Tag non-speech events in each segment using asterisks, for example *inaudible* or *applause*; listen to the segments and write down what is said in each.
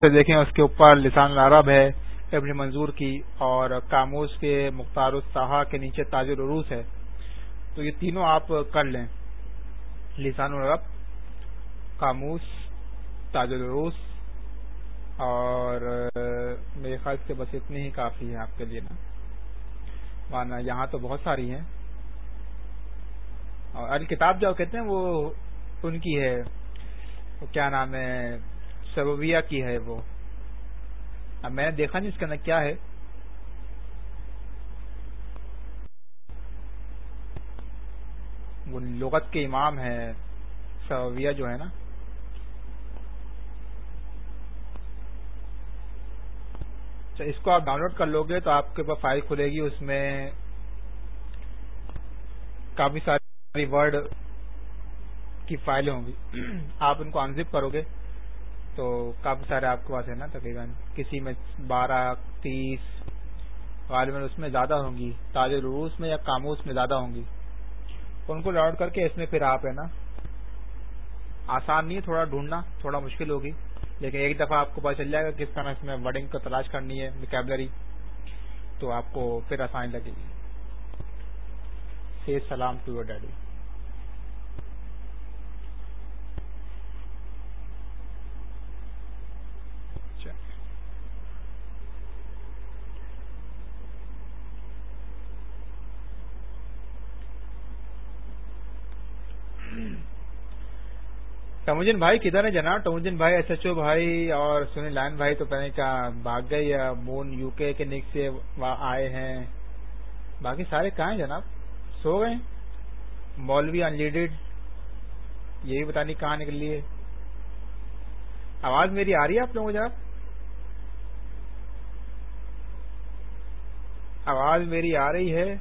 سے دیکھیں اس کے اوپر لسان العرب ہے، ابن منظور کی اور کاموس کے مختار الصحا کے نیچے تاج العروس ہے۔ تو یہ تینوں آپ کر لیں۔ لسان العرب کاموس تاج العروس اور میرے خیال سے بس اتنی ہی کافی ہے آپ کے لیے نا۔ مانا یہاں تو بہت ساری ہیں۔ اور الکتاب جو کہتے ہیں وہ ان کی ہے۔ کیا نام ہے؟ سبویہ کی ہے وہ۔ اب میں نے دیکھا نہیں اس کے اندر کیا ہے۔ وہ لغت کے امام ہے سبویہ جو ہے نا۔ اچھا، اس کو آپ ڈاؤن لوڈ کر لو گے تو آپ کے پاس فائل کھلے گی، اس میں کافی ساری ورڈ کی فائلیں ہوں گی۔ آپ ان کو انزپ کرو گے۔ تو کافی سارے آپ کے پاس ہے نا تقریباً۔ کسی میں بارہ، تیس، غالباً اس میں زیادہ ہوں گی۔ تاج روس میں یا کاموس میں زیادہ ہوں گی۔ ان کو لاؤڈ کر کے اس میں پھر آپ ہے نا، آسان نہیں ہے، تھوڑا ڈھونڈنا، تھوڑا مشکل ہوگی۔ لیکن ایک دفعہ آپ کو پتا چل جائے گا کس طرح اس میں ورڈنگ کو تلاش کرنی ہے ویکیبلری تو آپ کو پھر آسانی لگے گی۔ سلام ٹو یور ڈیڈی۔ ٹموجن بھائی کدھر ہے جناب؟ ٹموجن بھائی ایس ایچ او بھائی اور سنی لائن بھائی تو پہلے کیا بھاگ گئے یا مون یو کے کے نک سے آئے ہیں۔ باقی سارے کہاں ہیں جناب؟ سو گئے مولوی انلیڈیڈ یہی بتانی کہاں نکلی ہے آواز میری آ رہی ہے آپ لوگوں کو جناب؟ آواز میری آ رہی ہے۔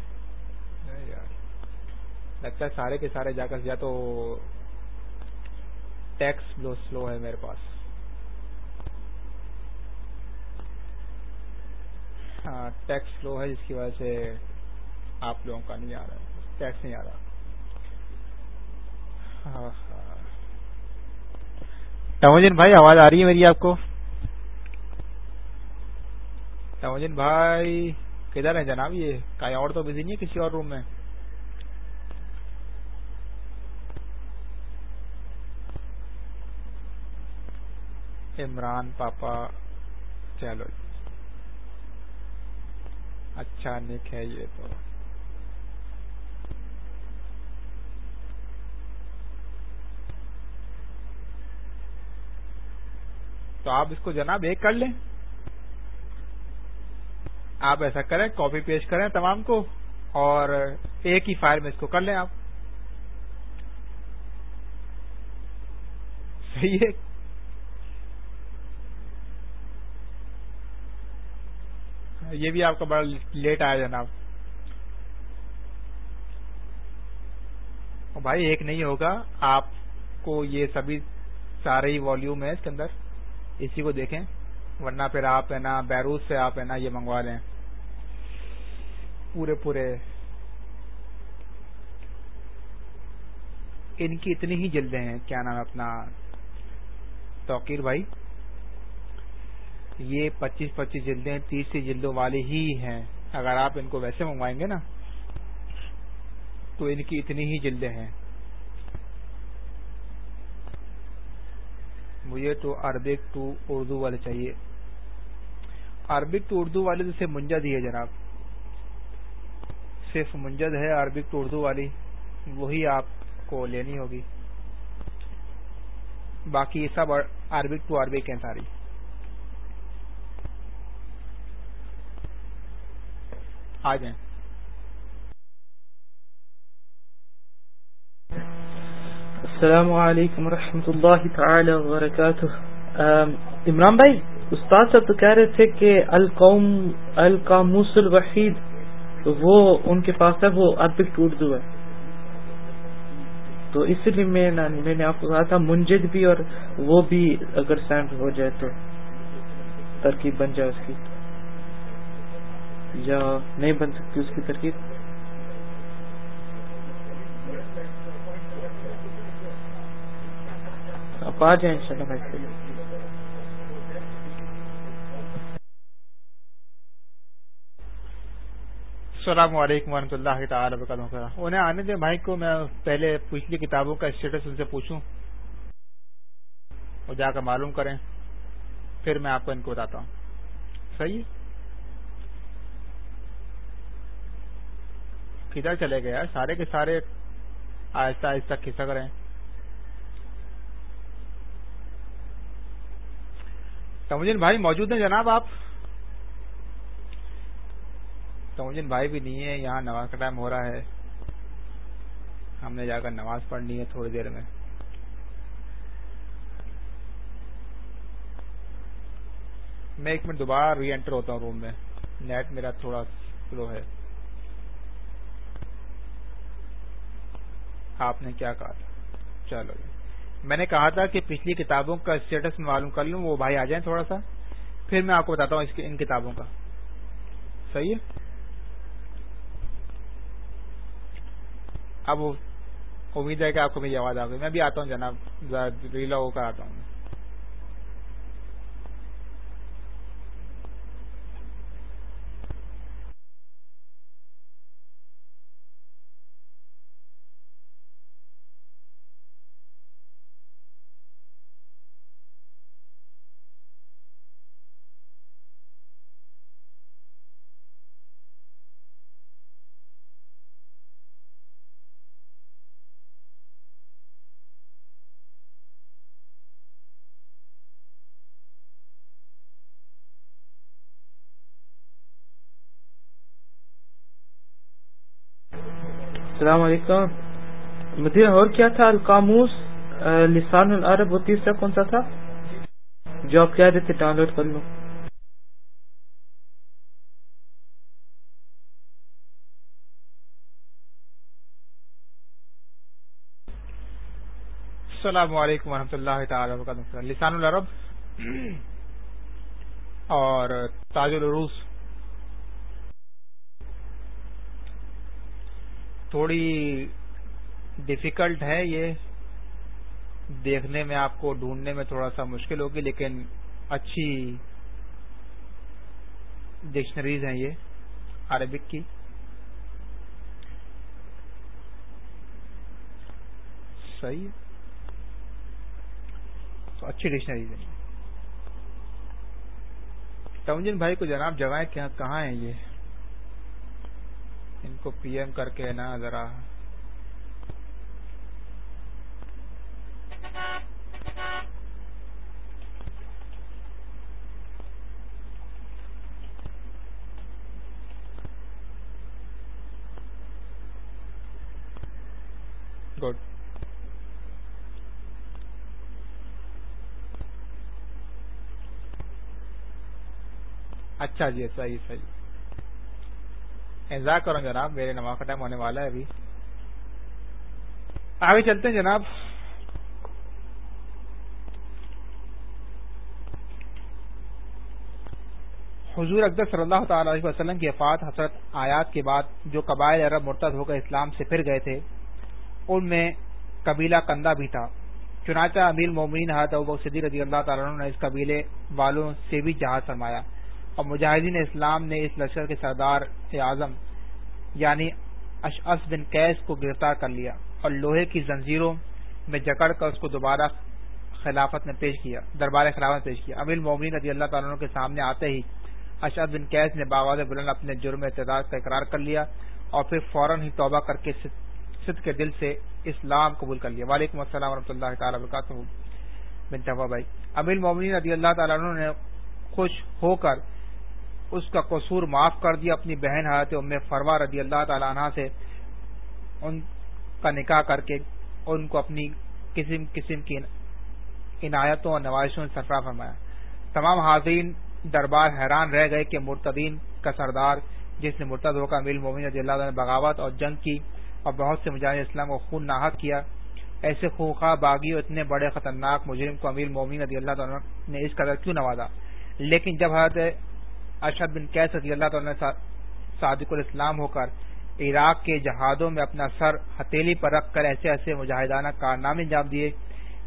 لگتا ہے سارے کے سارے جا کر یا تو ٹیکس بلو سلو ہے میرے پاس۔ ہاں ٹیکس سلو ہے، جس کی وجہ سے آپ لوگوں کا نہیں آ رہا ٹیکس نہیں آ رہا۔ ہاں ہاں۔ بھائی، آواز آ رہی ہے میری آپ کو؟ ٹموجن بھائی، کدھر ہے جناب؟ یہ کہیں اور تو بزی نہیں ہے کسی اور روم میں؟ عمران پاپا، چلو جی۔ اچھا نک ہے یہ تو۔ تو آپ اس کو جناب ایک کر لیں۔ آپ ایسا کریں، کاپی پیش کریں تمام کو اور ایک ہی فائل میں اس کو کر لیں آپ۔ صحیح ہے۔ یہ بھی آپ کا بڑا لیٹ آیا جناب۔ بھائی، ایک نہیں ہوگا، آپ کو یہ سبھی سارے ہی والیوم ہے اس کے اندر۔ اسی کو دیکھیں، ورنہ پھر آپ ہے نا، بیروت سے آپ ہے نا یہ منگوا لیں۔ پورے پورے۔ ان کی اتنی ہی جلدیں ہیں، کیا نام اپنا؟ توقیر بھائی۔ یہ پچیس پچیس جلدیں تیس جلدوں والی ہی ہیں۔ اگر آپ ان کو ویسے منگوائیں گے نا، تو ان کی اتنی ہی جلدیں ہیں۔ مجھے تو عربک ٹو اردو والے چاہیے۔ عربک ٹو اردو والے تو صرف منجد ہی ہے جناب۔ صرف منجد ہے عربک ٹو اردو والی، وہی آپ کو لینی ہوگی۔ باقی یہ سب عربک ٹو عربک ہیں ساری۔ آ جائیں۔ السلام علیکم ورحمۃ اللہ تعالی وبرکاتہ۔ عمران بھائی، استاد صاحب تو کہہ رہے تھے کہ القوم، القاموس الوحید، وہ ان کے پاس ہے، وہ اربک اردو ہے۔ تو اس لیے میں میں نے آپ کو کہا تھا، منجد بھی اور وہ بھی اگر سینڈ ہو جائے تو ترکیب بن جائے اس کی۔ یا نہیں بن سکتی اس کی ترکیب؟ آپ آ جائیں انشاءاللہ شاء اللہ السلام علیکم ورحمۃ اللہ تعالی وبرکاتہ۔ انہیں آنے دیں بھائی کو، میں پہلے پچھلی کتابوں کا اسٹیٹس ان سے پوچھوں۔ اور جا کر معلوم کریں۔ پھر میں آپ کو ان کو بتاتا ہوں۔ صحیح کدھر چلے گئے سارے کے سارے آہستہ آہستہ کھسک رہے ہیں۔ تمجن بھائی موجود ہیں جناب آپ؟ تمجن بھائی بھی نہیں ہے، یہاں نماز کا ٹائم ہو رہا ہے۔ ہم نے جا کر نماز پڑھنی ہے تھوڑی دیر میں۔ میں ایک منٹ دوبارہ ری انٹر ہوتا ہوں روم میں۔ نیٹ میرا تھوڑا سلو ہے۔ آپ نے کیا کہا تھا؟ چلو جی۔ میں نے کہا تھا کہ پچھلی کتابوں کا اسٹیٹس میں معلوم کر لوں، وہ بھائی آ جائیں تھوڑا سا۔ پھر میں آپ کو بتاتا ہوں ان کتابوں کا۔ صحیح ہے؟ اب امید ہے کہ آپ کو میری آواز آ گئی۔ میں بھی آتا ہوں جناب ریلا ہو کر آتا ہوں۔ السلام علیکم۔ مدیر اور کیا تھا؟ القاموس لسان العرب وہ تیسرا کون سا تھا؟ جو آپ کہہ رہے تھے ڈاؤن لوڈ کر لو۔ السلام علیکم ورحمۃ اللہ تعالی وبرکاتہ۔ لسان العرب اور تاج العروس۔ تھوڑی ڈفیکلٹ ہے یہ دیکھنے میں، آپ کو ڈھونڈنے میں تھوڑا سا مشکل ہوگی، لیکن اچھی ڈکشنریز ہیں یہ عربک کی۔ صحیح؟ تو اچھی ڈکشنریز ہیں۔ ٹونجن بھائی کو جناب جگہیں کہاں ہیں یہ؟ ان کو پی ایم کر کے نا ذرا۔ گڈ اچھا جی صحیح صحیح۔ انتظار کروں جناب، میرے نماز کا ٹائم ہونے والا ہے ابھی۔ آگے چلتے ہیں جناب۔ حضور اکبر صلی اللہ تعالی علیہ وسلم کی افات حضرت آیات کے بعد جو قبائل عرب مرتد ہو کر اسلام سے پھر گئے تھے، ان میں قبیلہ کندہ بھی تھا۔ چنانچہ امیر مومین حضرت صدی رضی اللہ تعالیٰ نے اس قبیلے والوں سے بھی جہاز فرمایا۔ اور مجاہدین اسلام نے اس لشکر کے سردار اعظم یعنی اشعث بن کیس کو گرفتار کر لیا اور لوہے کی زنجیروں میں جکڑ کر اس کو دوبارہ خلافت میں پیش کیا، دربار خلافت میں پیش کیا۔ امیر مومین رضی اللہ تعالیٰ کے سامنے آتے ہی اشعد بن کیس نے باغ بلند اپنے جرم اعتداد کا اقرار کر لیا اور پھر فوراً ہی توبہ کر کے صد کے دل سے اسلام قبول کر لیا۔ وعلیکم السلام ورحمۃ اللہ تعالیٰ وبرکاتہ۔ بن بھائی، امیر مومنین رضی اللہ تعالیٰ نے خوش ہو کر اس کا قصور معاف کر دیا اپنی بہن حضرت ام فروا رضی اللہ تعالی عنہ سے، ان کا نکاح کر کے، ان کو اپنی قسم قسم کی عنایتوں اور نوازشوں سے سرفراہ فرمایا۔ تمام حاضرین دربار حیران رہ گئے کہ مرتدین کا سردار، جس نے مرتد ہو کر امیر مومن رضی اللہ عنہ نے بغاوت اور جنگ کی اور بہت سے مجاہد اسلام کو خون ناحق کیا، ایسے خوخواہ باغی اور اتنے بڑے خطرناک مجرم کو امیر مومن رضی اللہ تعالیٰ نے اس قدر کیوں نوازا؟ لیکن جب حضرت ارشد بن کیس رضی اللہ تعالیٰ نے صادق الاسلام ہو کر عراق کے جہادوں میں اپنا سر ہتیلی پر رکھ کر ایسے ایسے مجاہدانہ کارنامے انجام دیے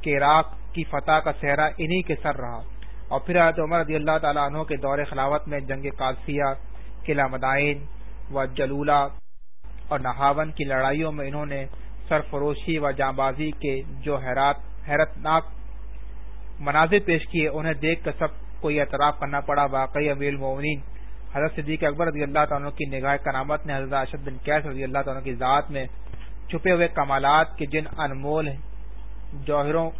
کہ عراق کی فتح کا صحرا انہی کے سر رہا۔ اور پھر حضرت عمر رضی اللہ تعالیٰ عنہ کے دور خلاوت میں جنگ قادسیہ، قلعہ مدائن و جلولہ اور نہاون کی لڑائیوں میں انہوں نے سرفروشی و جانبازی کے جو حیرت ناک مناظر پیش کیے، انہیں دیکھ کر سب کو یہ اعتراف کرنا پڑا، واقعی امیر المومنین، حضرت صدیق اکبر رضی اللہ تعالیٰ کی نگاہ کرامت نے حضرت اشد بن کیس رضی اللہ تعالیٰ کی ذات میں چھپے ہوئے کمالات کے جن انمول جوہروں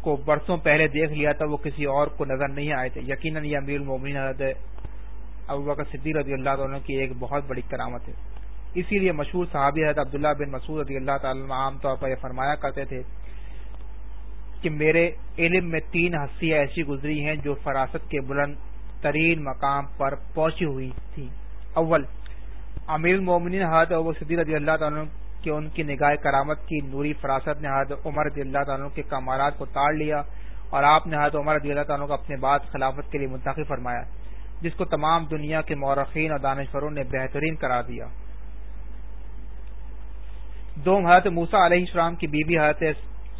کو برسوں پہلے دیکھ لیا تھا، وہ کسی اور کو نظر نہیں آئے تھے۔ یقیناً یہ امیر المومنین حضرت ابوبکر صدیق رضی اللہ تعالیٰ کی ایک بہت بڑی کرامت ہے۔ اسی لیے مشہور صحابی حضرت عبداللہ بن مسعود رضی اللہ تعالیٰ عام طور پر یہ فرمایا کرتے تھے کہ میرے علم میں تین ہستیاں ایسی گزری ہیں جو فراست کے بلند ترین مقام پر پہنچی ہوئی تھی اول، امیر المومنین حضرت ابو صدی رضی اللہ تعالیٰ کہ ان کی نگاہ کرامت کی نوری فراست نے حضرت عمر رضی اللہ تعالیٰ کے کمالات کو تاڑ لیا اور آپ نے حضرت عمر رضی اللہ تعالیٰ کو اپنے بعد خلافت کے لیے منتخب فرمایا، جس کو تمام دنیا کے مورخین اور دانشوروں نے بہترین قرار دیا۔ دو حضرت موسا علیہ السلام کی بیوی حضرت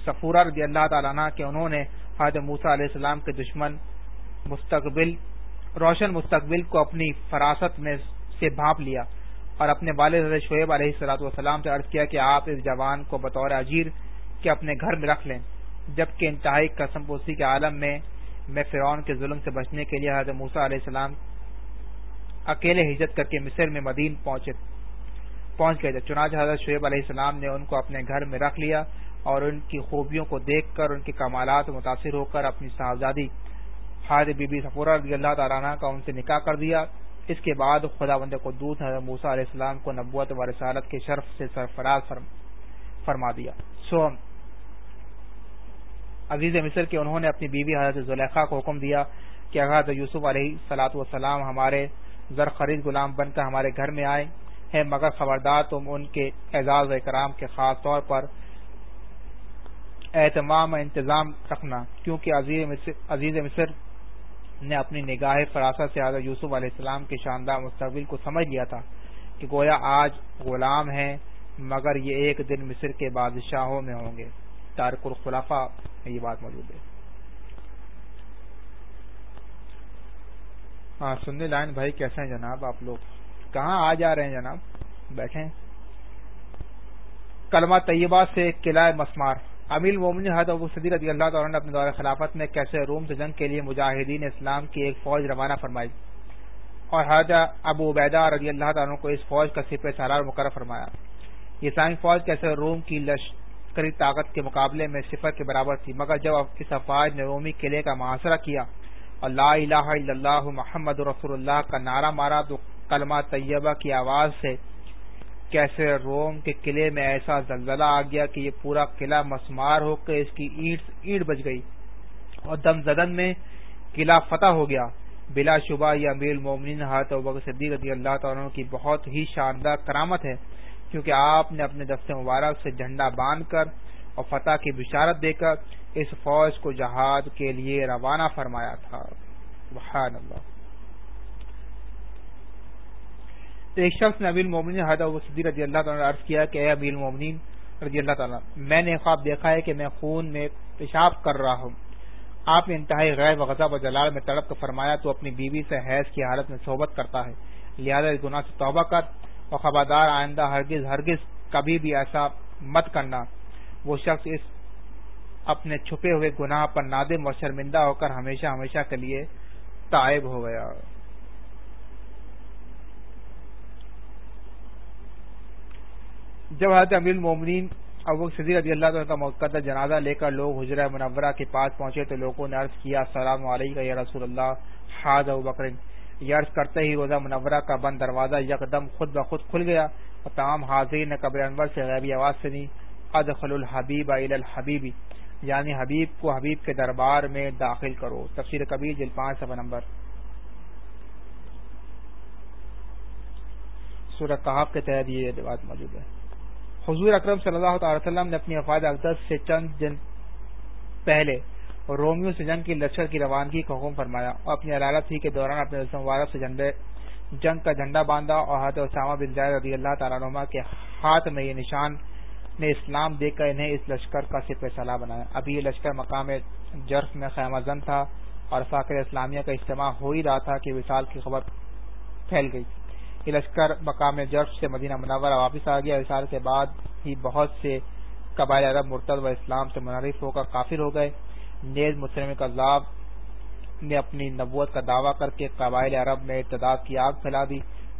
سفورہ رضی اللہ تعالیٰ کہ انہوں نے حضرت موسا علیہ السلام کے دشمن مستقبل، روشن مستقبل کو اپنی فراست میں سے بھانپ لیا اور اپنے والد حضرت شعیب علیہ السلاۃ والسلام سے عرض کیا کہ آپ اس جوان کو بطور اجیر کے اپنے گھر میں رکھ لیں، جبکہ انتہائی قسم پوسی کے عالم میں میں فرعون کے ظلم سے بچنے کے لیے حضرت موسا علیہ السلام اکیلے ہجرت کر کے مصر میں مدین پہنچے، پہنچ گئے چنانچہ حضرت شعیب علیہ السلام نے ان کو اپنے گھر میں رکھ لیا اور ان کی خوبیوں کو دیکھ کر، ان کے کمالات متاثر ہو کر اپنی صاحبزادی حاضر بی بی سفورہ رضی اللہ تعالیٰ کا ان سے نکاح کر دیا۔ اس کے بعد خدا بند کو دودھ حضرت موسا علیہ السلام کو نبوت و رسالت کے شرف سے سرفراز فرما دیا۔ سوم عزیز مصر کے انہوں نے اپنی بیوی حضرت زلیخا کو حکم دیا کہ اگر یوسف علیہ سلاۃ والسلام ہمارے زر خرید غلام بن کر ہمارے گھر میں آئے ہیں مگر خبردار تم ان کے اعزاز و اکرام کے خاص طور پر اہتمام انتظام رکھنا، کیونکہ عزیز مصر نے اپنی نگاہ فراست سے حضرت یوسف علیہ السلام کے شاندار مستقبل کو سمجھ لیا تھا کہ گویا آج غلام ہیں، مگر یہ ایک دن مصر کے بادشاہوں میں ہوں گے۔ تارک الخلافہ میں یہ بات موجود ہے۔ ہاں سننے لائن، بھائی کیسے ہیں جناب آپ لوگ؟ کہاں آ جا رہے ہیں جناب؟ بیٹھے کلمہ طیبہ سے قلعہ مسمار۔ امیر مومن حد ابو صدی رضی اللہ تعالیٰ نے اپنے دور خلافت میں کیسے روم سے جنگ کے لیے مجاہدین اسلام کی ایک فوج روانہ فرمائی۔ اور حضرت ابو عبیدہ رضی اللہ تعالیٰ کو اس فوج کا سپہ سالار مقرر فرمایا۔ یہ سائن فوج کیسے روم کی لشکری طاقت کے مقابلے میں صفر کے برابر تھی، مگر جب اس افواج نے رومی قلعے کا محاصرہ کیا اور لا الہ الا اللہ محمد رسول اللہ کا نعرہ مارا تو کلمہ طیبہ کی آواز سے کیسے روم کے قلعے میں ایسا زلزلہ آ گیا کہ یہ پورا قلعہ مسمار ہو کے اس کی اینٹ اینٹ بج گئی اور دم زدن میں قلعہ فتح ہو گیا۔ بلا شبہ یہ امیر مومن ہاتھ صدیق رضی اللہ تعالیٰ کی بہت ہی شاندار کرامت ہے، کیونکہ آپ نے اپنے دفتے مبارک سے جھنڈا باندھ کر اور فتح کی بشارت دے کر اس فوج کو جہاد کے لیے روانہ فرمایا تھا۔ سبحان اللہ۔ تو ایک شخص نے ابیل مومن صدی رضی اللہ تعالیٰ نے عرض کیا کہ اے ابیل مومنین رضی اللہ تعالیٰ میں نے خواب دیکھا ہے کہ میں خون میں پیشاب کر رہا ہوں۔ آپ نے انتہائی غیر و غذا و جلال میں تڑپ کر فرمایا، تو اپنی بیوی سے حیض کی حالت میں صحبت کرتا ہے۔ لہذا اس گناہ سے توبہ کر اور خبردار آئندہ ہرگز ہرگز کبھی بھی ایسا مت کرنا۔ وہ شخص اس اپنے چھپے ہوئے گناہ پر نادم اور شرمندہ ہو کر ہمیشہ ہمیشہ کے لیے تائب ہو گیا۔ جب حضرت امیر مومنین ابو صدی رضی اللہ تعالیٰ کا مقدر جنازہ لے کر لوگ حجرہ منورہ کے پاس پہنچے تو لوگوں نے عرض کیا، السلام علیکم یا رسول اللہ حاض ابو بکر۔ یہ عرض کرتے ہی روزہ منورہ کا بند دروازہ یکدم خود بخود کھل گیا اور تمام حاضرین نے قبر انور سے غیبی آواز سنی، ادخل الحبیب الحبیبی یعنی حبیب کو حبیب کے دربار میں داخل کرو۔ تفسیر کبیر جل پانچ سفر نمبر۔ سورت کہاف کے تحت یہ بات موجود ہے۔ حضور اکرم صلی اللہ تعالی وسلم نے اپنی افاد اقدس سے چند دن پہلے رومیو سے جنگ کی لشکر کی روانگی کا حکم فرمایا اور اپنی عدالت ہی کے دوران اپنے مبارک سے جنگ کا جھنڈا باندھا اور حضرت اسامہ بن زید رضی اللہ تعالیٰ نما کے ہاتھ میں یہ نشان نے اسلام دیکھ کر انہیں اس لشکر کا سپہ سالہ بنایا۔ ابھی یہ لشکر مقام جرف میں خیمہ زن تھا اور فاقر اسلامیہ کا اجتماع ہو ہی رہا تھا کہ وصال کی خبر پھیل گئی تھی۔ یہ لشکر مقام جرف سے مدینہ منورہ واپس آ گیا۔ اس کے بعد ہی بہت سے قبائل عرب مرتد و اسلام سے منحرف ہو کر کافر ہو گئے۔ نیز مسلم کذاب نے اپنی نبوت کا دعویٰ کر کے قبائل عرب میں ارتداد کی آگ پھیلا دی۔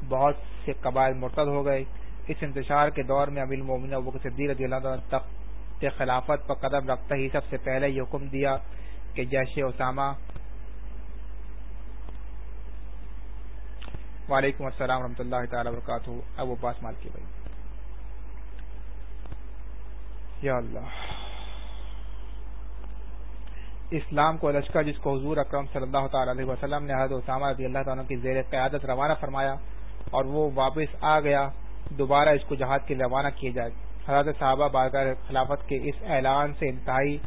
بہت سے قبائل مرتد ہو گئے۔ اس انتشار کے دور میں ابل مومن ابو صدی رضی اللہ عنہ تخت خلافت پر قدم رکھتا ہی سب سے پہلے یہ حکم دیا کہ جیش اسامہ وعلیکم السلام ورحمۃ اللہ تعالی وبرکاتہ۔ ابو عباس مال کی بھائی۔ یا اللہ۔ اسلام کو لشکر جس کو حضور اکرم صلی اللہ تعالی علیہ وسلم نے حضرت اسامہ رضی اللہ تعالیٰ کی زیر قیادت روانہ فرمایا اور وہ واپس آ گیا، دوبارہ اس کو جہاد کے روانہ کیے جائے۔ حضرت صحابہ بارگاہ خلافت کے اس اعلان سے انتہائی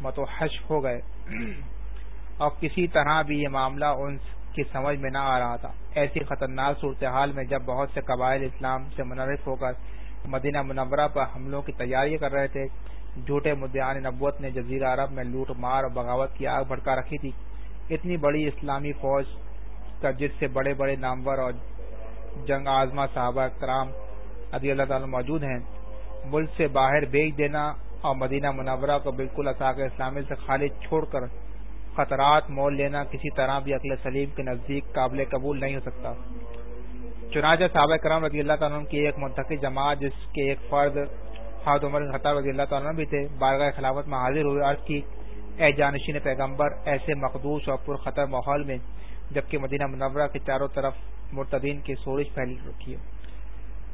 متوحش ہو گئے۔ *clears throat* اور کسی طرح بھی یہ معاملہ ان کی سمجھ میں نہ آ رہا تھا۔ ایسی خطرناک صورتحال میں جب بہت سے قبائل اسلام سے منرف ہو کر مدینہ منورہ پر حملوں کی تیاری کر رہے تھے، جھوٹے مدعان نبوت نے جزیرہ عرب میں لوٹ مار اور بغاوت کی آگ بھڑکا رکھی تھی۔ اتنی بڑی اسلامی فوج کا جس سے بڑے بڑے نامور اور جنگ آزما صحابہ کرام عدی اللہ تعالی موجود ہیں، ملک سے باہر بھیج دینا اور مدینہ منورہ کو بالکل اساق اسلامی سے خالی چھوڑ کر خطرات مول لینا کسی طرح بھی عقل سلیم کے نزدیک قابل قبول نہیں ہو سکتا۔ چنانچہ صحابہ کرام رضی اللہ تعالیٰ کی ایک منتقل جماعت جس کے ایک فرد حاد عمر خطاب رضی اللہ تعالیٰ بھی تھے، بارگاہ خلافت میں حاضر ہوئے، عرض کی، اے جانشین پیغمبر، ایسے مقدوس اور پرخطر ماحول میں، جبکہ مدینہ منورہ کے چاروں طرف مرتدین کی سورج پھیل رکھی ہے۔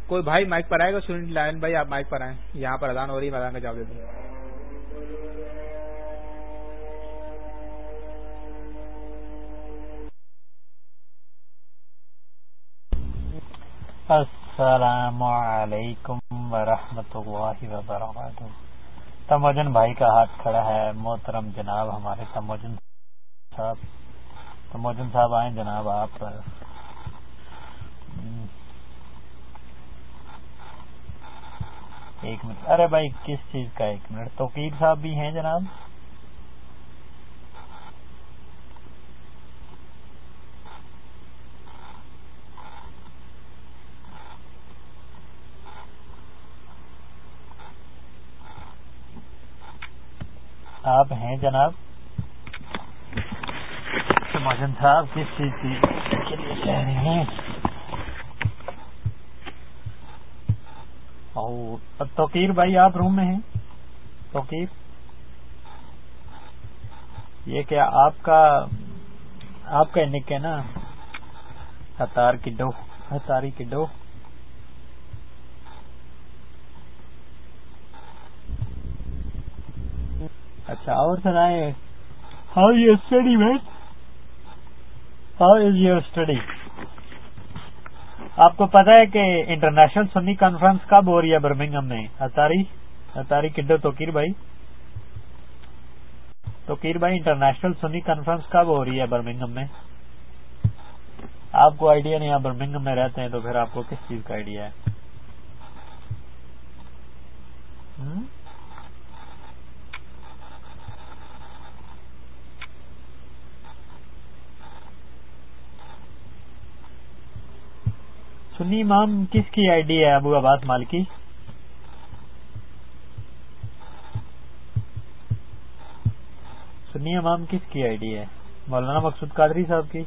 کوئی بھائی مائک پر آئے گا؟ سنی لائن بھائی، آپ مائک پر آئیں۔ یہاں پر اذان ہو رہی ہے اذان کا جواب دے دیں السلام علیکم ورحمۃ اللہ وبرکاتہ۔ تموجن بھائی کا ہاتھ کھڑا ہے، محترم جناب ہمارے تموجن صاحب۔ تموجن صاحب آئیں جناب آپ ایک منٹ۔ ارے بھائی، کس چیز کا ایک منٹ؟ توقیر صاحب بھی ہیں جناب؟ آپ ہیں جناب؟ اچھا، مہاجن صاحب، کس چیز کی؟ کہہ رہے ہیں اور توقیر بھائی آپ روم میں ہیں؟ توقیر؟ یہ کیا آپ کا آپ کا نک ہے نا ہتار کی ڈو ہتاری کی ڈو۔ اچھا اور سنائے how you study mate how is your study آپ کو پتا ہے کہ انٹرنیشنل سنی کانفرنس کب ہو رہی ہے برمنگم میں؟ اتاری؟ اتاری کڈو توکیر بھائی؟ توکیر بھائی انٹرنیشنل سنی کانفرنس کب ہو رہی ہے برمنگم میں؟ آپ کو آئیڈیا نہیں آپ برمنگم میں رہتے ہیں تو پھر آپ کو کس چیز کا آئیڈیا ہے؟ سنی امام کس کی آئی ڈی ہے ابو عباس مالکی؟ سنی امام کس کی آئی ڈی ہے؟ مولانا مقصود قادری صاحب کی؟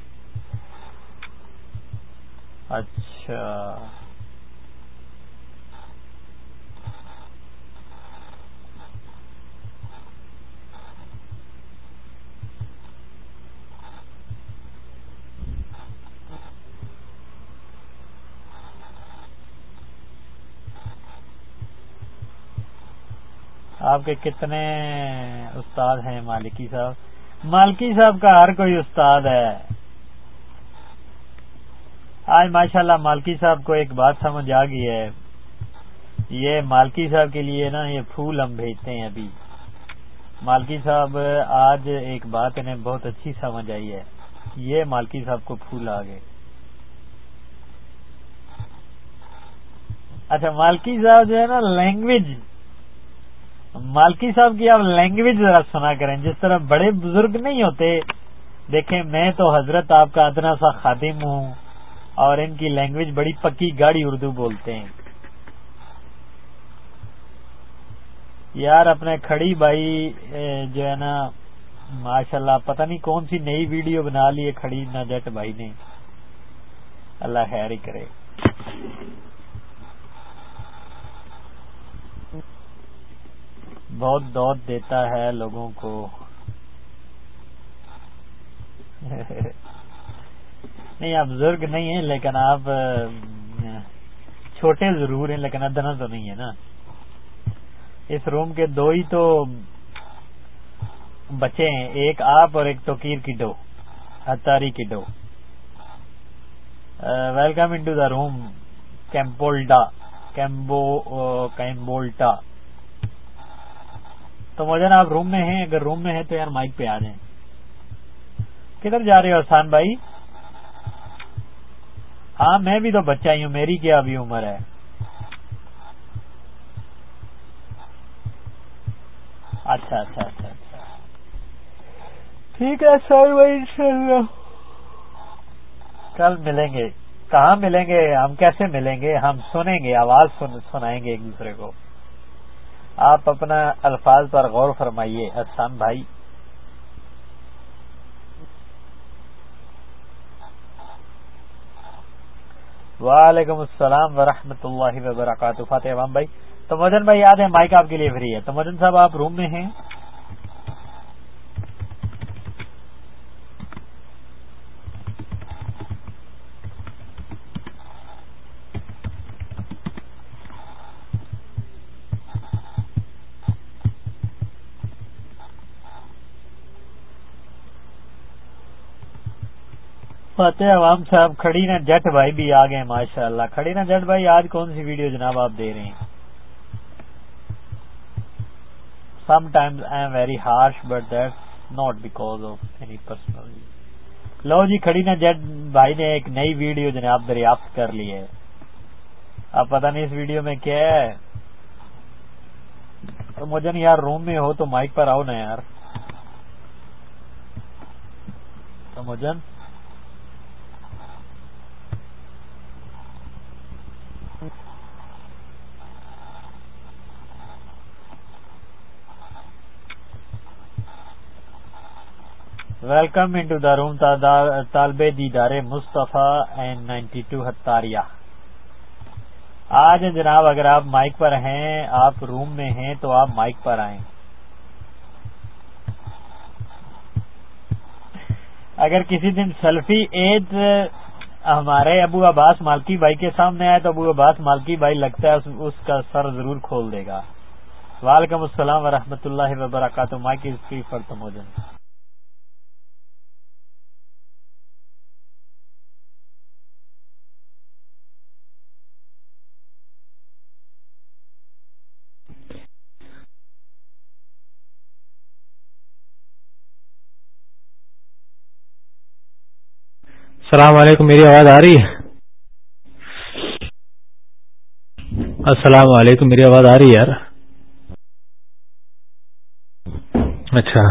اچھا۔ آپ کے کتنے استاد ہیں، مالکی صاحب۔ مالکی صاحب کا ہر کوئی استاد ہے۔ آج ماشاء اللہ مالکی صاحب کو ایک بات سمجھ آ گئی ہے۔ یہ مالکی صاحب کے لیے نا یہ پھول ہم بھیجتے ہیں ابھی۔ مالکی صاحب، آج ایک بات انہیں بہت اچھی سمجھ آئی ہے۔ یہ مالکی صاحب کو پھول آ گئے۔ اچھا مالکی صاحب جو ہے نا، لینگویج مالکی صاحب کی آپ لینگویج ذرا سنا کریں۔ جس طرح بڑے بزرگ نہیں ہوتے، دیکھیں میں تو حضرت آپ کا ادنا سا خادم ہوں اور ان کی لینگویج بڑی پکی گاڑی اردو بولتے ہیں۔ یار اپنے کھڑی بھائی جو ہے نا ماشاء اللہ پتہ نہیں کون سی نئی ویڈیو بنا لی ہے کھڑی نہ جٹ بھائی نے۔ اللہ خیر ہی کرے۔ بہت دود دیتا ہے لوگوں کو۔ نہیں، آپ بزرگ نہیں ہیں، لیکن آپ، چھوٹے ضرور ہیں، لیکن ادنا تو نہیں ہے نا۔ اس روم کے دو ہی تو بچے ہیں، ایک آپ اور ایک توکیر کی ڈو ہتاری کی do welcome in to the room, کیمپولڈا، کیمبو، کیمبولٹا۔ تو مجھے نا آپ روم میں ہیں، اگر روم میں ہیں تو یار مائک پہ آ جائیں۔ کدھر جا رہے ہو آسان بھائی؟ ہاں میں بھی تو بچہ ہی ہوں، میری کیا ابھی عمر ہے؟ اچھا اچھا اچھا اچھا۔ ٹھیک ہے سر بھائی کل ملیں گے۔ کہاں ملیں گے؟ ہم کیسے ملیں گے؟ ہم سنیں گے، آواز سنائیں گے ایک دوسرے کو۔ آپ اپنا الفاظ پر غور فرمائیے احسان بھائی۔ وعلیکم السلام ورحمۃ اللہ وبرکاتہ، فاتح امام بھائی۔ تو مدن بھائی، یاد ہے مائک آپ کے لیے فری ہے۔ تو مدن صاحب، آپ روم میں ہیں؟ فاتح عوام صاحب کھڑی نا جٹ بھائی بھی آ گئے ماشاء اللہ کھڑی نا جٹ بھائی، آج کون سی ویڈیو جناب آپ دے رہے ہیں؟ Some times I am very harsh but that not because of any personal love جی کھڑی نا جٹ بھائی نے ایک نئی ویڈیو جناب دریافت کر لی ہے۔ اب پتہ نہیں اس ویڈیو میں کیا ہے؟ تو مجھے یار روم میں ہو تو مائک پر آؤ نا یار۔ تو welcome in to the room Talib Didar Mustafa N ninety two ہتاریہ آج جناب اگر آپ مائک پر ہیں آپ روم میں ہیں تو آپ مائک پر آئیں اگر کسی دن سیلفی عید ہمارے ابو عباس مالکی بھائی کے سامنے آئے تو ابو عباس مالکی بھائی لگتا ہے اس کا سر ضرور کھول دے گا وعلیکم السلام ورحمۃ اللہ وبرکاتہ mic is free for Temujin السلام علیکم، میری آواز آ رہی ہے؟ السلام علیکم، میری آواز آ رہی ہے یار؟ اچھا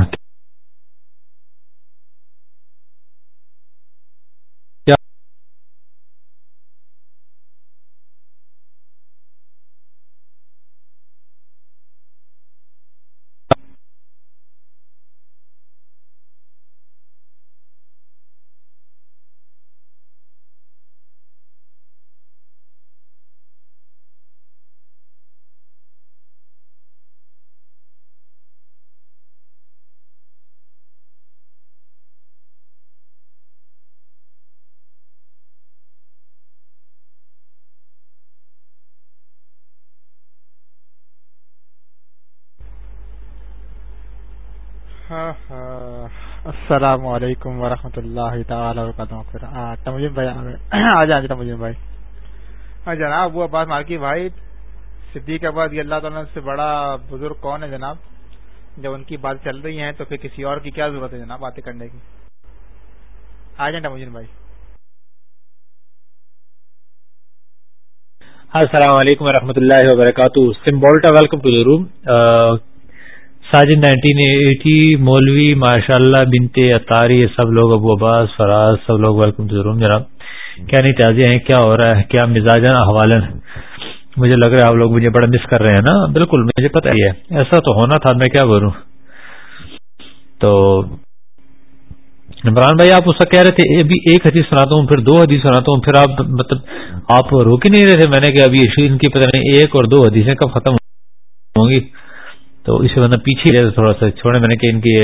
السلام علیکم ورحمۃ اللہ تعالی وبرکاتہ۔ بھائی آ جائیں مجھے بھائی۔ ہاں جناب وہ عباس مالکی بھائی صدیق عباس یہ اللہ تعالیٰ سے بڑا بزرگ کون ہے جناب؟ جب ان کی بات چل رہی ہیں تو پھر کسی اور کی کیا ضرورت ہے جناب باتیں کرنے کی؟ آ جائیں مجھے بھائی۔ السلام علیکم ورحمۃ اللہ وبرکاتہ۔ سمبولٹا welcome to the room Sajid nineteen eighty مولوی ماشاء اللہ بنتے اطاری سب لوگ، ابو عباس، فراز، سب لوگ ویلکم ٹو روم جناب، کیا نہیں تازیاں ہیں، کیا ہو رہا ہے؟ کیا مزاج حوالن مجھے لگ رہا ہے آپ لوگ مجھے بڑا مس کر رہے ہیں نا؟ بالکل، مجھے پتہ ہی ہے، ایسا تو ہونا تھا، میں کیا بولوں؟ تو، عمران بھائی، آپ اس کا کہہ رہے تھے ابھی ایک حدیث سناتا ہوں، پھر دو حدیث سناتا ہوں، پھر آپ مطلب آپ روک ہی نہیں رہے تھے؟ میں نے کہ ابھی ان کی پتہ نہیں، ایک اور دو حدیثیں کب ختم ہوں گی؟ تو اس سے پیچھے رہے تھوڑا سا، چھوڑے میں نے کہ ان کی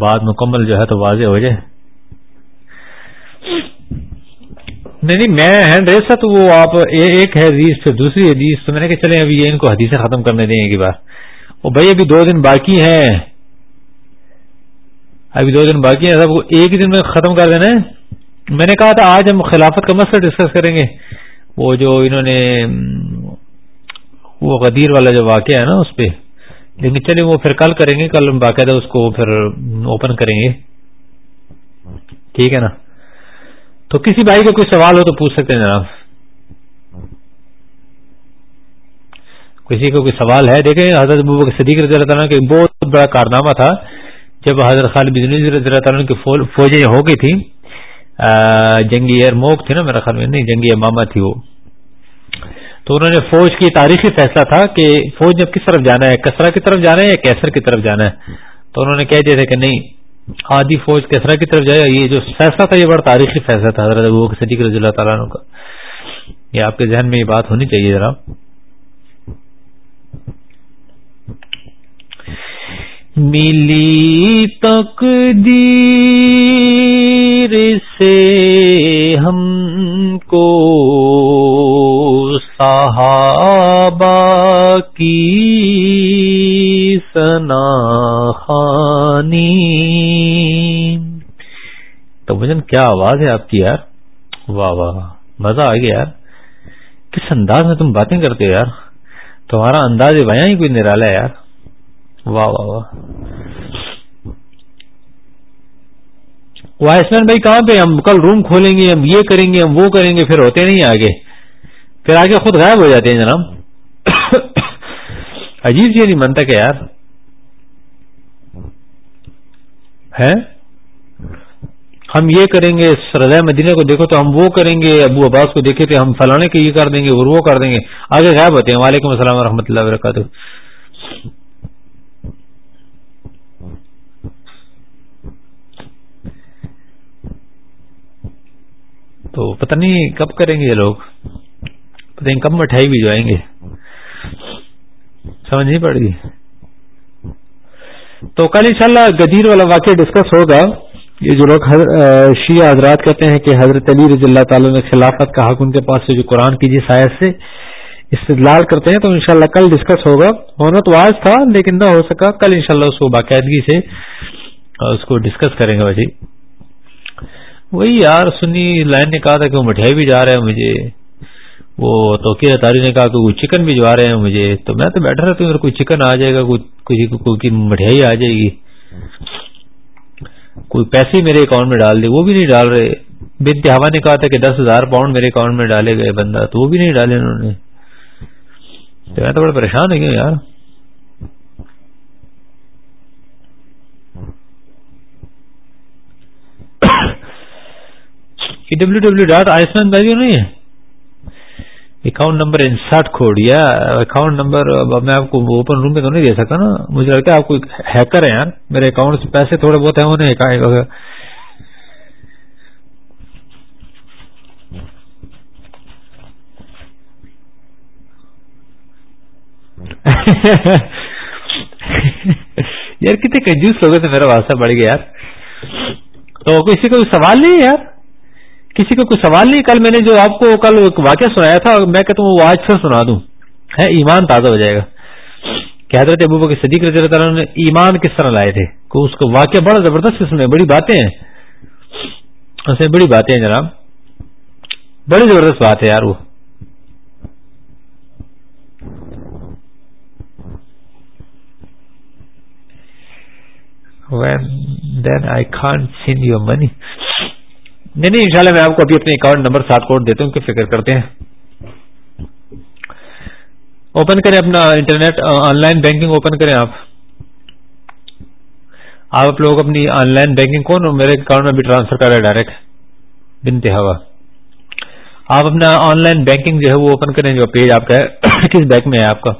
بات مکمل جو ہے تو واضح ہو جائے۔ نہیں نہیں، میں ہینڈ ریس تھا تو وہ آپ ایک ہے حدیث پھر دوسری حدیث۔ تو میں نے کہ چلیں، ابھی یہ ان کو حدیثیں ختم کرنے دیں گے بار۔ وہ بھائی، ابھی دو دن باقی ہیں۔ ابھی دو دن باقی ہیں، سب کو ایک دن میں ختم کر دینا ہے۔ میں نے کہا تھا آج ہم خلافت کا مسئلہ ڈسکس کریں گے۔ وہ جو انہوں نے وہ غدیر والا جو واقعہ ہے نا اس پہ، لیکن چلیے وہ پھر کل کریں گے، کل باقاعدہ اس کو پھر اوپن کریں گے۔ ٹھیک ہے نا؟ تو کسی بھائی کا کوئی سوال ہو تو پوچھ سکتے ہیں جناب۔ کسی کو کوئی سوال ہے؟ دیکھیں، حضرت صدیق رضی اللہ تعالیٰ کا بہت بڑا کارنامہ تھا۔ جب حضرت خالد رضی اللہ تعالیٰ کی فوجیں ہو گئی تھی جنگی ایئر موک تھی نا میرا خیال میں، نہیں، جنگی امامہ تھی وہ۔ تو انہوں نے فوج کی تاریخی فیصلہ تھا کہ فوج جب کس طرف جانا ہے؟ کسرا کی طرف جانا ہے یا کیسر کی طرف جانا ہے؟ تو انہوں نے کہہ دیا تھا کہ نہیں، آدھی فوج کیسرا کی طرف جائے یہ جو فیصلہ تھا، یہ بڑا تاریخی فیصلہ تھا، حضرت ابو صدیق رضی اللہ تعالیٰ کا۔ یہ آپ کے ذہن میں یہ بات ہونی چاہیے ذرا۔ ملی تک سے ہم کو صحابہ کی سنا خانی تو مجھے کیا آواز ہے آپ کی یار؟ واہ واہ مزہ آ گیا یار۔ کس انداز میں تم باتیں کرتے ہو یار؟ تمہارا انداز بیاں ہی کوئی نرالا ہے یار۔ واہ واہ واہ۔ وائسمین بھائی کہاں پہ ہم کل روم کھولیں گے، ہم یہ کریں گے، ہم وہ کریں گے، پھر ہوتے نہیں آگے۔ پھر آگے خود غائب ہو جاتے ہیں جناب۔ *coughs* عجیب جی نہیں منتا کہ یار۔ ہے ہم یہ کریں گے رضا مدینہ کو دیکھو تو ہم وہ کریں گے، ابو عباس کو دیکھے تھے ہم فلانے کے یہ کر دیں گے، اور وہ کر دیں گے۔ آگے غائب ہوتے ہیں۔ وعلیکم السلام و اللہ وبرکاتہ۔ تو پتہ نہیں کب کریں گے یہ لوگ۔ پتہ کب مٹھائی بھی جائیں گے۔ سمجھ نہیں پڑ گی تو کل انشاءاللہ گدیر والا واقعہ ڈسکس ہوگا۔ یہ جو لوگ شیعہ حضرات کہتے ہیں کہ حضرت علی رضی اللہ تعالیٰ نے خلافت کا حق ان کے پاس سے جو قرآن کی جس آیت سے استدلال کرتے ہیں، تو انشاءاللہ کل ڈسکس ہوگا۔ ہونا تو آج تھا، لیکن نہ ہو سکا۔ کل انشاءاللہ اس کو باقاعدگی سے اس کو ڈسکس کریں گے بھائی۔ وہی یار، سنی لائن نے کہا تھا کہ وہ مٹھائی بھی جا رہے ہیں مجھے وہ توقیر تاری نے کہا کہ وہ چکن بھی رہے ہیں مجھے، تو میں تو بیٹھا رہتا ہوں کوئی چکن آ جائے گا، کوئی مٹھائی آ جائے گی۔ کوئی پیسے میرے اکاؤنٹ میں ڈال دے، وہ بھی نہیں ڈال رہے۔ بن ہوا نے کہا تھا کہ دس ہزار پاؤنڈ میرے اکاؤنٹ میں ڈالے گئے بندہ، تو وہ بھی نہیں ڈالے انہوں نے۔ تو میں تو بڑا پریشان ہو گیا یار۔ ڈبلو ڈبلو ڈاٹ آئسمین نہیں ہے؟ اکاؤنٹ نمبر انسرٹ کوڈ یا اکاؤنٹ نمبر میں آپ کو اوپن روم میں تو نہیں دے سکتا نا مجھے لگتا ہے آپ کو ہیکر ہے یار میرے اکاؤنٹ سے پیسے تھوڑے بہت ہیں انہیں یار کتنے کنجوس لوگوں سے میرا واسطہ بڑھ گیا یار تو کسی کو سوال نہیں ہے یار کسی کو کوئی سوال نہیں، کل میں نے جو آپ کو کل واقعہ سنایا تھا، میں کہتا ہوں وہ آج پھر سنا دوں۔ ہے، ایمان تازہ ہو جائے گا۔ کہ حضرت ابو کے صدیق رضی اللہ تعالیٰ نے ایمان کس طرح لائے تھے؟ اس کو واقعہ بڑا زبردست اس میں بڑی باتیں ہیں۔ اس میں بڑی باتیں ہیں جناب۔ بڑی زبردست بات ہے یار وہ۔ دین آئی کان سین یور منی نہیں نہیں، انشاءاللہ میں آپ کو ابھی اپنے اکاؤنٹ نمبر سات کوڈ دیتا ہوں کہ فکر کرتے ہیں۔ اوپن کریں اپنا internet online banking open کریں آپ۔ آپ لوگ اپنی آن لائن بینکنگ کون میرے اکاؤنٹ میں بھی ٹرانسفر کر رہے ہیں ڈائریکٹ بنتے ہوا۔ آپ اپنا آن لائن بینکنگ جو ہے وہ اوپن کریں، جو پیج آپ کا ہے، *coughs* کس بینک میں ہے آپ کا؟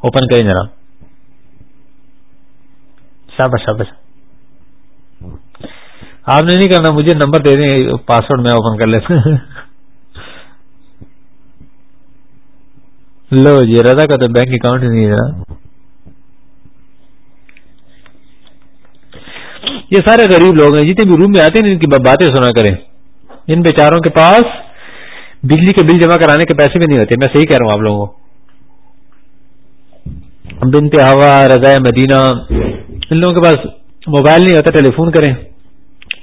اوپن کریں جناب۔ شابش شابش آپ نے نہیں کرنا، مجھے نمبر دے دیں پاسورڈ میں اوپن کر لیتا لو جی رضا کا تو بینک اکاؤنٹ ہی نہیں ہے یہ سارے غریب لوگ ہیں، جتنے بھی روم میں آتے ہیں، ان کی باتیں سنا کریں۔ ان بیچاروں کے پاس بجلی کے بل جمع کرانے کے پیسے بھی نہیں ہوتے، میں صحیح کہہ رہا ہوں آپ لوگوں کو۔ بنتے ہوا، رضا مدینہ، ان لوگوں کے پاس موبائل نہیں ہوتا ٹیلی فون کریں۔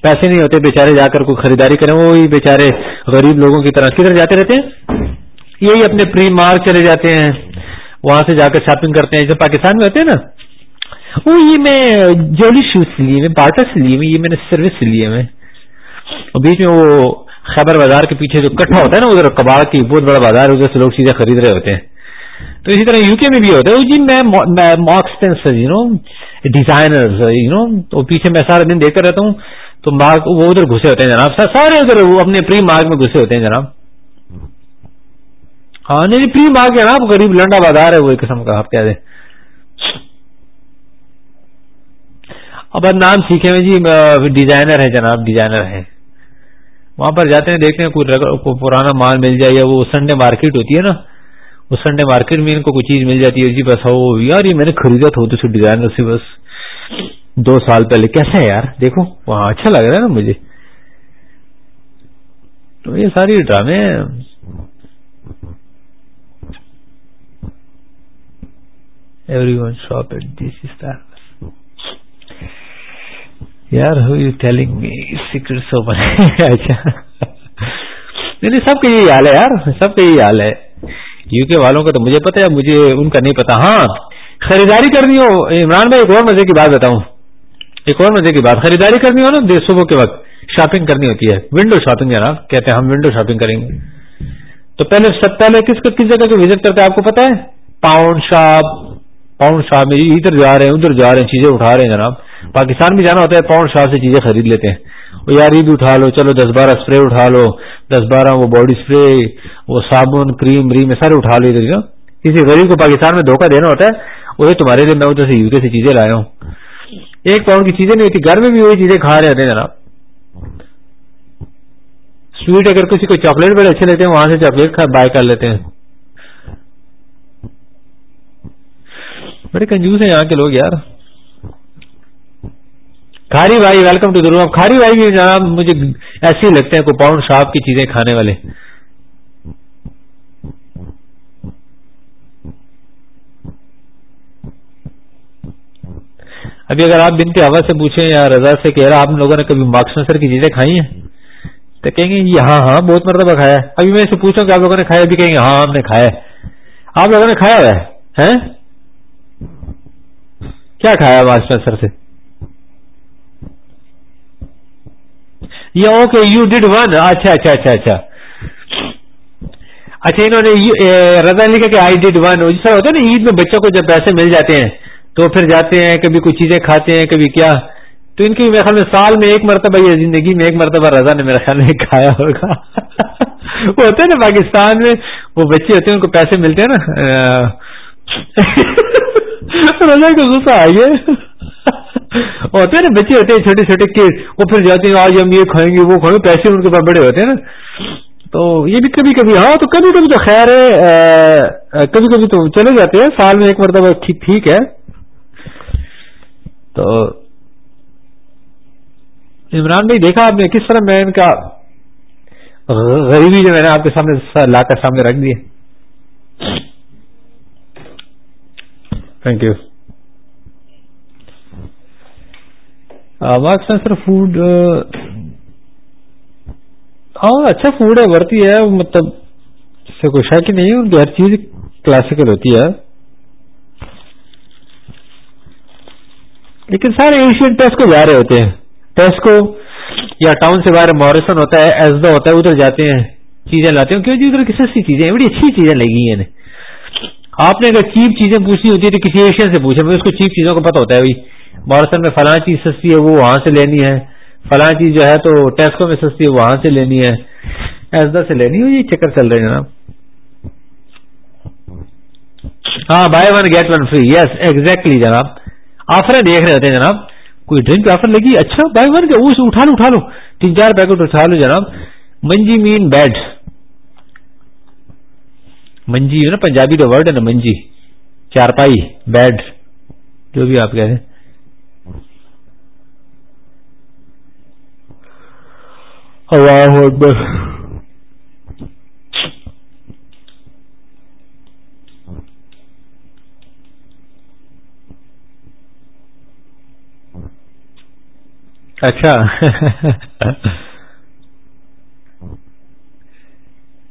پیسے نہیں ہوتے، بیچارے جا کر کوئی خریداری کریں وہی بیچارے غریب لوگوں کی طرح کدھر جاتے رہتے ہیں۔ یہی اپنے پری مارک چلے جاتے ہیں۔ وہاں سے جا کر شاپنگ کرتے ہیں جب پاکستان میں ہوتے ہیں نا، وہ یہ میں جولی شوز لی میں باٹا سے لیے یہ میں نے سروس سے لیے میں۔ بیچ میں وہ خیبر بازار کے پیچھے جو کٹھا ہوتا ہے نا، ادھر کباڑ کی، بہت بڑا بازار ادھر سے لوگ چیزیں خرید رہے ہوتے ہیں۔ تو اسی طرح یو کے میں بھی ہوتا ہے۔ جی میں marks you know designer you know تو پیچھے میں سارا دن دیکھ رہتا ہوں۔ تو مارک وہ ادھر گھسے ہوتے ہیں جناب سارے ادھر وہ اپنے پری مارک میں گھسے ہوتے ہیں جناب۔ ہاں نہیں، پری مارک ہے نا غریب لنڈا بازار ہے، وہ ایک قسم کا، آپ کہہ دیں۔ اب نام سیکھے میں جی ڈیزائنر ہے جناب، ڈیزائنر ہے۔ وہاں پر جاتے ہیں، دیکھتے ہیں کوئی پرانا مال مل جائے یا وہ سنڈے مارکیٹ ہوتی ہے نا، وہ سنڈے مارکیٹ میں ان کو کوئی چیز مل جاتی ہے جی بس وہ یار، یہ میں نے خریدا تھا تو ڈیزائنر سے بس۔ دو سال پہلے کیسا ہے یار؟ دیکھو، وہاں اچھا لگ رہا ہے نا مجھے۔ تو یہ ساری ڈرامے every one shop at this یار ہو you telling me secret so اچھا نہیں سب کا یہی حال ہے یار سب کا یہی حال ہے یو کے والوں کا تو مجھے پتا ہے مجھے ان کا نہیں پتا ہاں خریداری کرنی ہو عمران بھائی ایک اور مزے کی بات بتاؤں ایک اور مزے کی بات، خریداری کرنی ہو نا صبح کے وقت شاپنگ کرنی ہوتی ہے۔ ونڈو شاپنگ ہے نا کہتے ہیں ہم ونڈو شاپنگ کریں گے۔ تو پہلے سب، پہلے کس کس جگہ کو وزٹ کرتے ہیں؟ آپ کو پتا ہے؟ پاؤنڈ شاپ پاؤنڈ شاپ میں ادھر جا رہے ہیں، ادھر جا رہے ہیں، چیزیں اٹھا رہے ہیں جناب۔ پاکستان بھی جانا ہوتا ہے پاؤنڈ شاپ سے چیزیں خرید لیتے ہیں۔ وہ یار بھی اٹھا لو، چلو دس بارہ اسپرے اٹھا لو، دس بارہ وہ باڈی اسپرے وہ صابن کریم ریم سارے اٹھا لو ادھر کسی غریب کو پاکستان میں دھوکہ دینا ہوتا ہے، وہ تمہارے لیے، میں ادھر سے یو کے سے چیزیں لایا ہوں۔ ایک پاؤنڈ کی چیزیں نہیں ہوتی، گھر میں بھی وہی چیزیں کھا رہے ہوتے ہیں جناب۔ سویٹ اگر کسی کو چاکلیٹ بڑے اچھے لیتے ہیں، وہاں سے چاکلیٹ بائی کر لیتے ہیں۔ بڑے کنجوس ہیں یہاں کے لوگ یار۔ کھاری بھائی ویلکم ٹو درو کھاری بھائی بھی جناب، مجھے ایسے ہی لگتے ہیں کو پاؤنڈ شاپ کی چیزیں کھانے والے۔ ابھی اگر آپ بنتے ہوا سے پوچھیں یا رضا سے کہہ رہا آپ لوگوں نے کبھی مارکس نسر کی چیزیں کھائی ہیں؟ تو کہیں گے یہ ہاں ہاں بہت مرتبہ کھایا ہے۔ ابھی میں اسے پوچھوں کہ آپ لوگوں نے کھایا ابھی کہیں گے ہاں ہم نے کھایا ہے۔ آپ لوگوں نے کھایا ہوا ہے کیا کھایا مارکس نسر سے؟ یا اوکے یو ڈیڈ ون اچھا اچھا اچھا اچھا۔ اچھا انہوں نے رضا لکھا کہ آئی ڈیڈ ون جس طرح ہوتا ہے نا، عید میں بچوں کو جب پیسے مل جاتے ہیں تو پھر جاتے ہیں، کبھی کوئی چیزیں کھاتے ہیں، کبھی کیا۔ تو ان کی میرے خیال میں سال میں ایک مرتبہ یا زندگی میں ایک مرتبہ رضا نے میرے خیال میں کھایا ہوگا۔ *laughs* وہ ہوتے ہیں نا پاکستان میں، وہ بچے ہوتے ہیں، ان کو پیسے ملتے ہیں نا۔ *laughs* رضا کو غصہ آئیے *laughs* ہوتے ہیں نا بچے ہوتے ہیں، چھوٹے چھوٹے کے وہ پھر جاتے ہیں، آج ہم یہ کھائیں گے، وہ کھائیں گے، پیسے ان کے پاس بڑے ہوتے ہیں نا۔ تو یہ بھی کبھی کبھی ہاں تو کبھی کبھی تو خیر ہے۔ کبھی کبھی تو چلے جاتے ہیں۔ سال میں ایک مرتبہ ٹھیک ہے۔ تو عمران بھائی دیکھا آپ نے کس طرح میں ان کا غریبی جو میں نے آپ کے سامنے لا کر سامنے رکھ دی تھینک یو سر فوڈ ہاں اچھا فوڈ ہے بڑھتی ہے مطلب سے کوئی شک ہی نہیں ان کی ہر چیز کلاسیکل ہوتی ہے۔ لیکن سارے ایشین ٹیسٹ کو جا رہے ہوتے ہیں۔ ٹیسٹ کو یا ٹاؤن سے باہر موریسن ہوتا ہے ایزا ہوتا ہے، ادھر جاتے ہیں، چیزیں لاتے ہیں۔ کیوں جی ادھر کسی سی چیزیں بڑی اچھی چیزیں لگی ہیں آپ نے اگر چیپ چیزیں پوچھنی ہوتی ہے تو کسی ایشین سے پوچھے اس کو چیپ چیزوں کو پتا ہوتا ہے بھائی۔ مارسن میں فلاں چیز سستی ہے، وہ وہاں سے لینی ہے۔ فلاں چیز جو ہے تو ٹیسکو میں سستی ہے وہاں سے لینی ہے۔ ایسا سے لینی ہو، یہ چکر چل رہے ہیں جناب۔ ہاں buy one get one free yes exactly جناب۔ آفر دیکھ رہے ہوتے ہیں جناب۔ کوئی ڈرنک آفر لگی؟ اچھا بائی ون اٹھا لو اٹھا لو۔ تین چار پیکٹ اٹھا لو جناب۔ منجی مین بیڈ۔ منجی نا پنجابی کا ورڈ ہے نا، منجی۔ چارپائی بیڈ، جو بھی آپ کہہ رہے ہیں۔ اللہ اکبر۔ اچھا.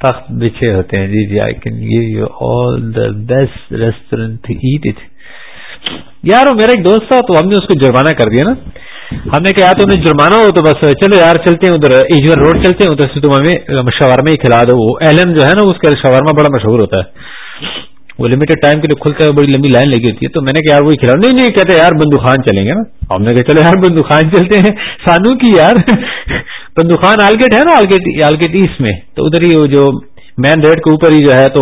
تخت بچھے ہوتے ہیں. جی جی I can give you all the best restaurant at it یار وہ میرا ایک دوست تھا، تو ہم نے اس کو جرمانہ کر دیا نا. ہم نے کہا تو انہیں جرمانہ ہو، تو بس چلو یار، چلتے ہیں ادھر. ایجور روڈ چلتے ہیں، ادھر سے تم ہمیں شورما ہی کھلا دو. وہ ایلن جو ہے نا، اس کا شورما بڑا مشہور ہوتا ہے۔ وہ لمیٹڈ ٹائم کے لیے کھلتا ہے بڑی لمبی لائن لگی ہوتی ہے، تو میں نے کہا وہی کھلا نہیں نہیں، کہتے یار بندو خان چلیں گے نا. ہم نے کہا، چلو یار بندو خان *laughs* چلتے ہیں۔ سانو کی یار بندو خان آلگیٹ ہے نا آلگیٹ ایسٹ میں۔ تو ادھر ہی جو مین ریڈ کے اوپر ہی جو ہے، تو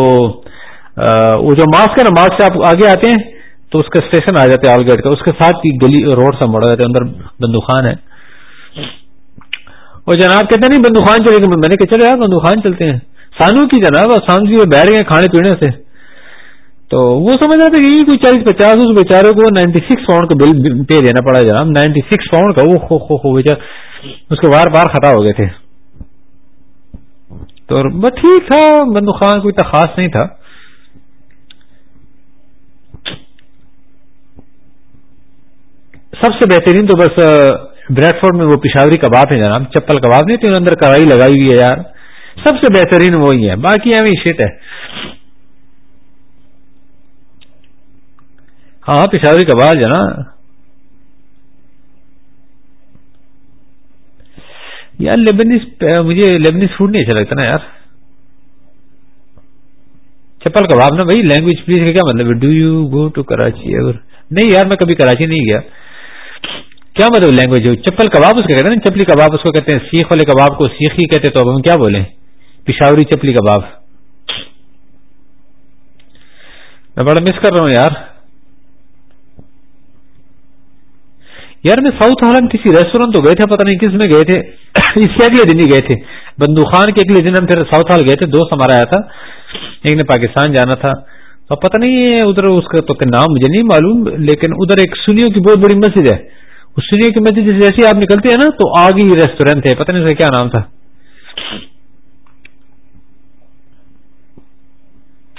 وہ جو ماسک ہے نا ماسک سے آپ آگے آتے ہیں، تو اس کا اسٹیشن آ جاتے ہیں آلگیٹ کا۔ اس کے ساتھ ہی گلی روڈ سا مڑا جاتا ہے، اندر بندو خان ہے۔ اور جناب کہتے ہیں، نہیں بندو خان چلے گا۔ میں نے کہا، چلو یار بندو خان چلتے ہیں۔ سانو کی جناب سانو جی بیٹھ گئے کھانے پینے سے۔ تو وہ سمجھ رہا تھا کہ کوئی چالیس پچاس، اس بیچارے کو نائنٹی سکس پاؤنڈ کا بل پے دینا پڑا جناب۔ نائنٹی سکس پاؤنڈ کا وہ خو خو خو بیچار اس کے بار بار خطا ہو گئے تھے۔ تو بس ٹھیک تھا، بندو خان کوئی تو خاص نہیں تھا۔ سب سے بہترین تو بس بریڈ فورڈ میں وہ پشاوری کباب ہے جناب۔ چپل کباب نہیں تھے اندر کڑھائی لگائی ہوئی ہے یار۔ سب سے بہترین وہی ہے۔ باقی ہمیں شیٹ ہے۔ ہاں, ہاں، پشاوری کباب ہے نا۔ یار لیبنیز مجھے لیبنیز فوڈ نہیں اچھا لگتا نا یار۔ چپل کباب نا بھائی لینگویج پلیز کا کیا مطلب do you go to Karachi اگر نہیں یار، میں کبھی کراچی نہیں گیا۔ کیا مطلب لینگویج چپل کباب اس کا کہتے ہیں نا، چپلی کباب اس کو کہتے ہیں۔ سیخ والے کباب کو سیخ ہی کہتے تو اب ہم کیا بولیں؟ پشاوری چپلی کباب۔ میں بڑا مس کر رہا ہوں یار۔ یار میں ساؤتھ ہالینڈ کسی ریسٹورینٹ تو گئے تھے، پتہ نہیں کس میں گئے تھے۔ *coughs* اس کے اگلے دن ہی گئے تھے۔ بندو خان کے اگلے دن ہم پھر ساؤتھ ہال گئے تھے، دوست ہمارا آیا تھا۔ ایک نے پاکستان جانا تھا۔ تو پتہ نہیں ادھر اس کا تو نام مجھے نہیں معلوم، لیکن ادھر ایک سنیوں کی بہت بڑی مسجد ہے۔ اس سنیوں کی مسجد جیسے آپ نکلتے ہیں نا، تو آگے ہی ریسٹورینٹ ہے۔ پتہ نہیں اس کا کیا نام تھا۔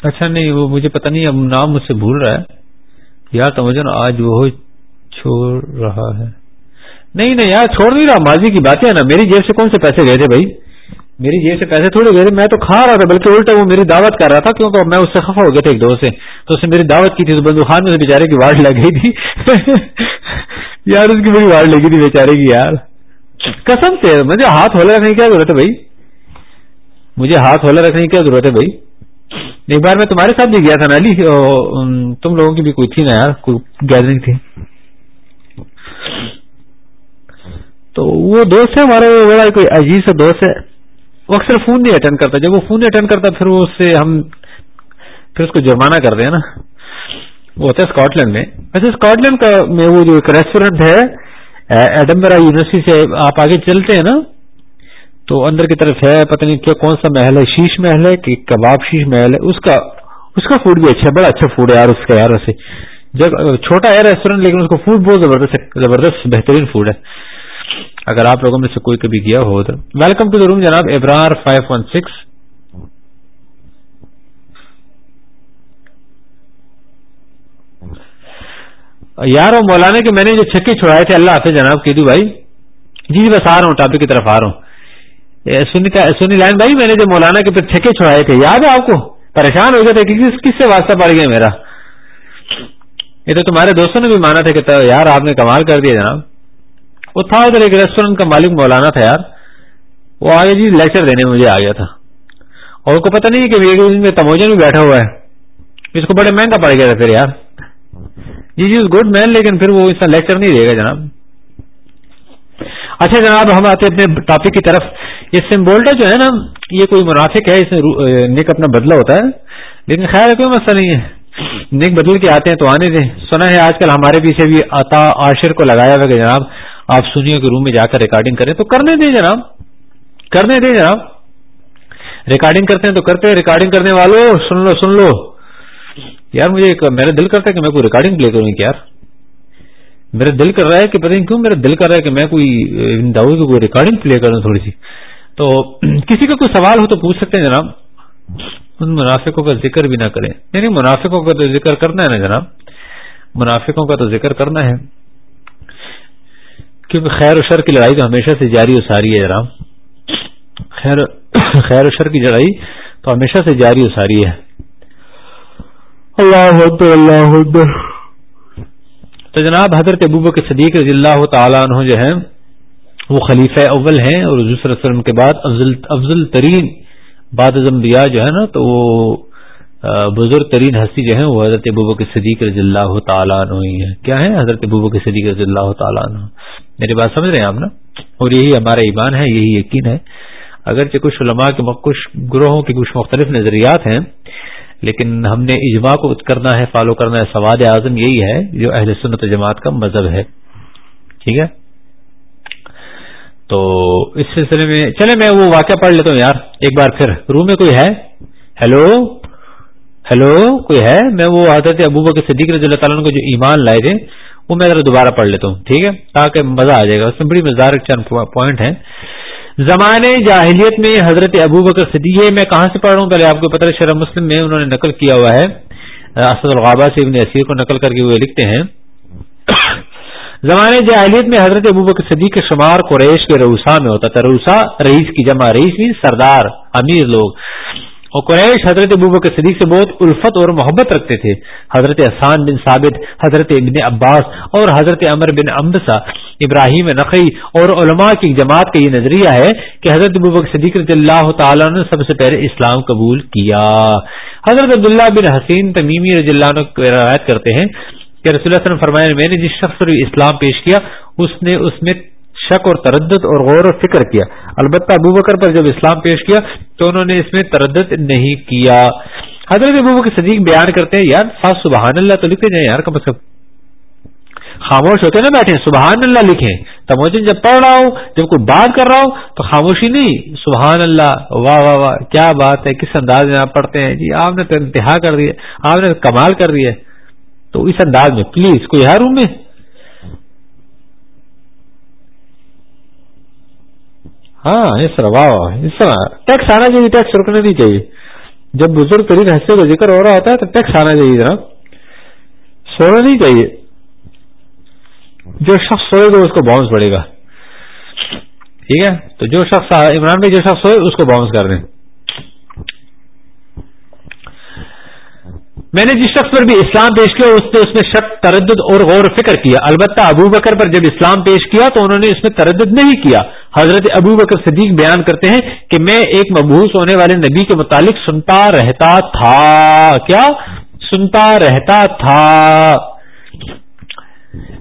اچھا نہیں، وہ مجھے پتہ نہیں، اب نام مجھ سے بھول رہا ہے۔ یار تو مجھے نا، آج وہ چھوڑ رہا ہے۔ نہیں نہیں، یار، چھوڑ نہیں رہا، ماضی کی باتیں نا۔ میری جیب سے کون سے پیسے گئے تھے بھائی؟ میری جیب سے پیسے تھوڑے گئے تھے۔ میں تو کھا رہا تھا، بلکہ الٹا وہ میری دعوت کر رہا تھا، کیونکہ میں اس سے خفا ہو گیا تھا ایک دوست سے۔ تو اس نے میری دعوت کی تھی تو بندو خان میں سے بےچارے کی واٹ لگ گئی تھی۔ *laughs* یار، اس کی میری واٹ لگی تھی بےچارے کی، یار۔ قسم سے، مجھے ہاتھ ہولا رکھنے کی کیا ضرورت ہے بھائی؟ مجھے ہاتھ ہولا رکھنے کی کیا ضرورت ہے بھائی؟ ایک بار میں تمہارے ساتھ بھی گیا تھا نا علی۔ تم لوگوں کی بھی کوئی تھی نا یار، کوئی گیدرنگ تھی؟ تو وہ دوست ہے ہمارے بڑا کوئی عجیب سا دوست ہے۔ وہ اکثر فون نہیں اٹینڈ کرتا۔ جب وہ فون نہیں اٹینڈ کرتا، پھر وہ اس سے ہم پھر اس کو جرمانہ کر دیں نا؟ وہ ہوتا ہے اسکاٹ لینڈ میں۔ ویسے اسکاٹ لینڈ کا میں وہ جو ایک ریسٹورینٹ ہے ایڈمبرا یونیورسٹی سے آپ آگے چلتے ہیں نا، تو اندر کی طرف ہے، پتہ نہیں کیا کون سا محل ہے، شیش محل ہے کہ کباب شیش محل ہے۔ اس کا اس کا فوڈ بھی اچھا ہے، بڑا اچھا فوڈ ہے یار اس کا یار ویسے۔ جب چھوٹا ہے ریسٹورینٹ لیکن اس کا فوڈ بہت زبردست زبردست بہترین فوڈ ہے۔ اگر آپ لوگوں میں سے کوئی کبھی گیا ہو تو ویلکم ٹو دا روم جناب ابرار فائیو ون سکس یار وہ مولانا کے میں نے جو چھکے چھوڑائے تھے اللہ حافظ جناب کی بھائی جی جی بس آ رہا ہوں، ٹاپک کی طرف آ رہا ہوں۔ سنی لائن بھائی، میں نے جو مولانا کے پھر چھکے چھوڑائے تھے، یاد ہے آپ کو؟ پریشان ہو گئے تھے کس سے واسطہ پڑ گیا میرا؟ یہ تو تمہارے دوستوں نے بھی مانا تھا کہ یار آپ نے کمال کر دیا جناب۔ وہ تھا ادھر ایک ریسٹورینٹ کا مالک مولانا تھا یار، وہ آگے جی لیکچر دینے مجھے آ گیا تھا۔ اور اس کو پتا نہیں کہ ایک دن میں تموجن بھی بیٹھا ہوا ہے۔ اس کو بڑے مہنگا پڑ گیا تھا پھر یار۔ جی جی گڈ مین لیکن پھر وہ اس کا لیکچر نہیں دے گا جناب۔ اچھا جناب، ہم آتے اپنے ٹاپک کی طرف۔ یہ سمبولٹا جو ہے نا، یہ کوئی منافق ہے، اس میں نیک اپنا بدلا ہوتا ہے۔ لیکن خیر، کوئی مسئلہ نہیں ہے۔ نیک بدل کے آتے ہیں تو آنے دیں۔ سنا ہے آج کل ہمارے پیچھے بھی عطا عاشر کو لگایا ہوا کہ جناب آپ سنیے کے روم میں جا کر ریکارڈنگ کریں تو کرنے دیں جناب، کرنے دیں جناب۔ ریکارڈنگ کرتے ہیں تو کرتے ہیں ریکارڈنگ کرنے والوں سن لو سن لو۔ یار مجھے میرا دل کرتا ہے کہ میں کوئی ریکارڈنگ پلے کروں یار۔ میرا دل کر رہا ہے کہ پتہ نہیں کیوں میرا دل کر رہا ہے کہ میں کوئی داؤ کی کوئی ریکارڈنگ پلے کروں تھوڑی سی۔ تو *clears throat* کسی کا کوئی سوال ہو تو پوچھ سکتے ہیں جناب۔ ان منافقوں کا ذکر بھی نہ کریں۔ یعنی منافقوں کا تو ذکر کرنا ہے نا جناب۔ منافقوں کا تو ذکر کرنا ہے۔ کیونکہ خیر و شر کی لڑائی تو ہمیشہ سے جاری و ساری ہے جناب خیر *coughs* خیر و شر کی لڑائی تو ہمیشہ سے جاری و ساری ہے۔ اللہ اللہ تو جناب حضرت ابوبہ کے صدیق رضی اللہ تعالیٰ عنہ جو ہے وہ خلیفہ اول ہیں اور حضور صلی اللہ علیہ وسلم کے بعد افضل افضل ترین باد ضمبیا جو ہے نا تو وہ بزرگ ترین ہستی جو ہے وہ حضرت ابوبہ کے صدیق رضی اللہ تعالیٰ عنہ ہی ہے۔ کیا ہے حضرت ابوبہ کے صدیق رضی اللہ تعالیٰ عنہ؟ میری بات سمجھ رہے ہیں آپ نا؟ اور یہی ہمارا ایمان ہے، یہی یقین ہے۔ اگرچہ کچھ علماء کے کچھ گروہوں کے کچھ مختلف نظریات ہیں، لیکن ہم نے اجماع کو کرنا ہے، فالو کرنا ہے، سواد اعظم یہی ہے جو اہل سنت جماعت کا مذہب ہے۔ ٹھیک ہے؟ تو اس سلسلے میں چلے میں وہ واقعہ پڑھ لیتا ہوں یار، ایک بار پھر۔ روم میں کوئی ہے؟ ہیلو ہیلو کوئی ہے؟ میں وہ حضرت ابوبا کے صدیق رضی اللہ تعالیٰ کو جو ایمان لائے تھے، وہ میں ذرا دوبارہ پڑھ لیتا ہوں، ٹھیک ہے؟ تاکہ مزہ آ جائے گا۔ اس میں بڑی مزار چند پوائنٹ ہیں۔ زمانے جاہلیت میں حضرت ابو بکر صدیق میں کہاں سے پڑھ رہا ہوں پہلے آپ کو پتہ شرح مسلم میں انہوں نے نقل کیا ہوا ہے۔ اسد الغابہ سے ابن اسیر کو نقل کر کے وہ لکھتے ہیں۔ زمانے جاہلیت میں حضرت ابو بکر صدیق کے شمار قریش کے روسا میں ہوتا تھا۔ روسا رئیس کی، جمع رئیس بھی سردار، امیر لوگ۔ اور قریش حضرت ابو بکر صدیق سے بہت الفت اور محبت رکھتے تھے۔ حضرت احسان بن ثابت، حضرت ابن عباس اور حضرت عمر بن امبسا ابراہیم نقی اور علماء کی جماعت کا یہ نظریہ ہے کہ حضرت ابو بکر صدیق رضی اللہ تعالیٰ نے سب سے پہلے اسلام قبول کیا۔ حضرت عبداللہ بن حسین تمیمی رضی اللہ عنہ روایت کرتے ہیں کہ رسول اللہ علیہ وسلم فرمایا، میں نے جس شخص پر اسلام پیش کیا، اس نے اس میں شک اور تردد اور غور و فکر کیا۔ البتہ ابو بکر پر جب اسلام پیش کیا تو انہوں نے اس میں تردد نہیں کیا۔ حضرت ابو بکر صدیق بیان کرتے ہیں، یار صاحب سبحان اللہ تو لکھتے جائیں، یار کم از کم۔ خاموش ہوتے نا بیٹھے، سبحان اللہ لکھیں۔ تموجن جب پڑھ رہا ہوں جب کوئی بات کر رہا ہوں تو خاموشی نہیں۔ سبحان اللہ، واہ واہ واہ، کیا بات ہے، کس انداز میں آپ پڑھتے ہیں؟ جی آپ نے تو انتہا کر دیا آپ نے کمال کر دیا تو اس انداز میں، پلیز، کوئی ہے روم میں؟ ہاں اس طرح واہ واہ اس طرح ٹیکس آنا چاہیے، ٹیکس رکنا نہیں چاہیے۔ جب بزرگ ترین حصے کا ذکر ہو رہا ہوتا ہے تو ٹیکس آنا چاہیے جناب۔ سونا نہیں چاہیے۔ جو شخص سوئے گا اس کو باؤنس پڑے گا۔ ٹھیک ہے؟ تو جو شخص عمران بھائی جو شخص سوئے، اس کو باؤنس کر دیں۔ میں نے جس شخص پر بھی اسلام پیش کیا، اس نے اس میں شک تردد اور غور و فکر کیا۔ البتہ ابو بکر پر جب اسلام پیش کیا تو انہوں نے اس میں تردد نہیں کیا۔ حضرت ابو بکر صدیق بیان کرتے ہیں کہ میں ایک مبوس ہونے والے نبی کے متعلق سنتا رہتا تھا۔ کیا؟ سنتا رہتا تھا۔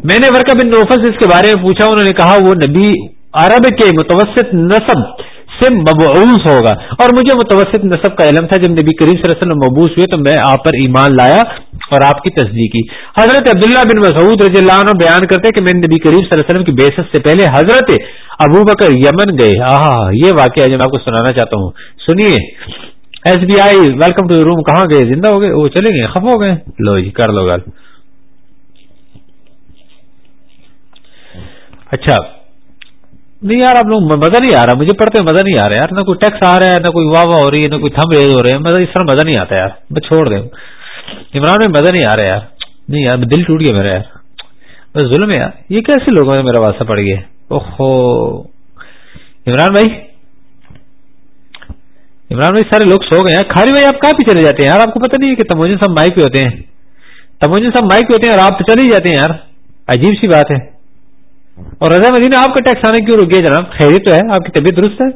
میں نے ورکا بن نوفس اس کے بارے میں پوچھا، انہوں نے کہا، وہ نبی عرب کے متوسط نصب سے مبعوث ہوگا۔ اور مجھے متوسط نصب کا علم تھا، جب نبی کریم صلی اللہ علیہ وسلم مبوس ہوئے تو میں آپ پر ایمان لایا اور آپ کی تصدیق کی۔ حضرت عبداللہ بن مسعود رضی اللہ عنہ بیان کرتے کہ میں نبی کریم صلی اللہ علیہ وسلم کی بیست سے پہلے حضرت ابو بکر یمن گئے۔ آہا، یہ واقعہ جو میں آپ کو سنانا چاہتا ہوں۔ سنیے۔ S B I welcome to room کہاں گئے؟ زندہ ہو گئے؟ وہ چلے گئے خف ہو گئے۔ لو جی کر لو گل۔ اچھا۔ نہیں یار، آپ لوگ مزہ نہیں آ رہا۔ مجھے پڑھتے مزہ نہیں آ رہا یار۔ نہ کوئی ٹیکس آ رہا ہے، نہ کوئی واہ واہ ہو رہی ہے، نہ کوئی تھم ریز ہو رہے ہیں۔ مزہ اس طرح مزہ نہیں آتا یار۔ میں چھوڑ دیں عمران میں مزہ نہیں آ رہا یار۔ نہیں یار، دل ٹوٹ گیا میرا یار۔ بس ظلم ہے یار۔ یہ کیسے لوگوں نے میرا واسطہ پڑ گیا؟ اوہو۔ عمران بھائی۔ عمران بھائی، سارے لوگ سو گئے ہیں۔ کھاری بھائی، آپ کہاں پہ چلے جاتے ہیں یار؟ آپ کو پتہ نہیں ہے کہ تموجن سب مائک پہ ہوتے ہیں۔ تموجن سب مائک پہ ہوتے ہیں اور آپ چلے ہی جاتے ہیں یار۔ عجیب سی بات ہے۔ اور رضا مدینہ، آپ کا ٹیکس آنے کیوں رک گیا جناب؟ خیریت تو ہے، آپ کی طبیعت درست ہے؟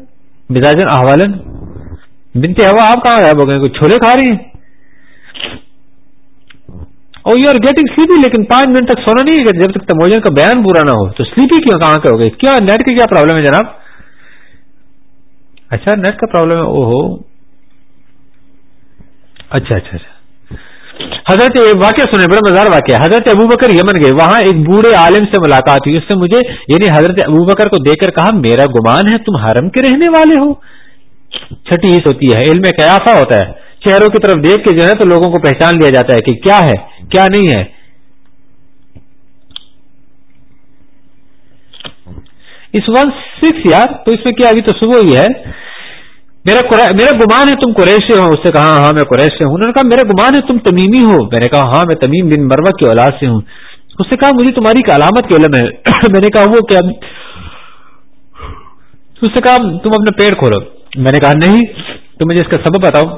مزاجن احوالن۔ بنتے ہوا آپ کہاں غائب ہو گئے؟ کوئی چھولے کھا رہی ہیں؟ Oh you are getting sleepy لیکن پانچ منٹ تک سونا نہیں ہے جب تک تموجن کا بیان پورا نہ ہو، تو سلیپی کیوں؟ کہاں کے ہو گئی کیا نیٹ کا کیا پرابلم ہے جناب؟ اچھا نیٹ کا پرابلم ہے او ہو اچھا اچھا اچھا۔ حضرت واقعہ سنے بڑا مزار واقعہ حضرت ابو بکر یمن گئے، وہاں ایک بوڑھے عالم سے ملاقات ہوئی۔ اس نے مجھے یعنی حضرت ابو بکر کو دیکھ کر کہا، میرا گمان ہے تم حرم کے رہنے والے ہو۔ چھٹی ہیس ہوتی ہے، علم قیافہ ہوتا ہے۔ چہروں کی طرف دیکھ کے جو ہے تو لوگوں کو پہچان لیا جاتا ہے کہ کیا ہے، کیا نہیں ہے۔ اس ون سکس یار تو اس میں کیا، ابھی تو صبح ہی ہے۔ میرا میرا گمان ہے تم قریش سے ہو۔ اس سے کہا ہاں میں قریش سے ہوں۔ انہوں نے کہا، میرا گمان ہے تم تمیمی ہو۔ میں نے کہا ہاں میں تمیم بن مروا کی اولاد سے ہوں۔ اس سے کہا، مجھے تمہاری علامت کی علم ہے۔ *clears throat* میں نے کہا، وہ کیا؟ اس سے کہا، تم اپنا پیڑ کھولو۔ میں نے کہا، نہیں، تم مجھے اس کا سبب بتاؤ۔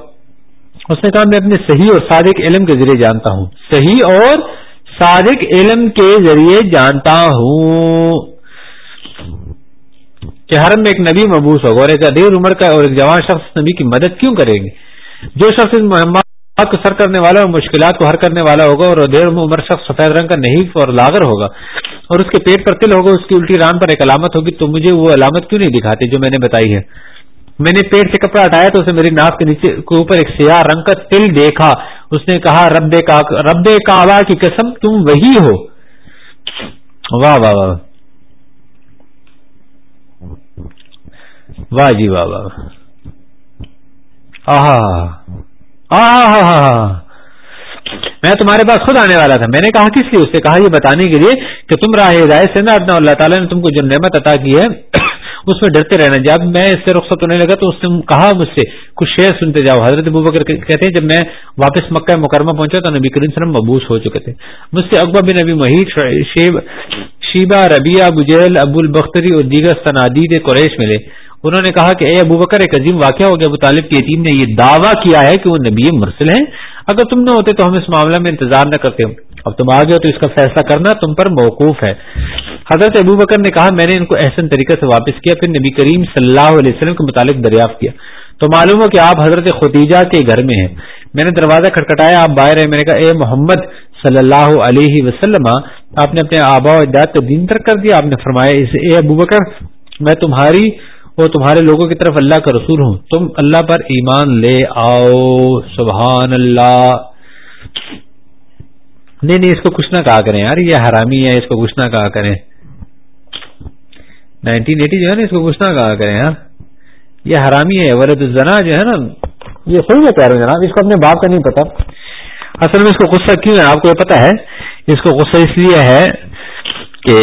اس نے کہا، میں اپنے صحیح اور صادق علم کے ذریعے جانتا ہوں۔ صحیح اور صادق علم کے ذریعے جانتا ہوں۔ کہ حرم میں ایک نبی مبوس ہوگا اور ایک ادیر عمر کا اور ایک جوان شخص نبی کی مدد کیوں کریں گے؟ جو شخص محمد کو سر کرنے والا اور مشکلات کو حل کرنے والا ہوگا اور ادیر عمر شخص سفید رنگ کا نہیں اور لاغر ہوگا اور اس کے پیٹ پر تل ہوگا اس کی الٹی ران پر ایک علامت ہوگی، تو مجھے وہ علامت کیوں نہیں دکھاتی جو میں نے بتائی ہے؟ میں نے پیٹ سے کپڑا ہٹایا تو اسے میری ناک کے نیچے کے اوپر ایک سیاہ رنگ کا تل دیکھا۔ اس نے کہا، رب کا، رب کعبہ کی قسم، تم وہی ہو۔ واہ واہ واہ۔ واہ جی واہ واہ۔ میں تمہارے پاس خود آنے والا تھا۔ میں نے کہا کس لیے؟ اس سے کہا یہ بتانے کے لیے کہ تم راہ ہدایت سے نا اپنا اللہ تعالیٰ نے تم کو جو نعمت عطا کی ہے، *coughs* اس میں ڈرتے رہنا۔ جب میں اس سے رخصت ہونے لگا تو اس نے کہا مجھ سے، کچھ شعر سنتے جاؤ۔ حضرت ابو بکر کہتے ہیں، جب میں واپس مکہ مکرمہ پہنچا تو نبی کریم وسلم مبوس ہو چکے تھے۔ مجھ سے اکبر بن نبی محیط شیبہ ربیہ بجیل ابو البختری اور دیگر صنادید قریش ملے۔ انہوں نے کہا کہ اے ابو بکر، ایک عظیم واقعہ ہو گیا، ابو طالب کی یتیم نے یہ دعویٰ کیا ہے کہ وہ نبی مرسل ہیں۔ اگر تم نہ ہوتے تو ہم اس معاملہ میں انتظار نہ کرتے۔ اب تم آگے ہو تو اس کا فیصلہ کرنا تم پر موقوف ہے۔ حضرت ابو بکر نے کہا، میں نے ان کو احسن طریقے سے واپس کیا، پھر نبی کریم صلی اللہ علیہ وسلم کے متعلق دریافت کیا۔ تو معلوم ہو کہ آپ حضرت ختیجہ کے گھر میں ہیں۔ میں نے دروازہ کھٹکھٹایا، آپ باہر ہیں۔ میں نے کہا، اے محمد صلی اللہ علیہ وسلم، آپ نے اپنے آبا و اجداد کا دین ترک کر دیا۔ آپ نے فرمایا، اے ابو بکر، میں تمہاری اور تمہارے لوگوں کی طرف اللہ کا رسول ہوں۔ تم اللہ پر ایمان لے آؤ۔ سبحان اللہ۔ نہیں نہیں اس کو کچھ نہ کہا کریں یار یہ حرامی ہے اس کو کچھ نہ کہا کریں۔ نائنٹین ایٹی جو ہے نا اس کو کچھ نہ کہا کریں یار۔ یہ حرامی ہے ولد الزنا جو ہے نا۔ یہ صحیح ہے پیارے جناب اس کو اپنے باپ کا نہیں پتا۔ اصل میں اس کو غصہ کیوں ہے؟ آپ کو یہ پتا ہے اس کو غصہ اس لیے ہے کہ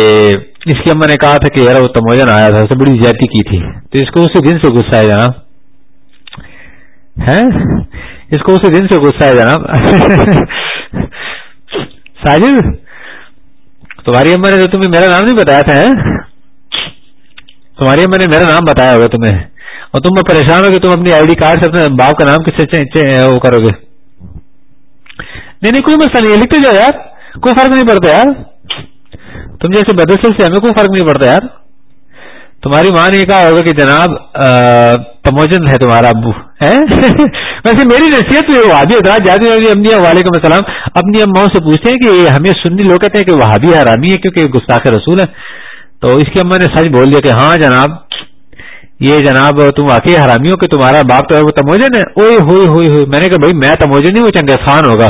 اس کی اما نے کہا تھا کہ یار وہ تموجن آیا تھا، اسے بڑی زیادتی کی تھی۔ تو اس کو اسی دن سے غصہ ہے جناب۔ ہے اس کو اسی دن سے غصہ ہے جناب۔ ساجد، تمہاری اما نے تو تمہیں میرا نام نہیں بتایا تھا تمہاری اما نے میرا نام بتایا ہوگا تمہیں۔ اور تم پریشان ہو کہ تم اپنی آئی ڈی کارڈ سے اپنے باپ کا نام کس سے وہ کرو گے۔ نہیں نہیں، کوئی مسئلہ نہیں ہے لکھتے جاؤ یار۔ کوئی فرق نہیں پڑتا یار۔ تم جیسے بدسل سے ہمیں کوئی فرق نہیں پڑتا یار۔ تمہاری ماں نے کہا ہوگا کہ جناب تموجن ہے تمہارا ابو ہے *laughs* ویسے میری نصیحت وہابی حضرات جاتی امنی وعلیکم السلام، اپنی اماؤں سے پوچھتے ہیں کہ ہمیں سنی، لوگ کہتے ہیں کہ وہابی حرامی ہے کیونکہ گستاخ رسول ہے۔ تو اس کی اما نے سچ بول دیا کہ ہاں جناب، یہ جناب، تم واقعی حرامی ہو کہ تمہارا باپ تو وہ تموجن ہے۔ اوئے ہوئے ہوئے ہوئے، میں نے کہا بھائی، میں تموجن نہیں، وہ چنگیز خان ہوگا۔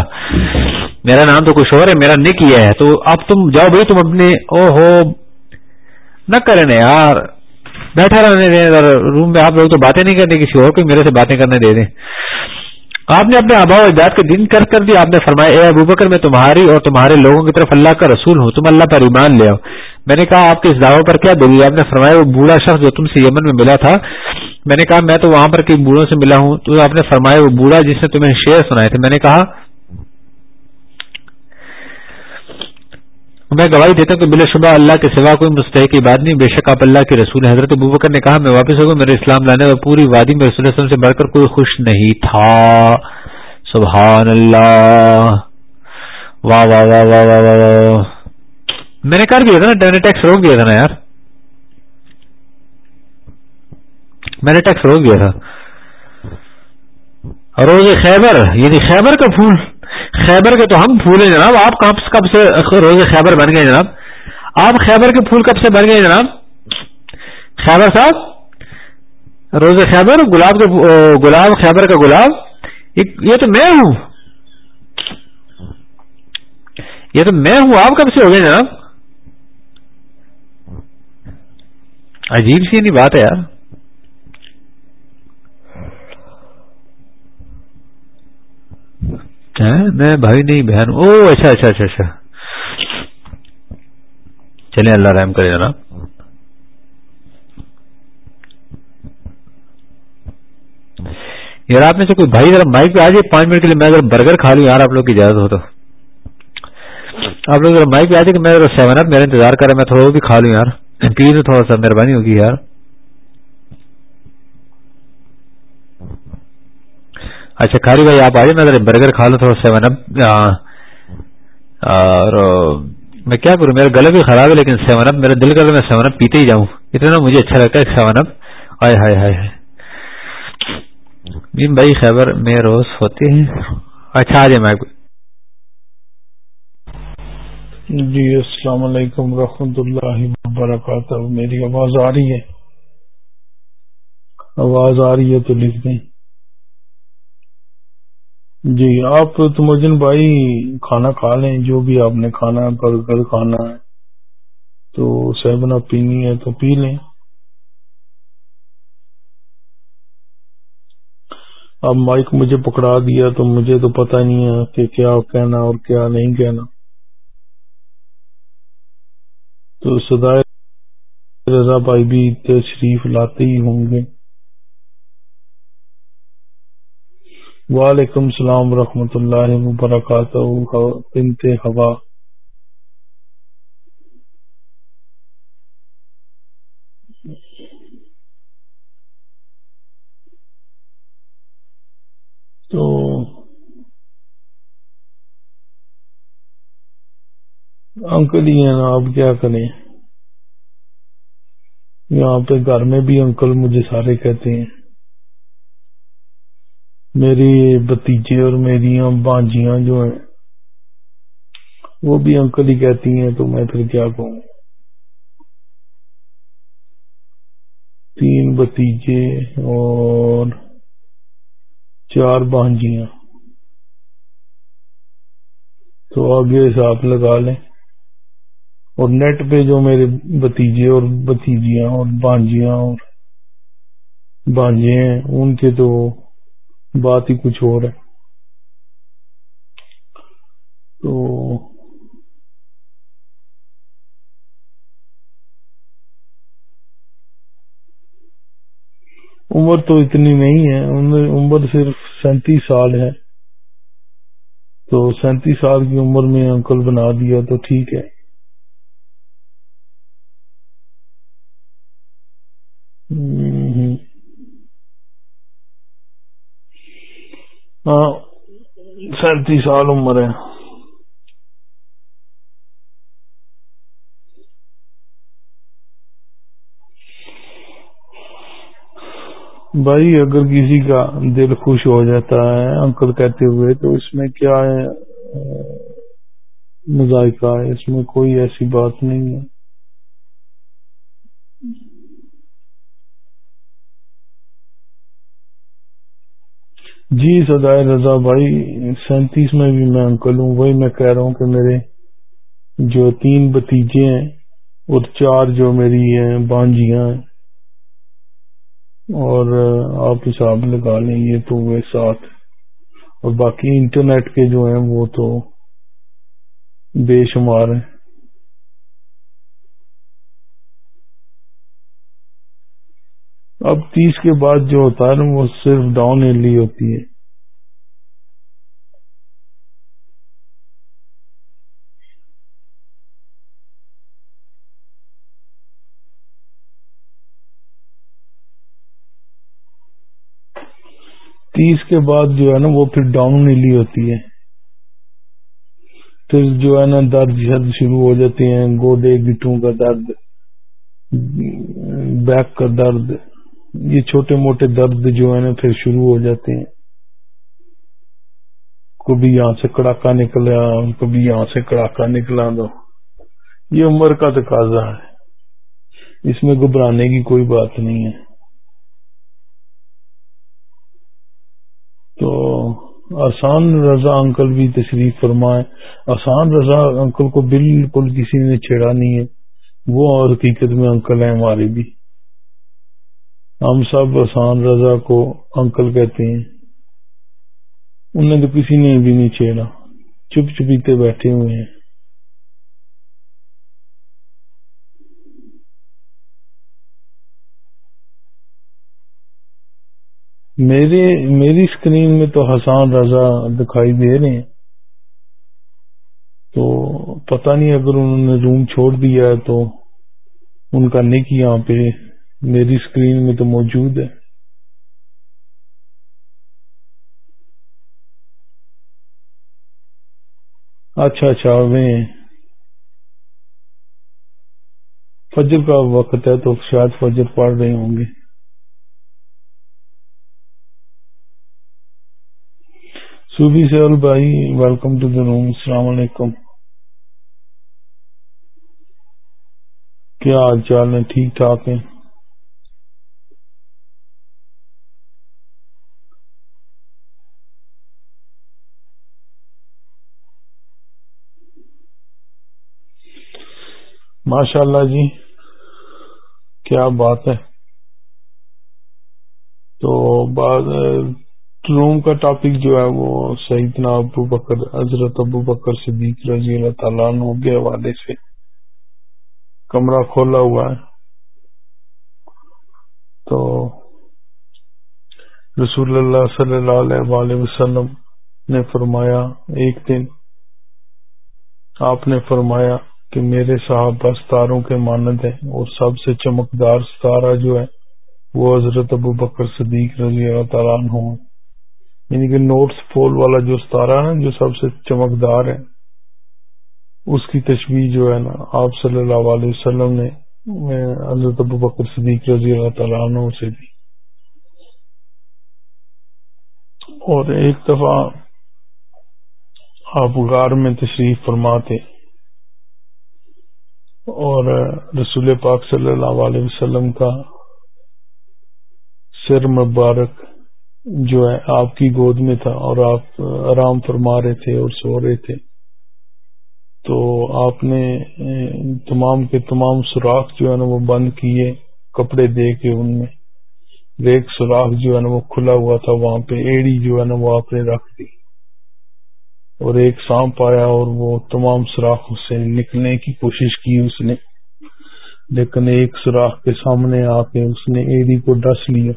میرا نام تو کچھ اور ہے، میرا نک یہ ہے۔ تو اب تم جاؤ بھائی، تم اپنے او ہو نہ کریں یار۔ بیٹھا رہنے دیں روم میں، آپ لوگ تو باتیں نہیں کرنے، کسی اور کو میرے سے باتیں کرنے دے دیں۔ آپ نے اپنے آبا و اجداد کا دن کر کر دیا، آپ نے فرمایا، اے ابو بکر، میں تمہاری اور تمہارے لوگوں کی طرف اللہ کا رسول ہوں، تم اللہ پر ایمان لے آؤ۔ میں نے کہا، آپ کے اس دعوے پر کیا دلیل؟ آپ نے فرمایا، وہ بوڑھا شخص جو تم سے یمن میں ملا تھا۔ میں نے کہا، میں تو وہاں پر کئی بوڑھوں سے ملا ہوں۔ تو آپ نے فرمایا، وہ بوڑھا جس نے تمہیں شعر سنائے تھے۔ میں نے کہا میں گواہی دیتا ہوں کہ بلا شبہ اللہ کے سوا کوئی مستحق بات نہیں، بے شک آپ اللہ کے رسول حضرت ابوبکر نے کہا، میں واپس ہو گیا میرے اسلام لانے اور پوری وادی میں رسول وسلم سے بڑھ کر کوئی خوش نہیں تھا۔ سبحان اللہ۔ واہ واہ واہ واہ واہ واہ واہ۔ میں نے کر دیا تھا نا میں نے ٹیکس روک دیا تھا نا یار۔ میں نے ٹیکس روک دیا تھا۔ روز خیبر یعنی خیبر کا پھول، خیبر کے تو ہم پھول ہیں جناب، آپ کب کب سے روز خیبر بن گئے جناب؟ آپ خیبر کے پھول کب سے بن گئے جناب؟ خیبر صاحب، روز خیبر، گلاب کے گلاب، خیبر کا گلاب، یہ تو میں ہوں۔ یہ تو میں ہوں، آپ کب سے ہو گئے جناب؟ عجیب سی نہیں بات ہے یار۔ میں بھائی نہیں، بہن۔ او اچھا اچھا اچھا اچھا۔ چلیں، اللہ رحم کرے جناب یار، آپ میں سے کوئی بھائی ذرا مائک پہ آ جائے، پانچ منٹ کے لیے میں اگر برگر کھا لوں، یار، آپ لوگ کی اجازت ہو تو۔ آپ لوگ ذرا مائک پہ آ جائے کہ میں سیون اپ میرا انتظار کرا میں تھوڑا بھی کھا لوں، یار۔ پلیز تھوڑا سا مہربانی ہوگی، یار۔ اچھا کھاری بھائی، آپ آ جائیں ذرا برگر کھا لوں، تھوڑا سیون اپ اور میں کیا کروں؟ میرا گلا بھی خراب ہے لیکن سیون اپ میرا دل کر میں سیون اپ پیتے ہی جاؤں۔ اتنا مجھے اچھا لگتا ہے سیون اپ۔ ہائے ہائے ہائے میم بھائی، خیبر میں روز ہوتے ہیں۔ اچھا آ جائے میں جی السلام علیکم ورحمۃ اللہ وبرکاتہ۔ میری آواز آ رہی ہے؟ آواز آ رہی ہے تو لکھ دیں۔ جی آپ تمجن بھائی کھانا کھا لیں، جو بھی آپ نے کھانا ہے، برگر کھانا ہے، تو سیون اپ پینی ہے تو پی لیں۔ اب مائک مجھے پکڑا دیا تو مجھے تو پتہ نہیں ہے کہ کیا کہنا اور کیا نہیں کہنا۔ تو سدائے رضا بھائی بھی تشریف لاتے ہی ہوں گے۔ وعلیکم السلام ورحمۃ اللہ وبرکاتہ۔ بنت ہوا۔ تو انکل ہی ہیں نا آپ کیا کریں؟ یہاں پہ گھر میں بھی انکل مجھے سارے کہتے ہیں۔ میری بتیجے اور میری بانجیاں جو ہیں، وہ بھی انکل ہی کہتی ہیں، تو میں پھر کیا کہوں؟ تین بتیجے اور چار بانجیاں۔ تو آگے حساب لگا لیں۔ اور نیٹ پہ جو میرے بتیجے اور بتیجیاں اور بانجیاں اور بانجے ہیں، ان کے تو بات ہی کچھ اور ہے۔ تو عمر تو اتنی نہیں ہے، عمر صرف سینتیس سال ہے۔ تو سینتیس سال کی عمر میں انکل بنا دیا تو ٹھیک ہے۔ ہاں سینتیس سال عمر ہے۔ بھائی، اگر کسی کا دل خوش ہو جاتا ہے، انکل کہتے ہوئے، تو اس میں کیا ہے؟ مذائقہ ہے، اس میں کوئی ایسی بات نہیں ہے۔ جی سدائے رضا بھائی، سینتیس میں بھی میں انکل ہوں، وہی میں کہہ رہا ہوں کہ میرے جو تین بتیجے ہیں، اور چار جو میری ہیں، بانجیاں ہیں۔ اور آپ حساب لگا لیں، یہ تو وہ ساتھ۔ اور باقی انٹرنیٹ کے جو ہیں، وہ تو بے شمار ہیں۔ اب تیس کے بعد جو ہوتا ہے نا، وہ صرف ڈاؤن ہل ہی ہوتی ہے۔ تیس کے بعد جو ہے نا، وہ پھر ڈاؤن ہل ہی ہوتی ہے۔ پھر جو ہے نا، درد شرد شروع ہو جاتے ہیں، گودے، گٹھوں کا درد، بیک کا درد۔ یہ چھوٹے موٹے درد جو ہے نا، پھر شروع ہو جاتے ہیں۔ کبھی یہاں سے کڑاکا نکلا کبھی یہاں سے کڑاکا نکلا تو یہ عمر کا تقاضا ہے۔ اس میں گھبرانے کی کوئی بات نہیں ہے۔ تو آسان رضا انکل بھی تشریف فرمائے۔ آسان رضا انکل کو بالکل کسی نے چھیڑا نہیں ہے۔ وہ اور حقیقت میں انکل ہیں، ہمارے بھی۔ ہم سب آسان رضا کو انکل کہتے ہیں۔ انہیں تو کسی نے بھی نہیں چھیڑا۔ چپ چپیتے بیٹھے ہوئے ہیں۔ میرے، میری اسکرین میں تو حسان رضا دکھائی دے رہے ہیں۔ تو پتہ نہیں اگر انہوں نے روم چھوڑ دیا ہے تو ان کا نک یہاں پہ میری اسکرین میں تو موجود ہے۔ اچھا اچھا میں فجر کا وقت ہے تو شاید فجر پڑھ رہے ہوں گے۔ صوفی سیول بھائی ویلکم ٹو دا روم السلام علیکم۔ کیا حال چال ہے ٹھیک ٹھاک ہے ماشاء اللہ جی کیا بات ہے۔ تو روم کا ٹاپک جو ہے وہ سیدنا ابو بکر، حضرت ابو بکر صدیق رضی اللہ تعالیٰ عنہ کے حوالے سے کمرہ کھولا ہوا ہے۔ تو رسول اللہ صلی اللہ علیہ وآلہ وسلم نے فرمایا، ایک دن آپ نے فرمایا کہ میرے صحابہ ستاروں کے مانند ہیں، اور سب سے چمکدار ستارہ جو ہے، وہ حضرت ابو بکر صدیق رضی اللہ تعالیٰ عنہ یعنی کہ نوٹس پول والا جو ستارہ ہے جو سب سے چمکدار ہے اس کی تشویح جو ہے نا، آپ صلی اللہ علیہ وسلم نے حضرت ابو بکر صدیق رضی اللہ تعالیٰ عنہ سے دی اور ایک دفعہ آپ غار میں تشریف فرماتے اور رسول پاک صلی اللہ علیہ وسلم کا سر مبارک جو ہے آپ کی گود میں تھا اور آپ آرام فرما رہے تھے اور سو رہے تھے۔ تو آپ نے تمام کے تمام سوراخ جو ہے نا وہ بند کیے، کپڑے دے کے ان میں۔ ایک سوراخ جو ہے نا وہ کھلا ہوا تھا، وہاں پہ ایڑی جو ہے نا وہ آپ نے رکھ دی۔ اور ایک سانپ آیا اور وہ تمام سوراخ سے نکلنے کی کوشش کی اس نے۔ لیکن ایک سوراخ کے سامنے آ کے اس نے ایڑی کو ڈس لیا۔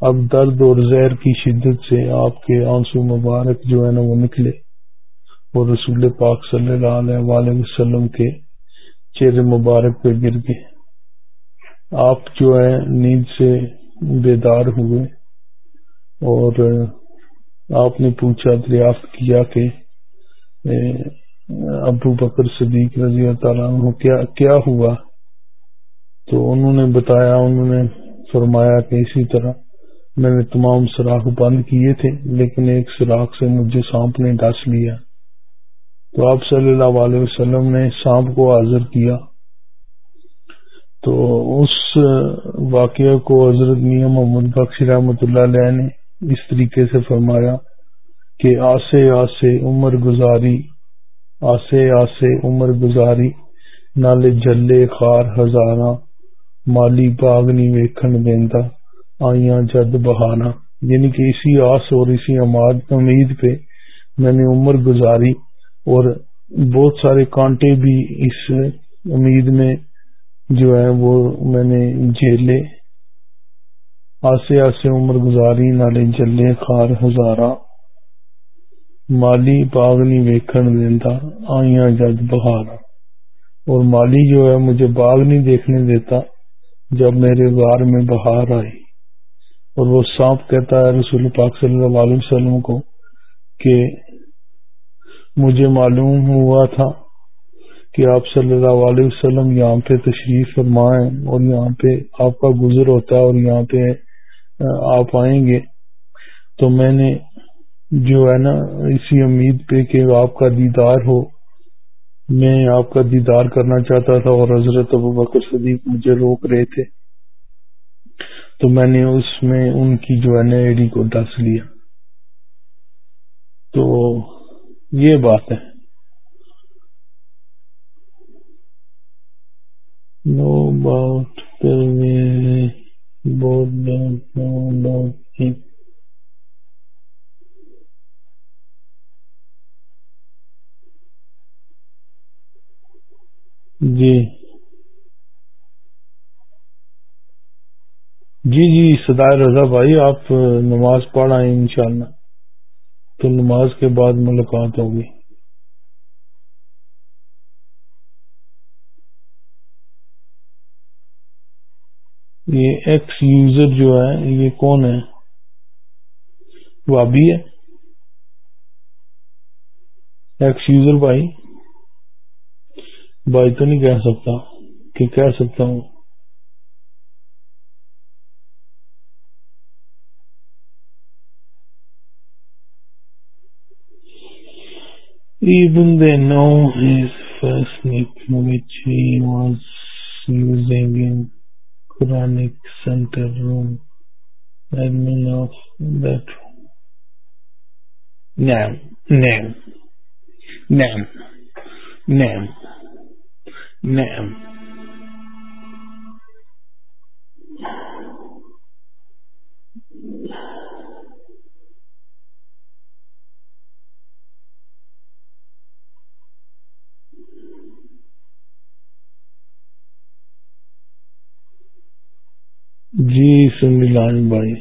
اب درد اور زہر کی شدت سے آپ کے آنسو مبارک جو ہے نا وہ نکلے۔ اور رسول پاک صلی اللہ علیہ وآلہ وسلم کے چہرے مبارک پہ گر گئے۔ آپ جو ہے نیند سے بیدار ہوئے۔ اور آپ نے پوچھا، دریافت کیا کہ ابو بکر صدیق رضی اللہ تعالیٰ عنہ کیا کیا ہوا؟ تو انہوں نے بتایا، انہوں نے فرمایا کہ اسی طرح میں نے تمام سوراخ بند کیے تھے، لیکن ایک سوراخ سے مجھے سانپ نے ڈس لیا۔ تو آپ صلی اللہ علیہ وسلم نے سانپ کو حاضر کیا۔ تو اس واقعہ کو حضرت میاں محمد بخش رحمۃ اللہ علیہ نے اس طریقے سے فرمایا کہ آسے آسے عمر گزاری، آسے آسے عمر گزاری نالے جلے خار ہزارہ مالی باغ نہیں ویکھن دینا آئیاں جد بہانا یعنی کہ اسی آس اور اسی امید پہ میں نے عمر گزاری اور بہت سارے کانٹے بھی اس امید میں جو ہے وہ میں نے جیلے آسے آسے عمر گزاری، نالے جلے، خار ہزارہ مالی باغنی ویکھن دینا آئیاں جد بہارا اور مالی جو ہے، مجھے باغ نہیں دیکھنے دیتا جب میرے غار میں بہار آئی۔ اور وہ سانپ کہتا ہے رسول پاک صلی اللہ علیہ وسلم کو کہ مجھے معلوم ہوا تھا کہ آپ صلی اللہ علیہ وسلم یہاں پہ تشریف فرمائیں اور یہاں پہ آپ کا گزر ہوتا ہے اور یہاں پہ آپ آئیں گے، تو میں نے جو ہے نا اسی امید پہ کہ آپ کا دیدار ہو۔ میں آپ کا دیدار کرنا چاہتا تھا اور حضرت ابو بکر صدیق مجھے روک رہے تھے، تو میں نے اس میں ان کی جو ہے نا ایڈی کو ڈس لیا۔ تو یہ بات ہے۔ نو اباؤٹ جی۔ جی جی سدائے رضا بھائی، آپ نماز پڑھ آئے انشاءاللہ، تو نماز کے بعد ملاقات ہوگی۔ یہ ایکس یوزر جو ہے، یہ کون ہے؟ وہ ابھی ہے۔ ایکس یوزر بھائی۔ بھائی تو نہیں کہہ سکتا کہ کہہ سکتا ہوں۔ Even they know his first nick which he was using in Quranic center room admin of that Name, name, name, name. name. جی سنیلان بھائی۔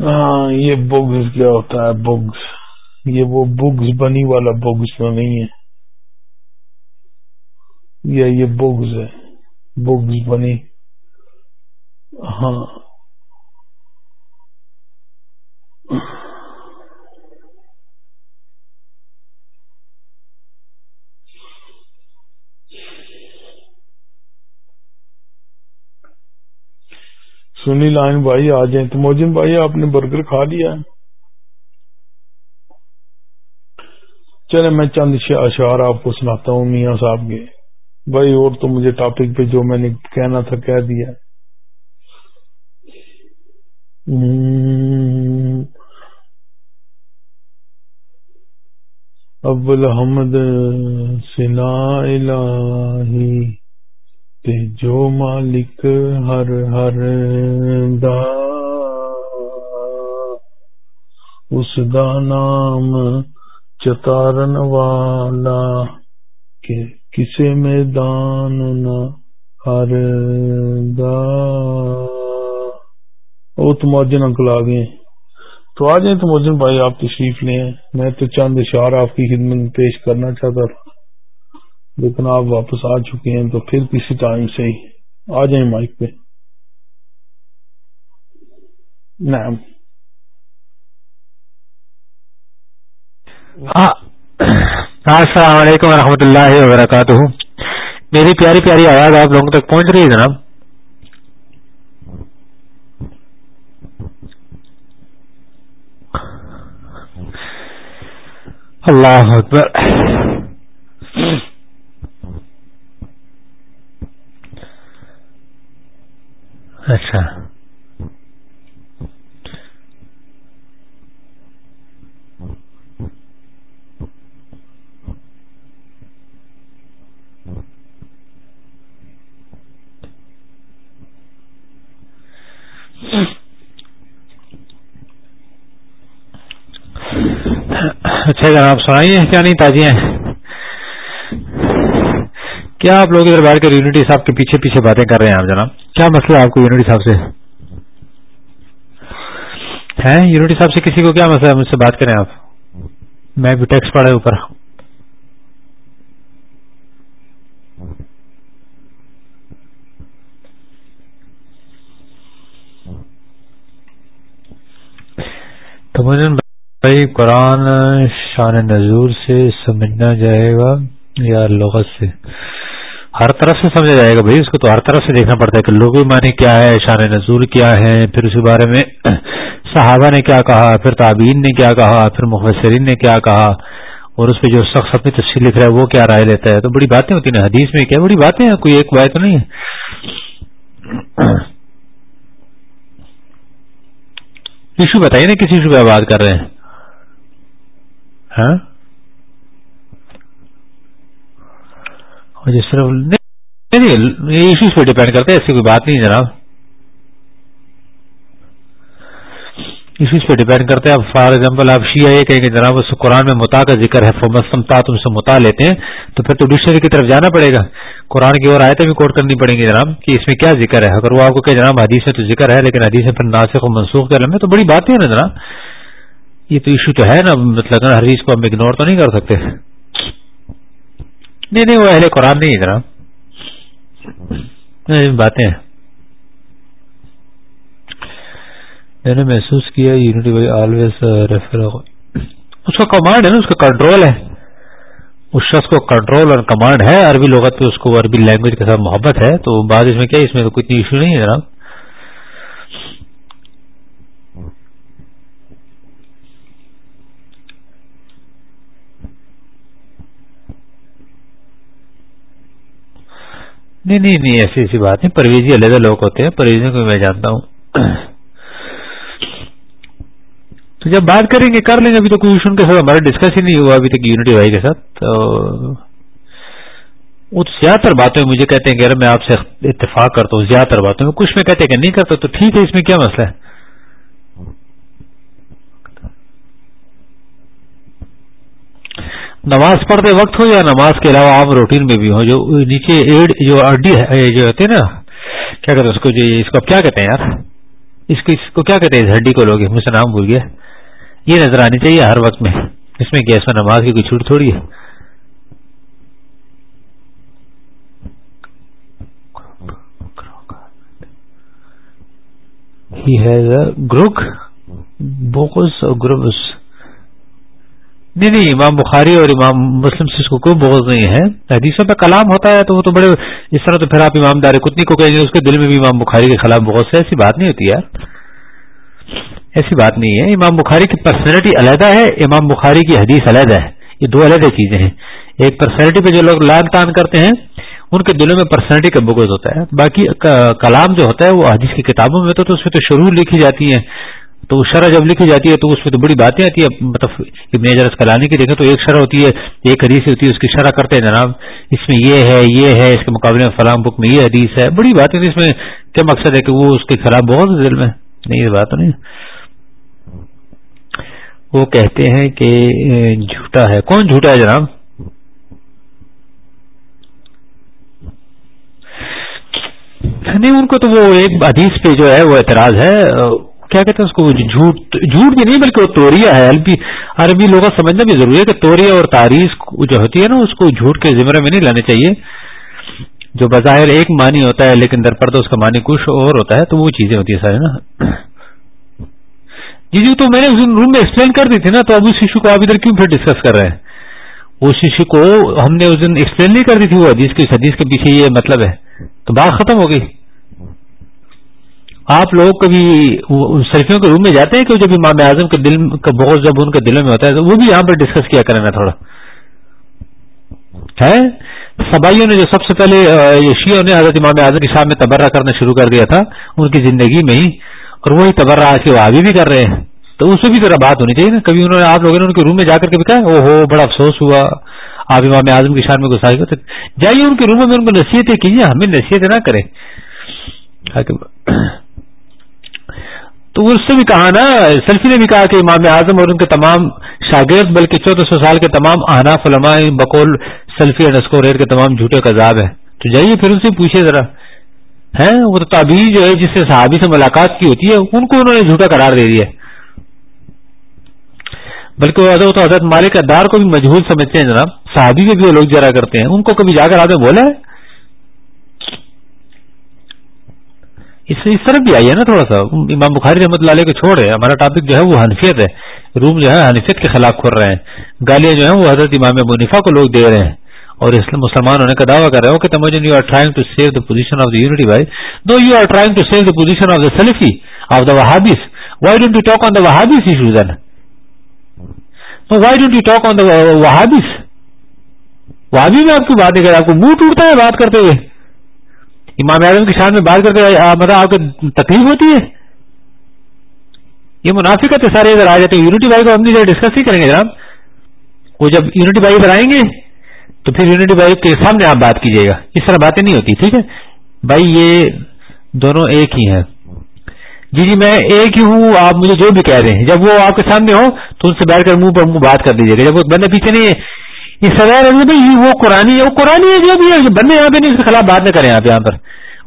ہاں یہ بگز کیا ہوتا ہے بگز یہ وہ بگز بنی والا بگز تو نہیں ہے۔ یا یہ بگز ہے بگز بنی۔ ہاں۔ سنی لائن بھائی آ جائیں تو موجن بھائی آپ نے برگر کھا لیا چلے میں چند اشعار آپ کو سناتا ہوں، میاں صاحب کے۔ بھائی اور تو مجھے ٹاپک پہ جو میں نے کہنا تھا کہہ دیا۔ ابل حمد سنا الہی۔ تے جو مالک ہر ہر دا، اس دا نام چتارن والا، کہ کسے میدان نہ ہر دا۔ او تو موجن انکل آ گئے۔ تو آ جائیں تو موجن بھائی آپ تشریف لیں۔ میں تو چند اشعار آپ کی خدمت پیش کرنا چاہتا تھا۔ لیکن آپ واپس آ چکے ہیں تو پھر کسی ٹائم سے ہی آ جائیں مائک پہ۔ نعم۔ ہاں۔ السلام علیکم ورحمۃ اللہ وبرکاتہ۔ میری پیاری پیاری آواز آپ لوگوں تک پہنچ رہی ہے جناب؟ اللہ اکبر۔ اچھا۔ اچھا جناب سنائیے، کیا نہیں تازی ہیں۔ کیا آپ لوگ ادھر بیٹھ کر یونٹی صاحب کے پیچھے پیچھے باتیں کر رہے ہیں آپ جناب؟ کیا مسئلہ ہے آپ کو یونٹی صاحب سے؟ ہے یونٹی صاحب سے کسی کو کیا مسئلہ ہے؟ مجھ سے بات کریں آپ۔ میں بھی ٹیکس پڑھے اوپر۔ تو مجھے بھائی قرآن شان نظور سے سمجھنا جائے گا یا لغت سے؟ ہر طرف سے سمجھا جائے گا بھائی، اس کو تو ہر طرف سے دیکھنا پڑتا ہے کہ لوگی معنی کیا ہے، شان نظور کیا ہے، پھر اس بارے میں *clears throat* صحابہ نے کیا کہا، پھر تعبین نے کیا کہا، پھر مفسرین نے کیا کہا، اور اس پہ جو شخص اپنی تفصیل لکھ رہا ہے، وہ کیا رائے لیتا ہے؟ تو بڑی باتیں ہوتی ہیں حدیث میں کیا بڑی باتیں ہیں، کوئی ایک بات تو نہیں ہے؟ *clears throat* ایشو بتائیے نا کسی ایشو پہ بات کر رہے ہیں؟ ہاں؟ جس طرح نہیں ایشوز پہ ڈیپینڈ کرتے ایسی کوئی بات نہیں جناب۔ ایشوز پہ ڈیپینڈ کرتے ہیں اب فار ایگزامپل آپ شیعہ یہ کہیں گے، جناب، اس قرآن میں متا کا ذکر ہے فمسمتا تم سے متا لیتے ہیں۔ تو پھر تو ڈکشنری کی طرف جانا پڑے گا۔ قرآن کی اور آیتیں بھی کوٹ کرنی پڑیں گی جناب، کہ اس میں کیا ذکر ہے۔ اگر وہ آپ کو کہ جناب، حدیث میں تو ذکر ہے، لیکن حدیث میں پھر ناسخ و منسوخ کے علم ہے تو بڑی بات ہے نا جناب۔ یہ تو ایشو تو ہے نا مطلب ہر چیز کو ہم اگنور تو نہیں کر سکتے۔ نہیں نہیں، وہ اہل قرآن نہیں ہے جناب باتیں میں نے محسوس کیا یونٹی بائی آلویز ریفر اس کا کمانڈ ہے نا، اس کا کنٹرول ہے۔ اس شخص کو کنٹرول اور کمانڈ ہے، عربی لغت پہ اس کو عربی لینگویج کے ساتھ محبت ہے۔ تو بعد اس میں کیا، اس میں تو کوئی ایشو نہیں ہے جناب نہیں نہیں نہیں، ایسی ایسی بات نہیں۔ پرویزی علیحدہ لوگ ہوتے ہیں پرویزیوں کو میں جانتا ہوں۔ تو جب بات کریں گے، کر لیں گے۔ ابھی تو کوئی ایشو کے ساتھ، ہمارا ڈسکس ہی نہیں ہوا ابھی تک یونٹی بھائی کے ساتھ۔ تو وہ زیادہ تر باتوں میں مجھے کہتے ہیں کہ میں آپ سے اتفاق کرتا ہوں، زیادہ تر باتوں میں۔ کچھ میں کہتے ہیں کہ نہیں کرتا، تو ٹھیک ہے، اس میں کیا مسئلہ ہے؟ نماز پڑھتے وقت ہو یا نماز کے علاوہ عام روٹین میں بھی ہو، جو نیچے ایڈ جو اڈی ہے جو ہوتے ہیں نا، کیا کہتے ہیں اس کو، جو اس کو کیا کہتے ہیں یار؟ اس کو اس کو کیا کہتے ہیں؟ اس ہڈی کو لوگ، مجھ سے نام بھول گیا۔ یہ نظر آنی چاہیے ہر وقت میں۔ اس میں کیا اس میں نماز کی کوئی چھوٹ تھوڑی ہے۔ ہی ہیز اے گروک بوکس اور گروبس نہیں نہیں، امام بخاری اور امام مسلم سے اس کو کوئی بغض نہیں ہے۔ حدیثوں پہ کلام ہوتا ہے تو وہ تو بڑے اس طرح تو پھر آپ امام دار کتنی کو کہیں گے، اس کے دل میں بھی امام بخاری کے خلاف بغض ہے، ایسی بات نہیں ہوتی یار۔ ایسی بات نہیں ہے۔ امام بخاری کی پرسنالٹی علیحدہ ہے، امام بخاری کی حدیث علیحدہ ہے۔ یہ دو علیحدہ چیزیں ہیں۔ ایک پرسنالٹی پہ جو لوگ لان تان کرتے ہیں، ان کے دلوں میں پرسنالٹی کا بغض ہوتا ہے۔ باقی کلام جو ہوتا ہے، وہ حدیث کی کتابوں میں تو اس میں تو شروع لکھی جاتی ہیں۔ تو شرح جب لکھی جاتی ہے تو اس میں تو بڑی باتیں آتی ہے مطلب میجر کلانے کی دیکھیں تو ایک شرح ہوتی ہے، ایک حدیث ہوتی ہے، اس کی شرح کرتے ہیں جناب۔ اس میں یہ ہے یہ ہے، اس کے مقابلے میں فلام بک میں یہ حدیث ہے۔ بڑی باتیں اس میں کیا مقصد ہے کہ وہ اس کے خلاف بہت دل میں نہیں، یہ بات نہیں۔ وہ کہتے ہیں کہ جھوٹا ہے۔ کون جھوٹا ہے جناب؟ نہیں، ان کو تو وہ ایک حدیث پہ جو ہے وہ اعتراض ہے۔ کیا کہتے ہیں اس کو؟ جھوٹ جھوٹ بھی نہیں بلکہ وہ توریا ہے۔ عربی عربی لوگوں سمجھنا بھی ضروری ہے کہ توریا اور تاریخ جو ہوتی ہے نا، اس کو جھوٹ کے ذمرے میں نہیں لانے چاہیے۔ جو بظاہر ایک معنی ہوتا ہے لیکن در پردہ اس کا معنی کچھ اور ہوتا ہے، تو وہ چیزیں ہوتی ہیں سارے نا۔ جی جی تو میں نے اس روم میں ایکسپلین کر دی تھی نا، تو اب اس ایشو کو آپ ادھر کیوں پھر ڈسکس کر رہے ہیں؟ اس ایشو کو ہم نے اس دن ایکسپلین نہیں کر دی تھی وہ حدیث کی حدیث کے پیچھے یہ مطلب ہے۔ تو بات ختم ہو گئی۔ آپ لوگ کبھی سیلفیوں کے روم میں جاتے ہیں کہ جب امام اعظم کے دل کا بہت جب ان کے دلوں میں ہوتا ہے تو وہ بھی یہاں پر ڈسکس کیا کریں نا تھوڑا۔ ہے؟ سبائیوں نے جو سب سے پہلے شیعوں نے حضرت امام اعظم کے سامنے تبرہ کرنا شروع کر دیا تھا، ان کی زندگی میں ہی، اور وہی تبرہ آج کے وہ بھی کر رہے ہیں۔ تو اس میں بھی ذرا بات ہونی چاہیے نا۔ کبھی انہوں نے، آپ لوگوں نے ان کے روم میں جا کر کے بھی کہا او ہو بڑا افسوس ہوا، آپ امام اعظم کی شان میں گسائی کرتے جائیے ان کے روموں میں، ان کو نصیحتیں کیجیے، ہمیں نصیحتیں نہ کریں۔ تو اس سے بھی کہا نا سیلفی نے بھی کہا کہ امام اعظم اور ان کے تمام شاگرد، بلکہ چودہ سو سال کے تمام احناف علماء بقول سیلفی ریڈ کے تمام جھوٹے کا ذاب ہے تو جائیے پھر ان سے پوچھے ذرا۔ ہے وہ تو تبھی جو ہے، جس سے صحابی سے ملاقات کی ہوتی ہے، ان کو انہوں نے جھوٹا قرار دے دیا۔ بلکہ وہ تو حضرت مالک ادار کو بھی مجہور سمجھتے ہیں جناب۔ صحابی میں بھی وہ لوگ جرا کرتے ہیں۔ ان کو کبھی جا کر آدمی بولا ہے؟ اس اس طرف بھی آئیے نا تھوڑا سا۔ امام بخاری رحمۃ اللہ علیہ کو چھوڑ ہے ہمارا ٹاپک جو ہے وہ حنفیت ہے۔ روم جو ہے حنیفیت کے خلاف کھل رہے ہیں۔ گالیاں جو ہیں وہ حضرت امام منیفا کو لوگ دے رہے ہیں۔ اور اسلام مسلمان ہونے کا دعویٰ کر رہے ہو کہ Temujin you are trying to save the position of the unity by no you are trying to save the position of the Salafi of the Wahhabis why don't you talk on the Wahhabis issues then why don't you talk on the Wahhabis Wahhabi میں آپ کی بات نہیں کر آپ کو منہ ٹوٹتا ہے بات کرتے ہوئے۔ امام اعظم کی شان میں بات کرتے مطلب آپ کو تکلیف ہوتی ہے؟ یہ منافقت ہے سارے ادھر آ جاتے ہیں یونٹی بائی کو ہم ڈسکس ہی کریں گے جناب۔ وہ جب یونٹی بائی ادھر آئیں گے، تو پھر یونٹی بھائی کے سامنے آپ بات کیجیے گا۔ اس طرح باتیں نہیں ہوتی، ٹھیک ہے؟ بھائی، یہ دونوں ایک ہی ہیں۔ جی جی میں ایک ہی ہوں، آپ مجھے جو بھی کہہ رہے ہیں۔ جب وہ آپ کے سامنے ہو تو ان سے بیٹھ کر منہ پر منہ بات کر دیجیے گا۔ جب وہ بندے پیچھے نہیں ہے یہ سزا رہے بھائی وہ قرآن ہے وہ قرآن ہے جو بھی ہے بندے یہاں پہ نہیں، اس کے خلاف بات نہ کریں آپ یہاں پر۔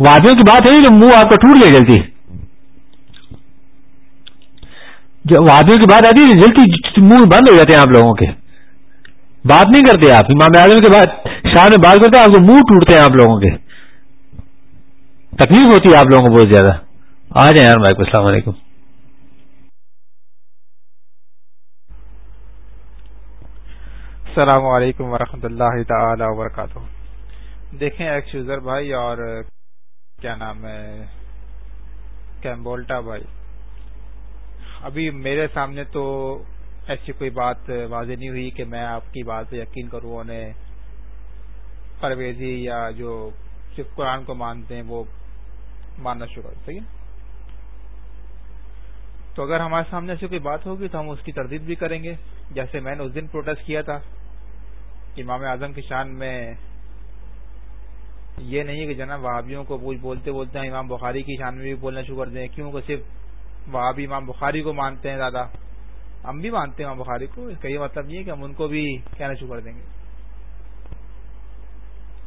وادیوں کی بات ہے جو منہ آپ کا ٹوٹ گیا جلدی۔ جو وادیوں کی بات آتی ہے جلدی منہ بند ہو جاتے ہیں آپ لوگوں کے۔ بات نہیں کرتے آپ، امام اعظم کے بعد شاہ میں بات کرتے آپ کو منہ ٹوٹتے ہیں آپ لوگوں کے۔ تکلیف ہوتی ہے آپ لوگوں کو بہت زیادہ۔ آ جائیں یار السلام علیکم۔ السلام علیکم ورحمۃ اللہ تعالی وبرکاتہ۔ دیکھیں ایک یوزر بھائی اور کیا نام ہے؟ کیمبولٹا بھائی۔ ابھی میرے سامنے تو ایسی کوئی بات واضح نہیں ہوئی کہ میں آپ کی بات پہ یقین کروں انہیں پرویزی یا جو صرف قرآن کو مانتے ہیں وہ ماننا شروع کر صحیح تو اگر ہمارے سامنے ایسی کوئی بات ہوگی تو ہم اس کی تردید بھی کریں گے۔ جیسے میں نے اس دن پروٹیسٹ کیا تھا۔ امام اعظم کی شان میں یہ نہیں کہ جناب وہابیوں کو بولتے بولتے ہیں، امام بخاری کی شان میں بھی بولنا شروع کر دیں۔ کیوں کہ صرف وہابی امام بخاری کو مانتے ہیں زیادہ؟ ہم بھی مانتے ہیں امام بخاری کو۔ اس کا یہ مطلب نہیں ہے کہ ہم ان کو بھی کہنا شروع کر دیں گے۔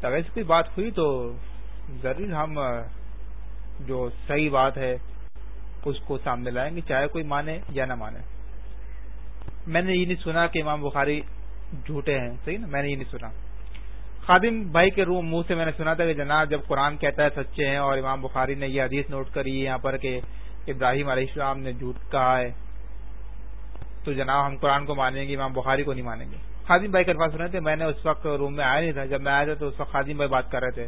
تو اگر کوئی بات ہوئی تو ضرور ہم، جو صحیح بات ہے، اس کو سامنے لائیں گے، چاہے کوئی مانے یا نہ مانے۔ میں نے یہ نہیں سنا کہ امام بخاری جھوٹے ہیں، صحیح نا؟ میں نے یہ نہیں سنا۔ خادم بھائی کے روم منہ سے میں نے سنا تھا کہ جناب جب قرآن کہتا ہے سچے ہیں اور امام بخاری نے یہ حدیث نوٹ کری یہاں پر کہ ابراہیم علیہ السلام نے جھوٹ کہا ہے، تو جناب ہم قرآن کو مانیں گے، امام بخاری کو نہیں مانیں گے۔ خادم بھائی کے پاس سنے تھے، میں نے اس وقت روم میں آیا نہیں تھا، جب میں آیا تھا تو اس وقت خادم بھائی بات کر رہے تھے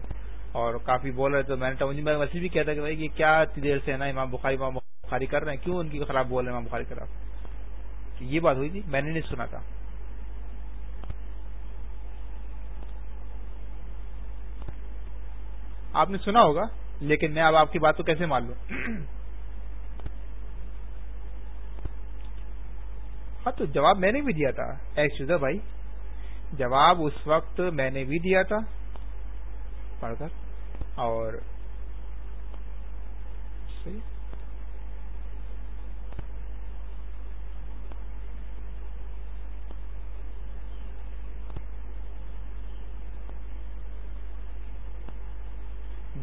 اور کافی بول رہے تھے میں نے بھائی وسیع بھی کہا تھا کہ بھائی یہ کیا اتنی دیر سے ہے نا، امام بخاری امام بخاری کر رہے ہیں، کیوں ان کی خلاف بول رہے ہیں، امام بخاری خلاف؟ یہ بات ہوئی تھی، میں نے نہیں سنا تھا۔ آپ نے سنا ہوگا، لیکن میں اب آپ کی بات کو کیسے مان لوں؟ ہاں تو جواب میں نے بھی دیا تھا۔ اے شدہ بھائی، جواب اس وقت میں نے بھی دیا تھا۔ پڑھ کر۔ اور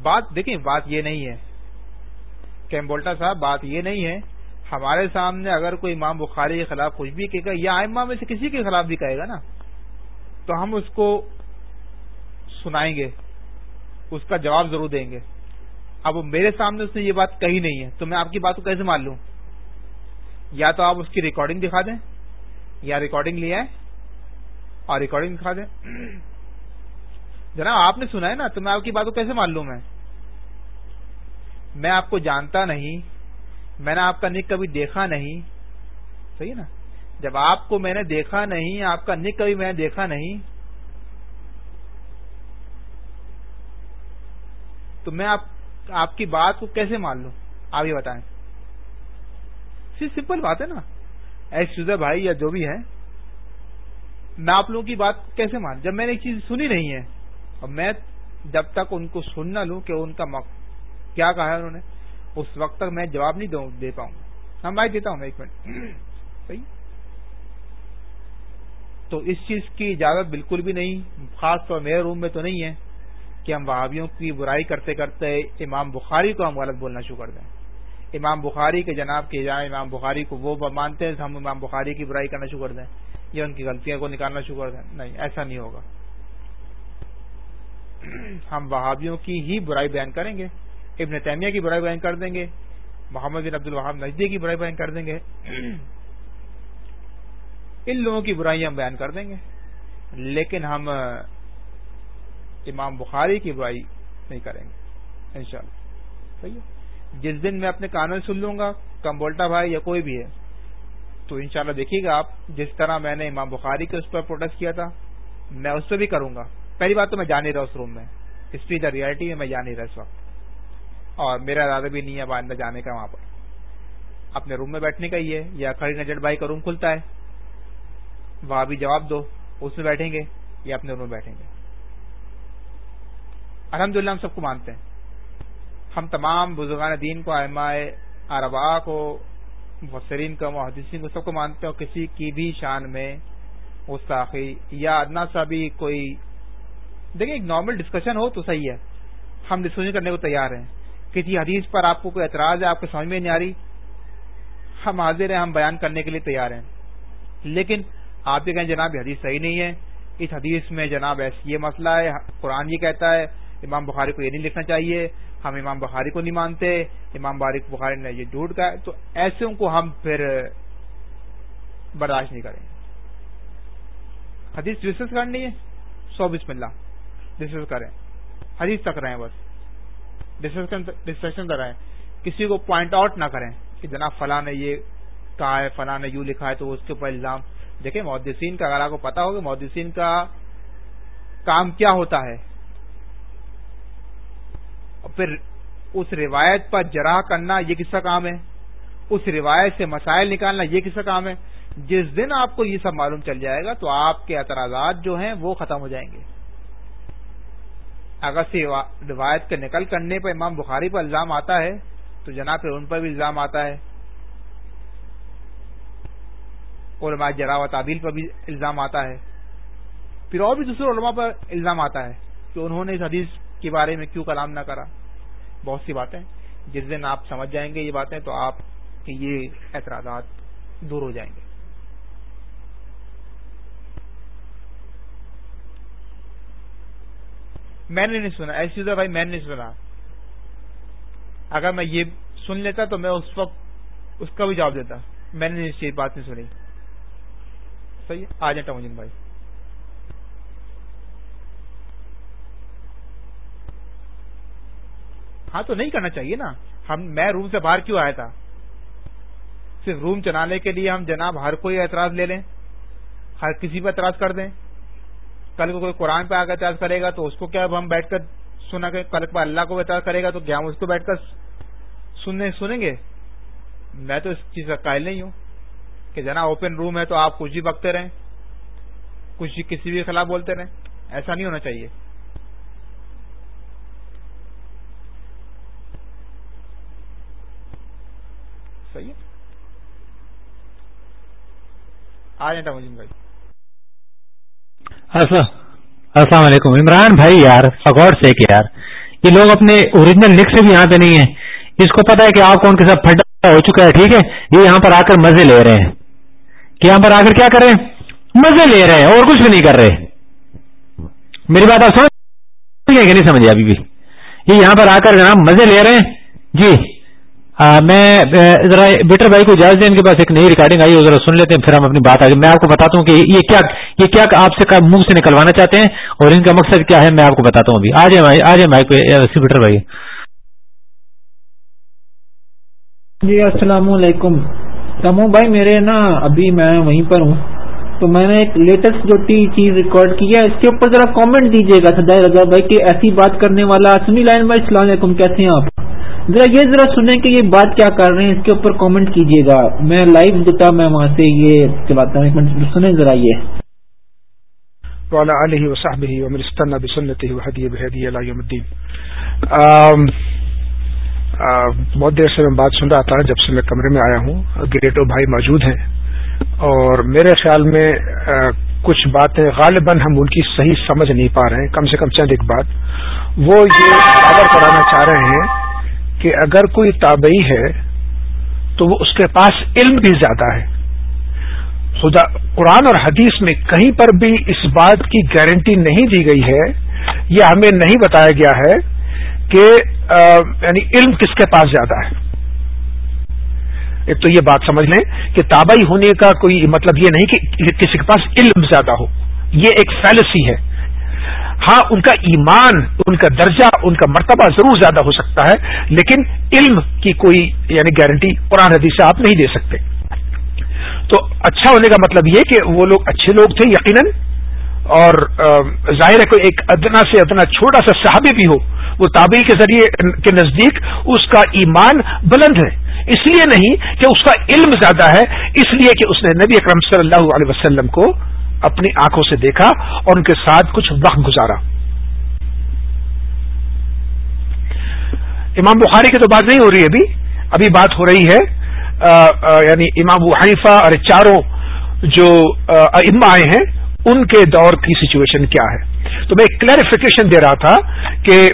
بات دیکھیں، بات یہ نہیں ہے۔ کیمبولٹا صاحب، بات یہ نہیں ہے۔ ہمارے سامنے اگر کوئی امام بخاری کے خلاف کچھ بھی کہے گا، یا ائمہ میں سے کسی کے خلاف بھی کہے گا نا، تو ہم اس کو سنائیں گے۔ اس کا جواب ضرور دیں گے۔ اب میرے سامنے اس نے یہ بات کہی نہیں ہے، تو میں آپ کی بات کو کیسے مان لوں؟ یا تو آپ اس کی ریکارڈنگ دکھا دیں، یا ریکارڈنگ لے آئے اور ریکارڈنگ دکھا دیں۔ جناب، آپ نے سنا ہے نا، تو میں آپ کی بات کو کیسے مان لوں میں؟ میں آپ کو جانتا نہیں، میں نے آپ کا نک کبھی دیکھا نہیں۔ صحیح نا؟ جب آپ کو میں نے دیکھا نہیں، آپ کا نک کبھی میں نے دیکھا نہیں۔ تو میں آپ کی بات کو کیسے مان لوں؟ آپ یہ بتائیں۔ صرف سمپل بات ہے نا۔ ایس شوزر بھائی یا جو بھی ہے میں آپ لوگوں کی بات کیسے مان؟ جب میں نے ایک چیز سنی نہیں ہے، اور میں جب تک ان کو سن نہ لوں کہ ان کا کیا کہا ہے انہوں نے؟ اس وقت تک میں جواب نہیں دے پاؤں ہاں میں دیتا ہوں ایک منٹ۔ *clears throat* صحیح؟ تو اس چیز کی اجازت بالکل بھی نہیں، خاص طور میرے روم میں تو نہیں ہے کہ ہم وہابیوں کی برائی کرتے کرتے امام بخاری کو ہم غلط بولنا شروع کر دیں۔ امام بخاری کے جناب کے جائیں، امام بخاری کو وہ مانتے ہیں، ہم امام بخاری کی برائی کرنا شروع کر دیں یا ان کی غلطیاں کو نکالنا شروع کر دیں۔ نہیں، ایسا نہیں ہوگا۔ *clears throat* ہم وہابیوں کی ہی برائی بیان کریں گے۔ ابن تیمیہ کی برائی بیان کر دیں گے، محمد بن عبد الوہاب نجدی کی برائی بیان کر دیں گے۔ ان لوگوں کی برائیاں ہم بیان کر دیں گے، لیکن ہم امام بخاری کی برائی نہیں کریں گے، انشاءاللہ۔ صحیح ہے؟ جس دن میں اپنے کانوں سن لوں گا کمبولٹا بھائی یا کوئی بھی ہے، تو انشاءاللہ دیکھیے گا آپ، جس طرح میں نے امام بخاری کے اس پر پروٹیسٹ کیا تھا، میں اس سے بھی کروں گا۔ پہلی بات تو میں جان نہیں رہا اس روم میں ہسٹری دا ریالٹی میں میں جان نہیں رہا اس وقت۔ اور میرا ارادہ بھی نہیں ہے آئندہ جانے کا وہاں پر۔ اپنے روم میں بیٹھنے کا ہی ہے یا کھڑی نجر بھائی کا روم کھلتا ہے۔ وہاں بھی جواب دو، اس میں بیٹھیں گے یا اپنے روم میں بیٹھیں گے۔ الحمد ہم سب کو مانتے ہیں۔ ہم تمام بزرگان دین کو آئمائے اربا کو، مفسرین کو، محدثین کو سب کو مانتے ہیں اور کسی کی بھی شان میں گستاخی یا ادنا سا بھی کوئی، دیکھیں ایک نارمل ڈسکشن ہو تو صحیح ہے۔ ہم ڈسکشن کرنے کو تیار ہیں۔ کسی حدیث پر آپ کو کوئی اعتراض ہے، آپ کو سمجھ میں نہیں آ رہی؟ ہم حاضر ہیں، ہم بیان کرنے کے لیے تیار ہیں۔ لیکن آپ یہ کہیں جناب یہ حدیث صحیح نہیں ہے۔ اس حدیث میں جناب ایس یہ مسئلہ ہے، قرآن یہ کہتا ہے، امام بخاری کو یہ نہیں لکھنا چاہیے۔ ہم امام بخاری کو نہیں مانتے، امام بارک بخاری نے یہ جھوٹ کا تو ایسے کو ہم پھر برداشت نہیں کریں۔ گے حدیث ڈسکس کرنی ہے، سو بسم اللہ ڈسکس کریں۔ حدیث تک رہیں بس۔ ڈسکشن کر رہے ہیں کسی کو پوائنٹ آؤٹ نہ کریں کہ جناب فلاں نے یہ کہا ہے، فلاں نے یوں لکھا ہے تو اس کے اوپر الزام۔ دیکھیں محدثین کا اگر آپ کو پتا ہوگا محدثین کا کام کیا ہوتا ہے۔ اور پھر اس روایت پر جرا کرنا یہ کس کا کام ہے؟ اس روایت سے مسائل نکالنا یہ کس کا کام ہے؟ جس دن آپ کو یہ سب معلوم چل جائے گا تو آپ کے اعتراضات جو ہیں وہ ختم ہو جائیں گے۔ اگر سے روایت کے نقل کرنے پر امام بخاری پر الزام آتا ہے، تو جناب پھر ان پر بھی الزام آتا ہے۔ علماء جرا و تعبیل پر بھی الزام آتا ہے۔ پھر اور بھی دوسرے علماء پر الزام آتا ہے کہ انہوں نے اس حدیث کے بارے میں کیوں کلام نہ کرا۔ بہت سی باتیں۔ جس دن آپ سمجھ جائیں گے یہ باتیں، تو آپ کے یہ اعتراضات دور ہو جائیں گے۔ میں نے نہیں سنا. ایسی بھائی میں نے نہیں سنا. اگر میں یہ سن لیتا تو میں اس وقت اس کا بھی جواب دیتا. میں نے یہ بات نہیں سنی. صحیح آ جائیں ٹموجن بھائی. ہاں تو نہیں کرنا چاہیے نا. ہم میں روم سے باہر کیوں آیا تھا؟ صرف روم چلانے کے لیے ہم جناب ہر کوئی اعتراض لے لیں. ہر کسی پہ اعتراض کر دیں. کل کو کوئی قرآن پہ آ کر اعتراض کرے گا تو اس کو کیا ہم بیٹھ کر سنا کہ کل کو اللہ کو اعتراض کرے گا تو کیا ہم اس کو بیٹھ کر سننے سنیں گے؟ میں تو اس چیز کا قائل نہیں ہوں کہ جناب اوپن روم ہے تو آپ کچھ بھی بکتے رہیں، کچھ کسی بھی خلاف بولتے رہیں، ایسا نہیں ہونا چاہیے۔ صحیح ہے؟ آ جائیں مجھے جی بھائی۔ السلام علیکم۔ عمران بھائی یار فگوڈ سے کہ یار، یہ لوگ اپنے اوریجنل لکھ سے بھی یہاں پہ نہیں ہیں۔ اس کو پتا ہے کہ آپ کون کے ساتھ پھڈا ہو چکا ہے، ٹھیک ہے؟ یہ یہاں پر آ کر مزے لے رہے ہیں۔ کہ یہاں پر آ کر کیا کر رہے ہیں؟ مزے لے رہے ہیں اور کچھ بھی نہیں کر رہے۔ میری بات آپ سمجھ کہ نہیں سمجھے ابھی بھی؟ یہ یہاں پر آ کر جناب مزے لے رہے ہیں۔ جی۔ میں ذرا بیٹر بھائی کو اجازت دیں، ان کے پاس ایک نئی ریکارڈنگ آئی ہے، ذرا سن لیتے ہیں، پھر ہم اپنی بات آگے، میں آپ کو بتاتا ہوں کہ یہ کیا یہ کیا آپ سے منہ سے نکلوانا چاہتے ہیں اور ان کا مقصد کیا ہے، میں آپ کو بتاتا ہوں ابھی۔ آ جائیں آ جائیں مائک پہ بیٹر بھائی۔ جی السلام علیکم۔ تمو بھائی، میرے نا، ابھی میں وہیں پر ہوں۔ تو میں نے ایک لیٹسٹ جو چیز ریکارڈ کی ہے، اس کے اوپر ذرا کامنٹ دیجیے گا سدائے رضا بھائی، کہ ایسی بات کرنے والا سنی لائن بھائی، السلام علیکم، کیسے ہیں آپ؟ ذرا یہ ذرا سنیں کہ یہ بات کیا کر رہے ہیں؟ اس کے اوپر کامنٹ کیجیے گا۔ میں لائیو دیتا، میں وہاں سے یہ چلاتا ہوں ایک منٹ سنیں ذرا یہ۔ علیہ وصحبہ ومن استنى بسنته وهدي بهدي الى يوم الدين بہت دیر سے میں بات سن رہا تھا جب سے میں کمرے میں آیا ہوں۔ گریٹو بھائی موجود ہیں۔ اور میرے خیال میں کچھ باتیں غالباً ہم ان کی صحیح سمجھ نہیں پا رہے ہیں۔ کم سے کم چند ایک بات۔ وہ یہ خبر کرانا چاہ رہے ہیں کہ اگر کوئی تابعی ہے تو وہ اس کے پاس علم بھی زیادہ ہے۔ خدا، قرآن اور حدیث میں کہیں پر بھی اس بات کی گارنٹی نہیں دی گئی ہے۔ یہ ہمیں نہیں بتایا گیا ہے کہ یعنی علم کس کے پاس زیادہ ہے۔ ایک تو یہ بات سمجھ لیں کہ تابعی ہونے کا کوئی مطلب یہ نہیں کہ کسی کے پاس علم زیادہ ہو۔ یہ ایک فیلسی ہے۔ ہاں ان کا ایمان، ان کا درجہ، ان کا مرتبہ ضرور زیادہ ہو سکتا ہے، لیکن علم کی کوئی یعنی گارنٹی قرآن حدیث سے آپ نہیں دے سکتے۔ تو اچھا ہونے کا مطلب یہ کہ وہ لوگ اچھے لوگ تھے، یقیناً، اور ظاہر ہے کوئی ایک ادنا سے ادنا چھوٹا سا صحابی بھی ہو، وہ تابعی کے ذریعے، کے نزدیک اس کا ایمان بلند ہے۔ اس لیے نہیں کہ اس کا علم زیادہ ہے، اس لیے کہ اس نے نبی اکرم صلی اللہ علیہ وسلم کو اپنی آنکھوں سے دیکھا اور ان کے ساتھ کچھ وقت گزارا۔ امام بخاری کی تو بات نہیں ہو رہی ابھی۔ ابھی بات ہو رہی ہے۔ یعنی امام حنیفہ اور چاروں جو اما آئے ہیں، ان کے دور کی سچویشن کیا ہے۔ تو میں کلیریفیکیشن دے رہا تھا کہ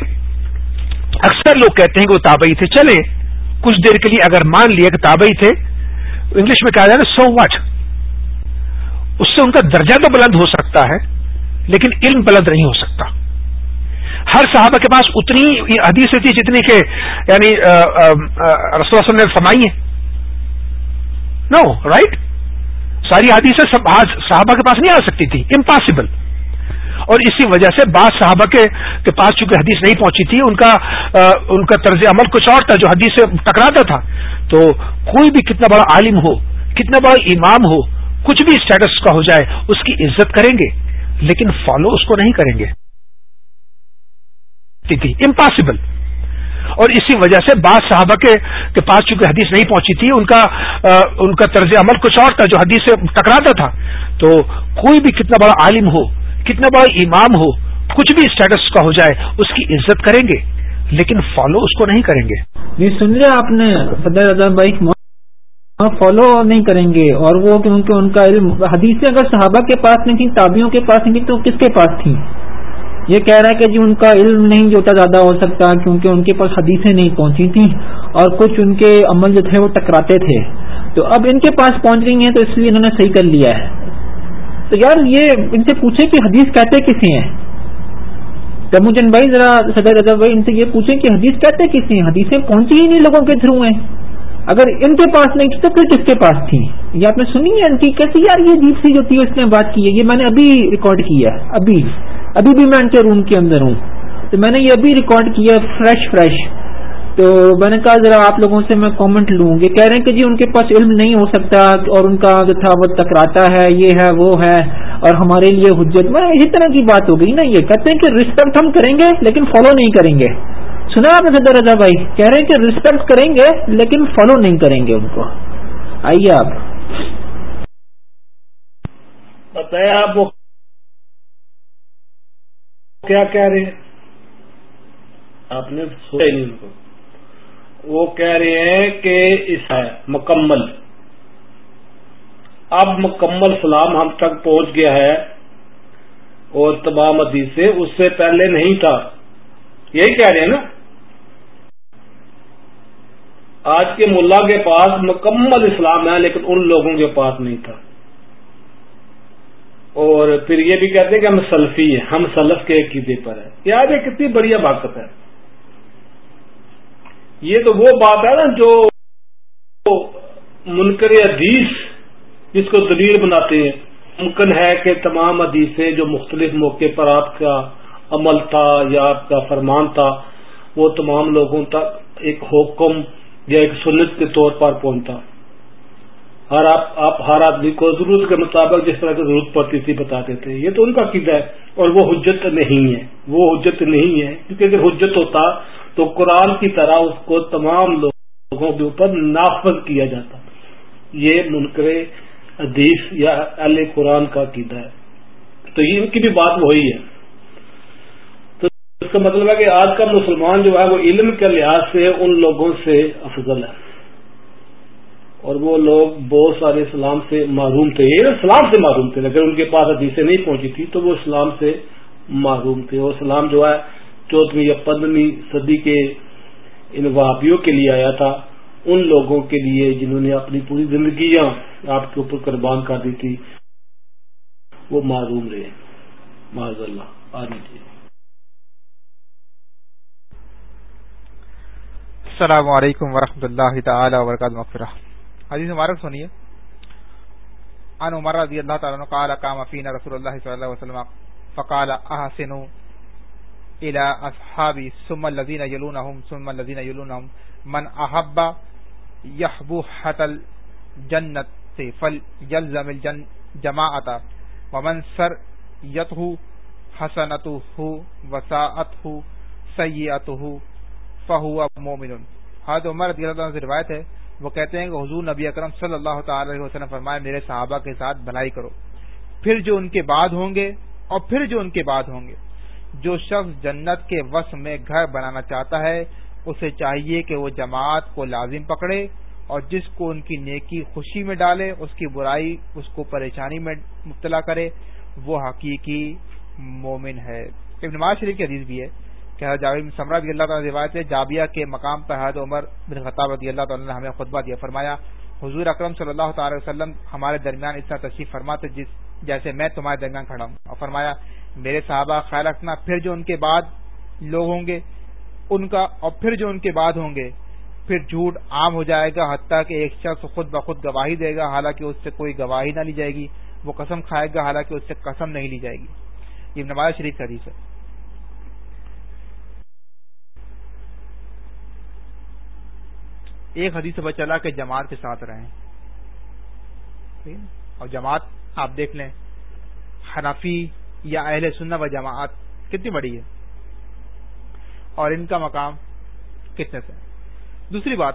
اکثر لوگ کہتے ہیں کہ وہ تابعی تھے۔ چلے کچھ دیر کے لیے اگر مان لیا کہ تابعی تھے، انگلش میں کہا جائے سو واٹ اس سے ان کا درجہ تو بلند ہو سکتا ہے، لیکن علم بلند نہیں ہو سکتا۔ ہر صحابہ کے پاس اتنی حدیث تھی جتنی کہ یعنی رسول نے فرمائی ہے نو رائٹ ساری حدیثیں صحابہ کے پاس نہیں آ سکتی تھی امپاسبل اور اسی وجہ سے بعض صحابہ کے پاس چونکہ حدیث نہیں پہنچی تھی، ان کا ان کا طرز عمل کچھ اور تھا جو حدیث سے ٹکراتا تھا۔ تو کوئی بھی کتنا بڑا عالم ہو، کتنا بڑا امام ہو کچھ بھی اسٹیٹس کا ہو جائے، اس کی عزت کریں گے، لیکن فالو اس کو نہیں کریں گے۔ امپاسبل اور اسی وجہ سے بعض صحابہ کے پاس چونکہ حدیث نہیں پہنچی تھی، ان کا ان کا طرز عمل کچھ اور تھا جو حدیث سے ٹکراتا تھا۔ تو کوئی بھی کتنا بڑا عالم ہو، کتنا بڑا امام ہو، کچھ بھی اسٹیٹس کا ہو جائے، اس کی عزت کریں گے، لیکن فالو اس کو نہیں کریں گے۔ جی، سن لیا آپ نے بھائی ہاں، فالو نہیں کریں گے اور وہ کیونکہ ان کا علم حدیثیں اگر صحابہ کے پاس نہیں تھی تابیوں کے پاس نہیں تھی، تو کس کے پاس تھی؟ یہ کہہ رہا ہے کہ جی ان کا علم نہیں جو زیادہ ہو سکتا، کیونکہ ان کے پاس حدیثیں نہیں پہنچی تھیں اور کچھ ان کے عمل جو تھے وہ ٹکراتے تھے۔ تو اب ان کے پاس پہنچ گئی ہیں، تو اس لیے انہوں نے صحیح کر لیا ہے۔ تو یار، یہ ان سے پوچھیں کہ حدیث کہتے کسی ہیں؟ جموجن بھائی ذرا صدر رضا بھائی ان سے یہ پوچھیں کہ حدیث کہتے کسی ہیں؟ حدیثیں پہنچی ہی نہیں لوگوں کے تھرو ہیں۔ اگر ان کے پاس نہیں تھی تو پھر کس کے پاس تھی؟ یہ آپ نے سنی ہے ان کی؟ کیسی یار یہ جیپ سی جو تھی اس نے بات کی ہے، یہ میں نے ابھی ریکارڈ کیا ہے، ابھی ابھی بھی میں ان کے روم کے اندر ہوں۔ تو میں نے یہ ابھی ریکارڈ کیا فریش فریش تو میں نے کہا ذرا آپ لوگوں سے میں کامنٹ لوں گے کہہ رہے ہیں کہ جی ان کے پاس علم نہیں ہو سکتا اور ان کا جو تھا وہ ٹکراتا ہے، یہ ہے، وہ ہے اور ہمارے لیے حجت۔ میں اسی طرح کی بات ہو گئی نا یہ۔ کہتے ہیں کہ رسپیکٹ ہم کریں گے لیکن فالو نہیں کریں گے۔ سنا آپ صدر رضا بھائی، کہہ رہے ہیں کہ ریسپیکٹ کریں گے، لیکن فالو نہیں کریں گے ان کو۔ آئیے آپ۔ بتایا آپ وہ کیا کہہ رہے ہیں؟ آپ نے سوچا نہیں ان کو۔ وہ کہہ رہے ہیں کہ اس ہے، مکمل۔ اب مکمل سلام ہم تک پہنچ گیا ہے اور تمام حدیث سے اس سے پہلے نہیں تھا۔ یہی کہہ رہے ہیں نا؟ آج کے ملا کے پاس مکمل اسلام ہے، لیکن ان لوگوں کے پاس نہیں تھا۔ اور پھر یہ بھی کہتے ہیں کہ ہم سلفی ہیں، ہم سلف کے عقیدے پر ہیں۔ یار یہ کتنی بڑھیا بات ہے۔ یہ تو وہ بات ہے نا جو منکر حدیث جس کو دلیل بناتے ہیں۔ ممکن ہے کہ تمام حدیثیں جو مختلف موقع پر آپ کا عمل تھا یا آپ کا فرمان تھا، وہ تمام لوگوں تک ایک حکم یا ایک سنت کے طور پر پہنچتا۔ ہر آپ آپ، ہر آدمی کو ضرورت کے مطابق جس طرح کی ضرورت پڑتی تھی بتاتے تھے یہ تو ان کا قیدا ہے اور وہ حجت نہیں ہے۔ وہ حجت نہیں ہے۔ کیونکہ اگر حجت ہوتا تو قرآن کی طرح اس کو تمام لوگوں کے اوپر نافذ کیا جاتا۔ یہ منکر حدیث یا اہل قرآن کا قیدا ہے۔ تو یہ ان کی بھی بات وہی ہے۔ اس کا مطلب ہے کہ آج کا مسلمان جو ہے وہ علم کے لحاظ سے ان لوگوں سے افضل ہے۔ اور وہ لوگ بہت سارے اسلام سے معروم تھے۔ اسلام سے معروم تھے۔ اگر ان کے پاس حدیثیں نہیں پہنچی تھی تو وہ اسلام سے معروم تھے۔ اور اسلام جو ہے چودہویں یا پندرہویں صدی کے ان وابیوں کے لیے آیا تھا۔ ان لوگوں کے لیے جنہوں نے اپنی پوری زندگیاں آپ کے اوپر قربان کر دی تھی، وہ معروم رہے۔ معذ اللہ۔ آ جائیے السلام علیکم ورحمۃ اللہ تعالی وبرکاتہ، مغفرہ۔ حدیث مبارک سنیے۔ ان عمر رضی اللہ تعالیٰ قال، قام فینا رسول اللہ صلی اللہ علیہ وسلم فقال، احسنوا الى اصحابی ثم الذين يلونهم ثم الذين يلونهم من احب يحبو حت الجنت فليلزم الجماعه ومن سر يته حسنته وساءته سیئته فهو مؤمن حضرت عمر رضی اللہ عنہ سے روایت ہے، وہ کہتے ہیں کہ حضور نبی اکرم صلی اللہ تعالی علیہ وسلم فرمائے، میرے صحابہ کے ساتھ بھلائی کرو۔ پھر جو ان کے بعد ہوں گے اور پھر جو ان کے بعد ہوں گے۔ جو شخص جنت کے وس میں گھر بنانا چاہتا ہے، اسے چاہیے کہ وہ جماعت کو لازم پکڑے اور جس کو ان کی نیکی خوشی میں ڈالے، اس کی برائی اس کو پریشانی میں مبتلا کرے، وہ حقیقی مومن ہے۔ ابن شریف کی حدیث بھی ہے کہ جاوید سمرا رضی اللہ تعالیٰ روایت ہے، جابیہ کے مقام پر حضرت عمر بن خطاب رضی اللہ تعالیٰ نے ہمیں خطبہ دیا، فرمایا، حضور اکرم صلی اللہ تعالی وسلم ہمارے درمیان اس طرح تشریف فرماتے، جس جیسے میں تمہارے درمیان کھڑا ہوں۔ اور فرمایا، میرے صحابہ، خیال رکھنا، پھر جو ان کے بعد لوگ ہوں گے، ان کا اور پھر جو ان کے بعد ہوں گے، پھر جھوٹ عام ہو جائے گا، حتیٰ کہ ایک شخص خود بخود گواہی دے گا، حالانکہ اس سے کوئی گواہی نہ لی جائے گی، وہ قسم کھائے گا، حالانکہ اس سے قسم نہیں لی جائے گی۔ یہ نواز شریف کا حدیث ہے۔ ایک حدیث سے چلا کہ جماعت کے ساتھ رہیں۔ اور جماعت آپ دیکھ لیں، حنفی یا اہل سننا و جماعت کتنی بڑی ہے۔ اور ان کا مقام کتنے سے؟ دوسری بات،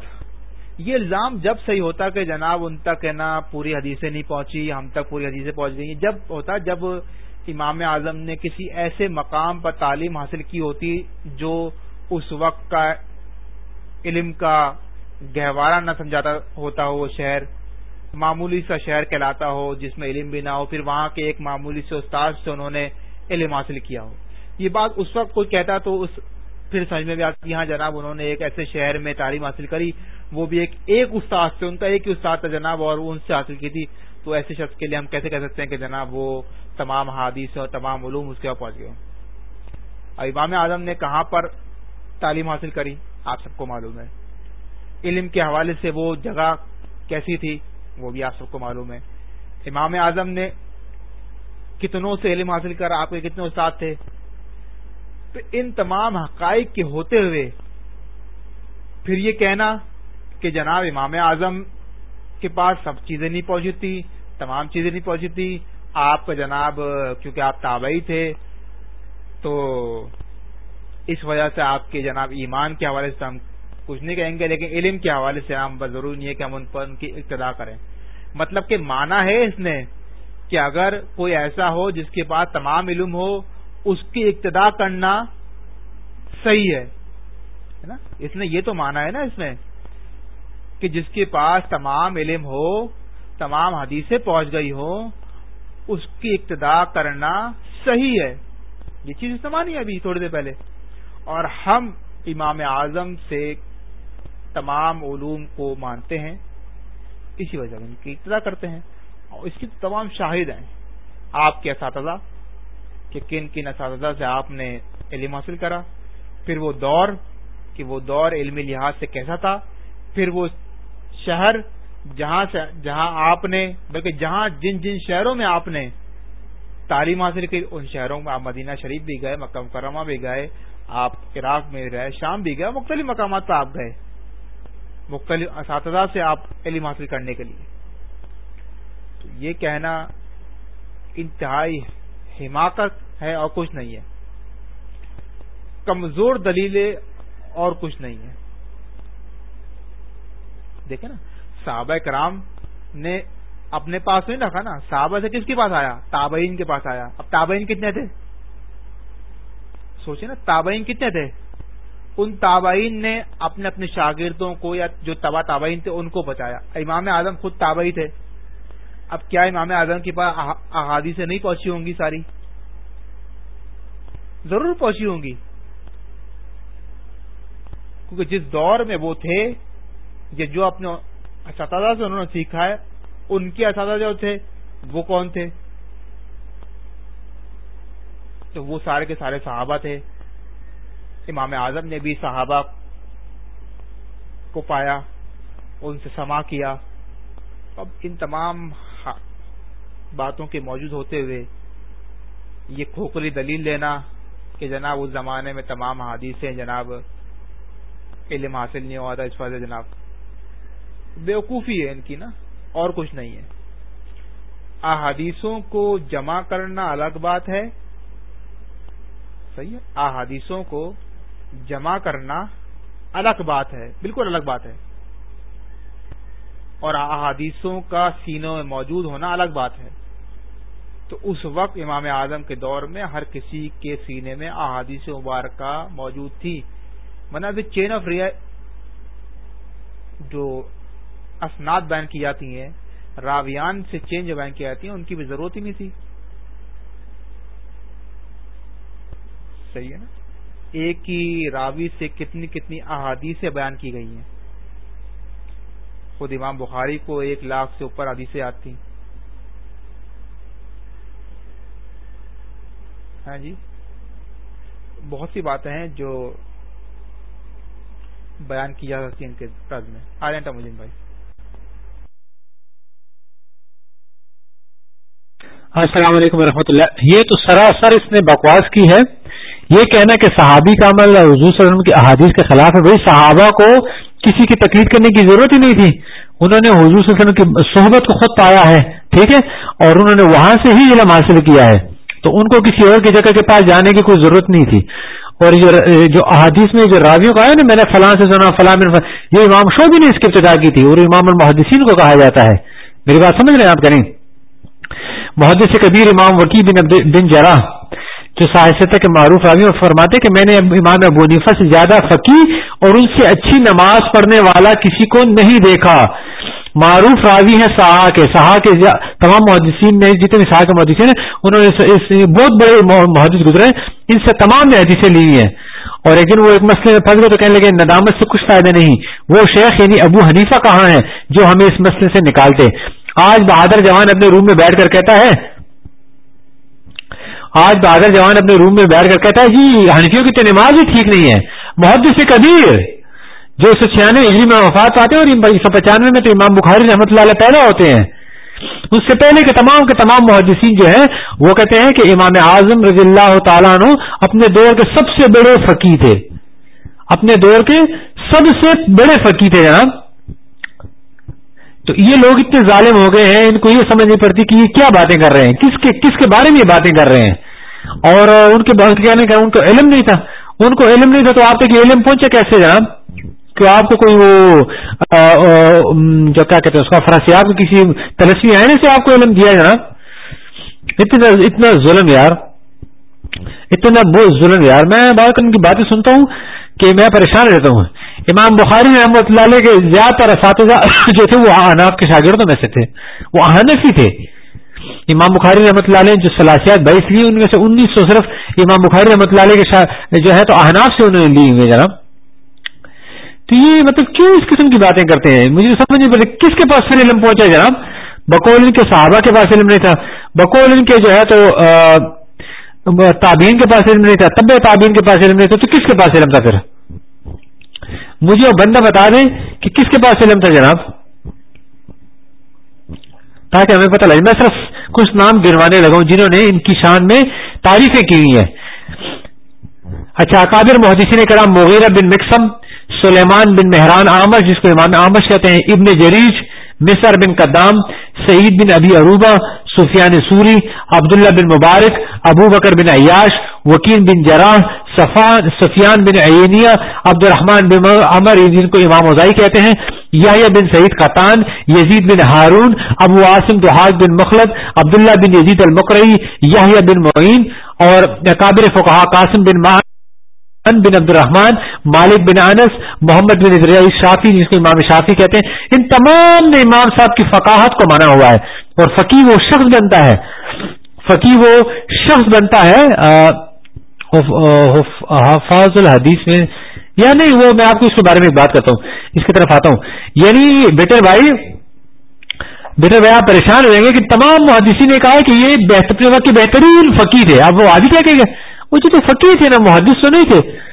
یہ الزام جب صحیح ہوتا کہ جناب ان تک ہے نا پوری حدیثیں نہیں پہنچی، ہم تک پوری حدیثیں پہنچ گئی جب ہوتا، جب امام اعظم نے کسی ایسے مقام پر تعلیم حاصل کی ہوتی جو اس وقت کا علم کا گہوارہ نہ سمجھاتا ہوتا ہو وہ شہر، معمولی سا شہر کہلاتا ہو جس میں علم بھی نہ ہو، پھر وہاں کے ایک معمولی سے استاد سے انہوں نے علم حاصل کیا ہو۔ یہ بات اس وقت کوئی کہتا تو اس پھر سمجھ میں بھی آتی ہاں جناب، انہوں نے ایک ایسے شہر میں تعلیم حاصل کری، وہ بھی ایک ایک استاد سے، ان کا ایک ہی استاد تھا جناب اور ان سے حاصل کی تھی۔ تو ایسے شخص کے لیے ہم کیسے کہہ سکتے ہیں کہ جناب وہ تمام حادث اور تمام علوم اس کے پہنچ گئے امام اعظم نے کہاں پر تعلیم حاصل کری؟ آپ سب کو معلوم ہے۔ علم کے حوالے سے وہ جگہ کیسی تھی، وہ بھی آپ سب کو معلوم ہے۔ امام اعظم نے کتنوں سے علم حاصل کر، آپ کے کتنے استاد تھے۔ تو ان تمام حقائق کے ہوتے ہوئے پھر یہ کہنا کہ جناب امام اعظم کے پاس سب چیزیں نہیں پہنچی تھی تمام چیزیں نہیں پہنچی تھی آپ کا جناب، کیونکہ آپ تابعی تھے، تو اس وجہ سے آپ کے جناب ایمان کے حوالے سے ہم کچھ نہیں کہیں گے، لیکن علم کے حوالے سے ہم بس ضروری نہیں ہے کہ ہم ان پر ان کی ابتدا کریں۔ مطلب کہ مانا ہے اس نے کہ اگر کوئی ایسا ہو جس کے پاس تمام علم ہو، اس کی ابتدا کرنا صحیح ہے۔ نا؟ اس نے یہ تو مانا ہے نا اس میں کہ جس کے پاس تمام علم ہو، تمام حدیثیں پہنچ گئی ہو اس کی ابتدا کرنا صحیح ہے۔ یہ چیز استعمال ہے ابھی تھوڑی دیر پہلے۔ اور ہم امام اعظم سے تمام علوم کو مانتے ہیں، اسی وجہ ان کی ابتدا کرتے ہیں۔ اور اس کی تمام شاہد ہیں۔ آپ کے اساتذہ، کہ کن کن اساتذہ سے آپ نے علم حاصل کرا، پھر وہ دور، کہ وہ دور علمی لحاظ سے کیسا تھا، پھر وہ شہر جہاں سے، جہاں آپ نے، بلکہ جہاں جن جن شہروں میں آپ نے تعلیم حاصل کی، ان شہروں میں آپ مدینہ شریف بھی گئے، مکہ مکرمہ بھی گئے، آپ عراق میں رہے شام بھی گئے، مختلف مقامات پہ آپ گئے۔ مختلف اساتذہ سے آپ علم حاصل کرنے کے لیے۔ تو یہ کہنا انتہائی حماقت ہے اور کچھ نہیں ہے۔ کمزور دلیلیں اور کچھ نہیں ہے۔ دیکھیں نا، صحابہ کرام نے اپنے پاس نہیں رکھا نا۔ صحابہ سے کس کے پاس آیا؟ تابعین کے پاس آیا۔ اب تابعین کتنے تھے؟ سوچے نا، تابعین کتنے تھے؟ ان تابعین نے اپنے اپنے شاگردوں کو یا جو تبا تابعین تھے ان کو بچایا۔ امام اعظم خود تابعی تھے۔ اب کیا امام اعظم کے پاس احادی سے نہیں پہنچی ہوں گی ساری؟ ضرور پہنچی ہوں گی۔ کیونکہ جس دور میں وہ تھے، یا جو اپنے اساتذہ سے انہوں نے سیکھا ہے، ان کے اساتذہ جو تھے، وہ کون تھے؟ تو وہ سارے کے سارے صحابہ تھے۔ امام اعظم نے بھی صحابہ کو پایا، ان سے سما کیا۔ اب ان تمام باتوں کے موجود ہوتے ہوئے یہ کھوکھلی دلیل لینا کہ جناب اس زمانے میں تمام حادثے جناب علم حاصل نہیں ہوا تھا اس وجہ جناب۔ بیوقوفی ہے ان کی نا، اور کچھ نہیں ہے۔ احادیثوں کو جمع کرنا الگ بات ہے۔ صحیح ہے، احادیثوں کو جمع کرنا الگ بات ہے، بالکل الگ بات ہے۔ اور احادیثوں کا سینوں میں موجود ہونا الگ بات ہے۔ تو اس وقت امام اعظم کے دور میں ہر کسی کے سینے میں احادیث مبارکہ موجود تھی۔ منا چین آف ریا جو اسناد بیان کی جاتی ہیں، راویان سے چین جو بیان کی جاتی ہیں، ان کی بھی ضرورت ہی نہیں تھی۔ صحیح ہے نا؟ ایک ہی راوی سے کتنی کتنی احادیثیں بیان کی گئی ہیں؟ خود امام بخاری کو ایک لاکھ سے اوپر حدیثیں آتی ہیں ہاں جی؟ بہت سی باتیں ہیں جو بیان کی جا سکتی ہیں ان کے طرز میں۔ آ جائیں مجھے جی بھائی۔ السلام علیکم ورحمۃ اللہ۔ یہ تو سراسر اس نے بکواس کی ہے۔ یہ کہنا کہ صحابی کا عمل حضور صلی اللہ علیہ وسلم کی احادیث کے خلاف ہے، بھائی صحابہ کو کسی کی تقلید کرنے کی ضرورت ہی نہیں تھی۔ انہوں نے حضور صلی اللہ علیہ وسلم کی صحبت کو خود پایا ہے، ٹھیک ہے؟ اور انہوں نے وہاں سے ہی علم حاصل کیا ہے۔ تو ان کو کسی اور کی جگہ کے پاس جانے کی کوئی ضرورت نہیں تھی۔ اور جو احادیث میں جو راویوں کا ہے نا، میں نے فلاں سے سنا، فلاں یہ امام شو بھی نے اس کی ابتدا کی تھی، اور امام المحدثین کو کہا جاتا ہے۔ میری بات سمجھ رہے ہیں آپ کریں محدث کبیر امام وکی بن بن جرا جو ساحست کے معروف راوی اور فرماتے کہ میں نے امام ابو نیفا سے زیادہ فقی اور ان سے اچھی نماز پڑھنے والا کسی کو نہیں دیکھا۔ معروف راوی ہیں سہا کے سہا کے تمام محدثین نے، جتنے سہا کے محدثین ہیں، انہوں نے بہت بڑے محدث گزرے ان سے تمام نے حدیثیں لی ہیں۔ اور ایک دن وہ ایک مسئلے میں پھنس گئے تو کہنے لگے، ندامت سے کچھ فائدہ نہیں۔ وہ شیخ یعنی ابو حنیفہ کہاں ہیں جو ہمیں اس مسئلے سے نکالتے؟ آج بہادر جوان اپنے روم میں بیٹھ کر کہتا ہے آج بہادر جوان اپنے روم میں بیٹھ کر کہتا ہے جی حنفیوں کی تو نماز بھی ٹھیک نہیں ہے۔ محدث کبیر، جو سو چھیانوے ہجری میں وفات پاتے ہیں اور سو پچانوے میں تو امام بخاری رحمۃ اللہ علیہ پیدا ہوتے ہیں۔ اس سے پہلے کے تمام کے تمام محدثین جو ہیں، وہ کہتے ہیں کہ امام اعظم رضی اللہ تعالیٰ عنہ اپنے دور کے سب سے بڑے فقی تھے۔ اپنے دور کے سب سے بڑے فقی تھے، جناب۔ تو یہ لوگ اتنے ظالم ہو گئے ہیں، ان کو یہ سمجھ نہیں پڑتی کہ یہ کیا باتیں کر رہے ہیں؟ کس کے کس کے بارے میں یہ باتیں کر رہے ہیں؟ اور ان کے بات کہنے کا ان کو علم نہیں تھا۔ ان کو علم نہیں تھا تو آپ تک یہ علم پہنچے کیسے جناب؟ کہ آپ کو کوئی وہ جو کیا کہتے ہیں اس کا فراسیات کسی تلسمی آنے سے آپ کو علم دیا جناب؟ اتنا اتنا ظلم یار۔ اتنا بہت ظلم یار۔ میں بات ان کی باتیں سنتا ہوں کہ میں پریشان رہتا ہوں۔ امام بخاری رحمۃ اللہ علیہ کے زیادہ تر اساتذہ *coughs* جو تھے، وہ احناف کے شاگردوں میں سے تھے۔ وہ احنفی تھے۔ امام بخاری رحمۃ اللہ علیہ جو سلاسیات بائیس لی ان میں سے انیس سو صرف امام بخاری رحمۃ اللہ علیہ کے جو ہے تو احناف سے انہوں نے لی ہوئی جناب۔ تو یہ مطلب کیوں اس قسم کی باتیں کرتے ہیں؟ مجھے سمجھ نہیں پڑتی کس کے پاس پھر علم پہنچا جناب؟ بکول ان کے صحابہ کے پاس علم نہیں تھا۔ بکول ان کے جو ہے تو تابین کے پاس علم نہیں تھا۔ طب تابین کے پاس علم نہیں تھا تو کس کے پاس علم تھا پھر؟ مجھے وہ بندہ بتا دیں کہ کس کے پاس علم تھا جناب؟ تاکہ ہمیں پتہ لگے۔ میں صرف کچھ نام گروانے لگا ہوں جنہوں نے ان کی شان میں تعریفیں کی ہوئی ہیں۔ اچھا اکابر محدثین کرام مغیرہ بن مکسم سلیمان بن مہران آمش، جس کو امام آمش کہتے ہیں، ابن جریج، مصر بن قدام، سعید بن ابی عروبہ، سفیان سوری، عبداللہ بن مبارک، ابو بکر بن عیاش وکیم بن جراح سفیان بن عینیہ عبد الرحمان بن عمر جن کو امام وزائی کہتے ہیں۔ یاہیا بن سعید قطان، یزید بن ہارون ابو عاصم دہاج بن مخلد، عبداللہ بن یزید المقرئی یاہیا بن معین اور قابر فقہ قاسم بن ماہ بن عبد الرحمان مالک بن انس، محمد بن ادریائی شافی جس کو امام شافی کہتے ہیں۔ ان تمام نے امام صاحب کی فقاہت کو مانا ہوا ہے اور فقی وہ شخص بنتا ہے۔ فقی وہ شخص بنتا ہے حفاظ الحدیث میں یا نہیں، وہ میں آپ کو اس کے بارے میں بات کرتا ہوں، اس کی طرف آتا ہوں۔ یعنی بیٹر بھائی بیٹر بھائی، آپ پریشان ہو جائیں گے کہ تمام محدثی نے کہا کہ یہ بہترین فقیر ہے اب وہ آدھی کیا کہ وہ جو تو فقیر تھے نا، محدث تو نہیں تھے۔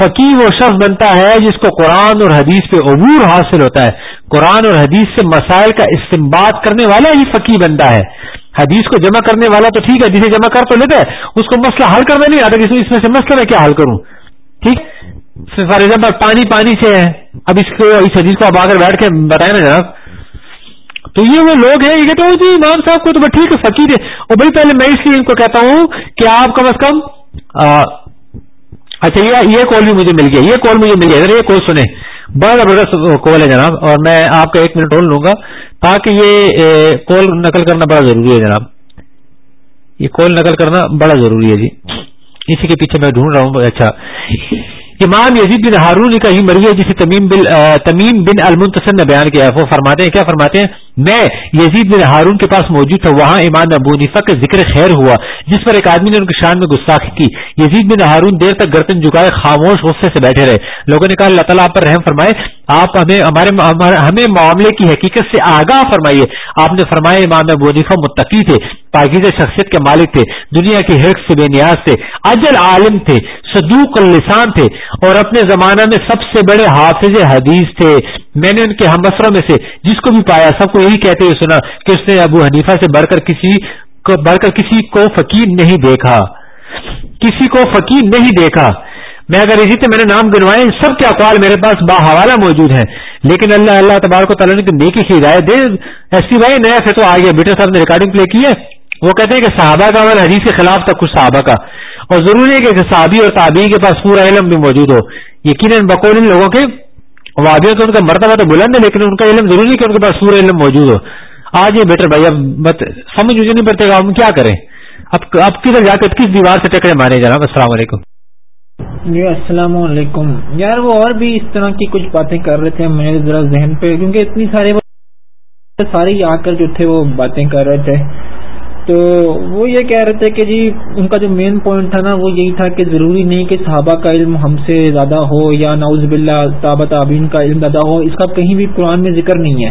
فقیر وہ شخص بنتا ہے جس کو قرآن اور حدیث پہ عبور حاصل ہوتا ہے۔ قرآن اور حدیث سے مسائل کا استعمال کرنے والا ہی فقیر بنتا ہے۔ حدیث کو جمع کرنے والا تو ٹھیک ہے جسے جمع کر تو لیتا ہے۔ اس کو مسئلہ حل کرنا نہیں آتا اس میں سے مسئلہ میں کیا حل کروں؟ ٹھیک؟ فار ایگزامپل پانی پانی سے ہے۔ اب اس کو اس حدیث کو اب آ کر بیٹھ کے بتائیں نا جناب۔ تو یہ وہ لوگ ہیں، یہ کہتے ہیں جی امام صاحب کو تو ٹھیک ہے، فقیر ہے اور بھائی پہلے میں اس لیے ان کو کہتا ہوں کہ آپ کم از کم اچھا یہ یہ کال بھی مجھے مل گیا، یہ کال مجھے مل گیا۔ یہ کال سنیں۔ بڑا زبردست کال ہے جناب، اور میں آپ کا ایک منٹ ہول لوں گا تاکہ یہ کال نقل کرنا بڑا ضروری ہے جناب۔ یہ کال نقل کرنا بڑا ضروری ہے جی۔ اسی کے پیچھے میں ڈھونڈ رہا ہوں۔ اچھا۔ امام یزید بن ہارون کا ہی مروی ہے جسے تمیم بن تمیم بن المنتصر نے بیان کیا وہ فرماتے ہیں، کیا فرماتے ہیں؟ میں یزید بن ہارون کے پاس موجود تھا، وہاں امام ابو نیفا کا ذکر خیر ہوا، جس پر ایک آدمی نے ان کی شان میں گستاخی کی۔ یزید بن ہارون دیر تک گردن جھکائے خاموش غصے سے بیٹھے رہے۔ لوگوں نے کہا، اللہ تعالیٰ آپ پر رحم فرمائے۔ آپ ہمیں، ہمارے ہمیں معاملے کی حقیقت سے آگاہ فرمائیے۔ آپ نے فرمایا، امام ابو نیفا متقی تھے، پاکیزہ شخصیت کے مالک تھے، دنیا کی حق سے بے نیاز تھے، اجل عالم تھے، صدوق السان تھے اور اپنے زمانہ میں سب سے بڑے حافظ حدیث تھے۔ میں نے ان کے ہمسروں میں سے جس کو بھی پایا، سب کو یہی کہتے ہوئے سنا کہ اس نے ابو حنیفہ سے بڑھ کر کسی کو، بڑھ کر کسی کو فقیر نہیں دیکھا۔ کسی کو فقیر نہیں دیکھا۔ میں اگر اسی سے میں نے نام گنوائے سب کے اقوال میرے پاس با حوالہ موجود ہیں۔ لیکن اللہ اللہ تبارک و تعالیٰ نے نیکی کی ہدایت دے۔ ایس پی بھائی نیا سے تو آ گیا بیٹا صاحب نے ریکارڈنگ پلے کی ہے۔ وہ کہتے ہیں کہ صحابہ کا عمل حدیث کے خلاف تھا کچھ صحابہ کا۔ اور ضروری ہے کہ صحابی اور تابعی کے پاس پورا علم بھی موجود ہو۔ یقیناً بقول ان لوگوں کے وادیوں تو ان کا مرتبہ تو بلند ہے، لیکن ان کا علم ضروری ہے کہ ان کے پاس پورا علم موجود ہو۔ آج یہ بیٹر بھائی، اب سمجھ مجھے نہیں پڑتے گا ہم کیا کریں۔ اب اب کدھر جا کر کس دیوار سے ٹکڑے مارے جناب؟ السلام علیکم۔ جی السلام علیکم۔ یار، وہ اور بھی اس طرح کی کچھ باتیں کر رہے تھے میرے ذرا ذہن پہ، کیونکہ اتنی سارے سارے آ کر جو تھے وہ باتیں کر رہے تھے۔ تو وہ یہ کہہ رہے تھے کہ جی ان کا جو مین پوائنٹ تھا نا، وہ یہی تھا کہ ضروری نہیں کہ صحابہ کا علم ہم سے زیادہ ہو یا ناؤز باللہ تابت آبین کا علم زیادہ ہو، اس کا کہیں بھی قرآن میں ذکر نہیں ہے۔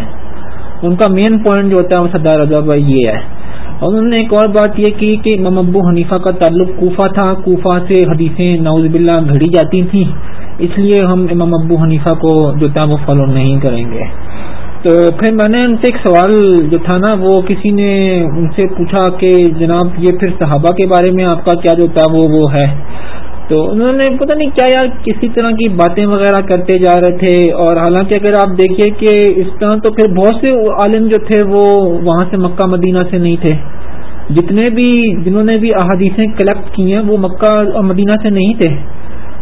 ان کا مین پوائنٹ جو ہوتا ہے وہ سردار رضا یہ ہے۔ اور انہوں نے ایک اور بات یہ کی کہ امام ابو حنیفہ کا تعلق کوفہ تھا۔ کوفہ سے حدیثیں ناؤز باللہ گھڑی جاتی تھیں۔ اس لیے ہم امام ابو حنیفہ کو جو تھا وہ فالو نہیں کریں گے۔ تو پھر میں نے ان سے ایک سوال جو تھا نا، وہ کسی نے ان سے پوچھا کہ جناب یہ پھر صحابہ کے بارے میں آپ کا کیا جو تھا، وہ وہ ہے۔ تو انہوں نے پتہ نہیں کیا یار، کسی طرح کی باتیں وغیرہ کرتے جا رہے تھے۔ اور حالانکہ اگر آپ دیکھیے کہ اس طرح تو پھر بہت سے عالم جو تھے، وہ وہاں سے مکہ مدینہ سے نہیں تھے۔ جتنے بھی جنہوں نے بھی احادیثیں کلیکٹ کی ہیں، وہ مکہ اور مدینہ سے نہیں تھے۔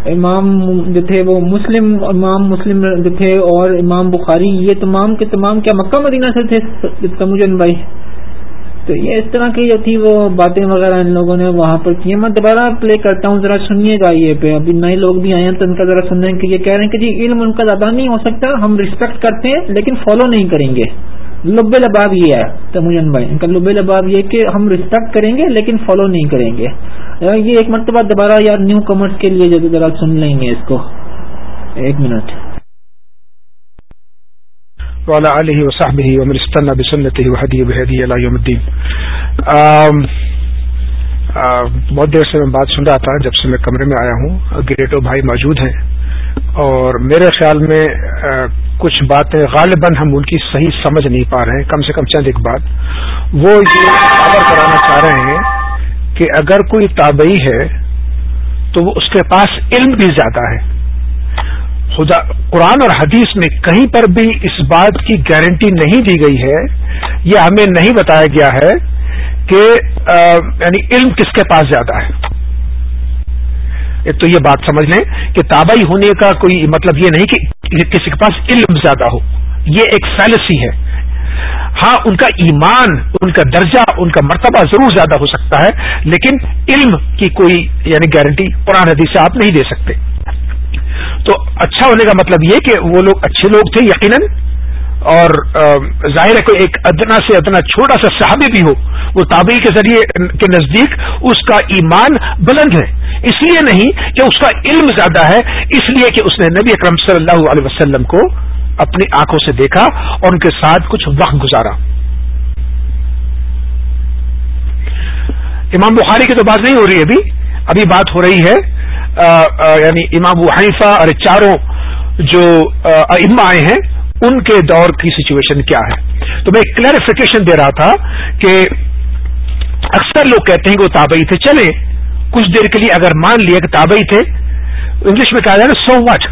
امام جو تھے وہ مسلم، امام مسلم جو تھے اور امام بخاری، یہ تمام کے تمام کیا مکہ، مدینہ سے تھے؟ تمجن بھائی۔ تو یہ اس طرح کی جو تھی وہ باتیں وغیرہ ان لوگوں نے وہاں پر کی میں دوبارہ پلے کرتا ہوں، ذرا سنیے گا یہ پہ۔ ابھی نئے لوگ بھی آئے ہیں تو ان کا ذرا سننے کہ یہ کہہ رہے ہیں کہ جی علم ان کا زیادہ نہیں ہو سکتا، ہم ریسپیکٹ کرتے ہیں لیکن فالو نہیں کریں گے۔ لب لباب یہ ہے تمجن بھائی، ان کا لب لباب یہ کہ ہم ریسپیکٹ کریں گے لیکن فالو نہیں کریں گے۔ یہ ایک مرتبہ دوبارہ یار نیو کمرس کے لیے ذرا سن لیں گے اس کو۔ ایک منٹ۔ والا علیہ وصحب ومن استنى بسنته وهدي بهدي الى يوم الدين بہت دیر سے میں بات سن رہا تھا جب سے میں کمرے میں آیا ہوں۔ گریٹو بھائی موجود ہیں۔ اور میرے خیال میں کچھ باتیں غالباً ہم ان کی صحیح سمجھ نہیں پا رہے ہیں۔ کم سے کم چند ایک بات۔ وہ یہ خبر کرانا چاہ رہے ہیں کہ اگر کوئی تابعی ہے تو وہ اس کے پاس علم بھی زیادہ ہے۔ خدا، قرآن اور حدیث میں کہیں پر بھی اس بات کی گارنٹی نہیں دی گئی ہے۔ یا ہمیں نہیں بتایا گیا ہے کہ یعنی علم کس کے پاس زیادہ ہے۔ ایک تو یہ بات سمجھ لیں کہ تابعی ہونے کا کوئی مطلب یہ نہیں کہ کسی کے پاس علم زیادہ ہو۔ یہ ایک فیلسی ہے۔ ہاں ان کا ایمان، ان کا درجہ، ان کا مرتبہ ضرور زیادہ ہو سکتا ہے، لیکن علم کی کوئی یعنی گارنٹی قرآن حدیث سے آپ نہیں دے سکتے۔ تو اچھا ہونے کا مطلب یہ کہ وہ لوگ اچھے لوگ تھے یقیناً۔ اور ظاہر ہے کوئی ایک ادنا سے ادنا چھوٹا سا صحابی بھی ہو، وہ تابعی کے ذریعے کے نزدیک اس کا ایمان بلند ہے۔ اس لیے نہیں کہ اس کا علم زیادہ ہے، اس لیے کہ اس نے نبی اکرم صلی اللہ علیہ وسلم کو اپنی آنکھوں سے دیکھا اور ان کے ساتھ کچھ وقت گزارا۔ امام بخاری کی تو بات نہیں ہو رہی ابھی ابھی بات ہو رہی ہے یعنی امام حنیفہ اور چاروں جو اما آئے ہیں ان کے دور کی سچویشن کیا ہے؟ تو میں کلیریفیکیشن دے رہا تھا کہ اکثر لوگ کہتے ہیں کہ وہ تابعی تھے۔ چلے کچھ دیر کے لیے اگر مان لیا کہ تابعی تھے، انگلش میں کہا جائے سو واٹ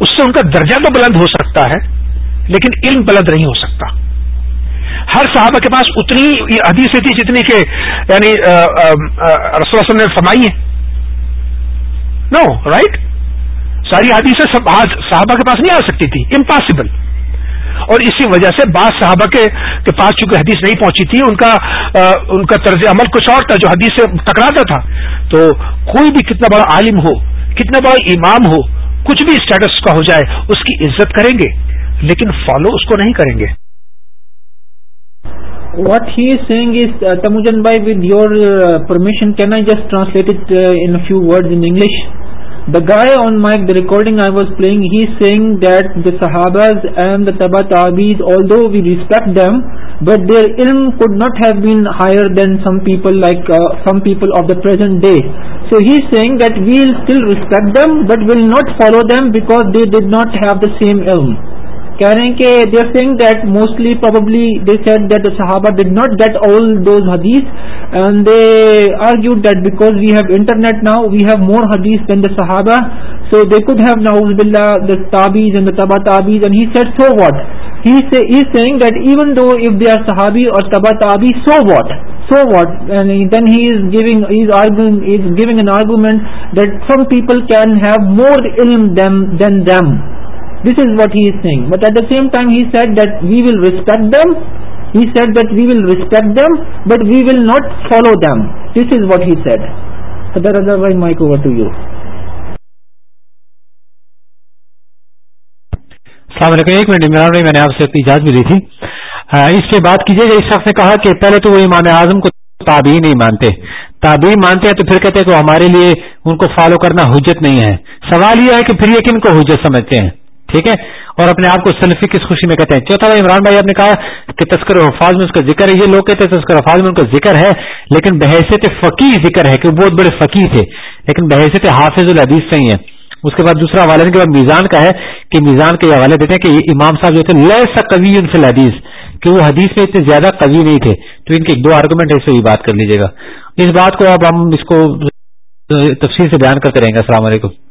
اس سے ان کا درجہ تو بلند ہو سکتا ہے، لیکن علم بلند نہیں ہو سکتا۔ ہر صحابہ کے پاس اتنی حدیث تھی جتنی کہ یعنی رسول وسلم نے فرمائی ہے نو رائٹ ساری حدیثیں صحابہ کے پاس نہیں آ سکتی تھی امپاسبل اور اسی وجہ سے بعض صحابہ کے پاس چونکہ حدیث نہیں پہنچی تھی، ان کا ان کا طرز عمل کچھ اور تھا جو حدیث سے ٹکراتا تھا۔ تو کوئی بھی کتنا بڑا عالم ہو، کتنا بڑا امام ہو، کچھ بھی اسٹیٹس کا ہو جائے، اس کی عزت کریں گے، لیکن فالو اس کو نہیں کریں گے۔ What he saying is Temujin by with your permission can I just translate it in few word in English the guy on mic the recording I was playing he saying that the صحاباز and the تبا تعبیز although we respect them but their علم could not have been higher than some people like some people of the present day so he saying that well still respect them but will not follow them because they did not have the same علم کہہ رہے ہیں کہ they are saying that mostly probably they said that صحابہ did not get all those حدیث and they argue that because we have internet now we have more حدیث دین دا صحابہ سو they could have ناؤز بلّہ دا تابیز اینڈ دا تبا تابیز and he said so what he saying that even though if they are صحابی اور تبا تابی so what so what then he is giving is giving an argument that some people can have more علم then them This is what he is saying. But at the same time he said that we will respect them. He said that we will respect them, but we will not follow them. This is what he said. Sadar Azhar, mic over to you. السلام علیکم ایک minute Imran بھائی میں نے آپ سے اپنی اجازت بھی لی تھی اس سے بات کیجیے گا جی، اس شخص نے کہا کہ پہلے تو وہ امام اعظم کو تابعی نہیں مانتے تابعی مانتے ہیں تو پھر کہتے ہیں کہ ہمارے لیے ان کو فالو کرنا حجت نہیں ہے سوال یہ ہے کہ پھر یہ کن کو حجت سمجھتے ہیں ٹھیک ہے؟ اور اپنے آپ کو سلفی کس خوشی میں کہتے ہیں؟ چوتھا بھائی عمران بھائی آپ نے کہا کہ تسکر حفاظ میں اس کا ذکر ہے، یہ لوگ کہتے ہیں تسکر حفاظ میں ان کا ذکر ہے، لیکن بحیثیت فقی ذکر ہے کہ وہ بہت بڑے فقی تھے، لیکن بحیثیت حافظ الحدیث سے ہی ہے اس کے بعد دوسرا حوالے کے بعد میزان کا ہے کہ میزان کے حوالے دیتے ہیں کہ یہ امام صاحب جو تھے لہ قوی ان فی الحدیث، کہ وہ حدیث میں اتنے زیادہ قوی نہیں تھے۔ تو ان کے ایک دو آرگومنٹ ہے، اس سے بھی بات کر لیجیے گا۔ اس بات کو اب ہم اس کو تفصیل سے بیان کرتے رہیں گے۔ السلام علیکم۔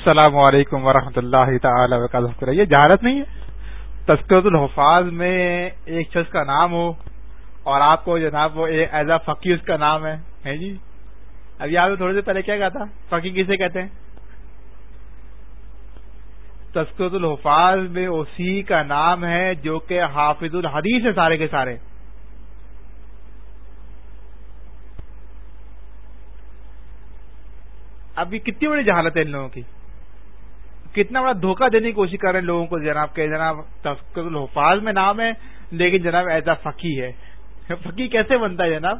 السلام علیکم ورحمۃ اللہ تعالی وبرکاتہ۔ یہ جہالت نہیں ہے؟ تسکرت الحفاظ میں ایک شخص کا نام ہو اور آپ کو جناب وہ ایز اے فقی اس کا نام ہے جی؟ ابھی آپ نے تھوڑی دیر پہلے کیا کہا تھا؟ فقی کسے کہتے ہیں؟ تسکرت الحفاظ میں اسی کا نام ہے جو کہ حافظ الحدیث ہے سارے کے سارے۔ ابھی کتنی بڑی جہالت ہے ان لوگوں کی؟ کتنا بڑا دھوکہ دینے کی کوشش کر رہے ہیں لوگوں کو، جناب کہ جناب، تفکر الحفاظ میں نام ہے، لیکن جناب ایسا فقی ہے۔ فقی کیسے بنتا ہے جناب؟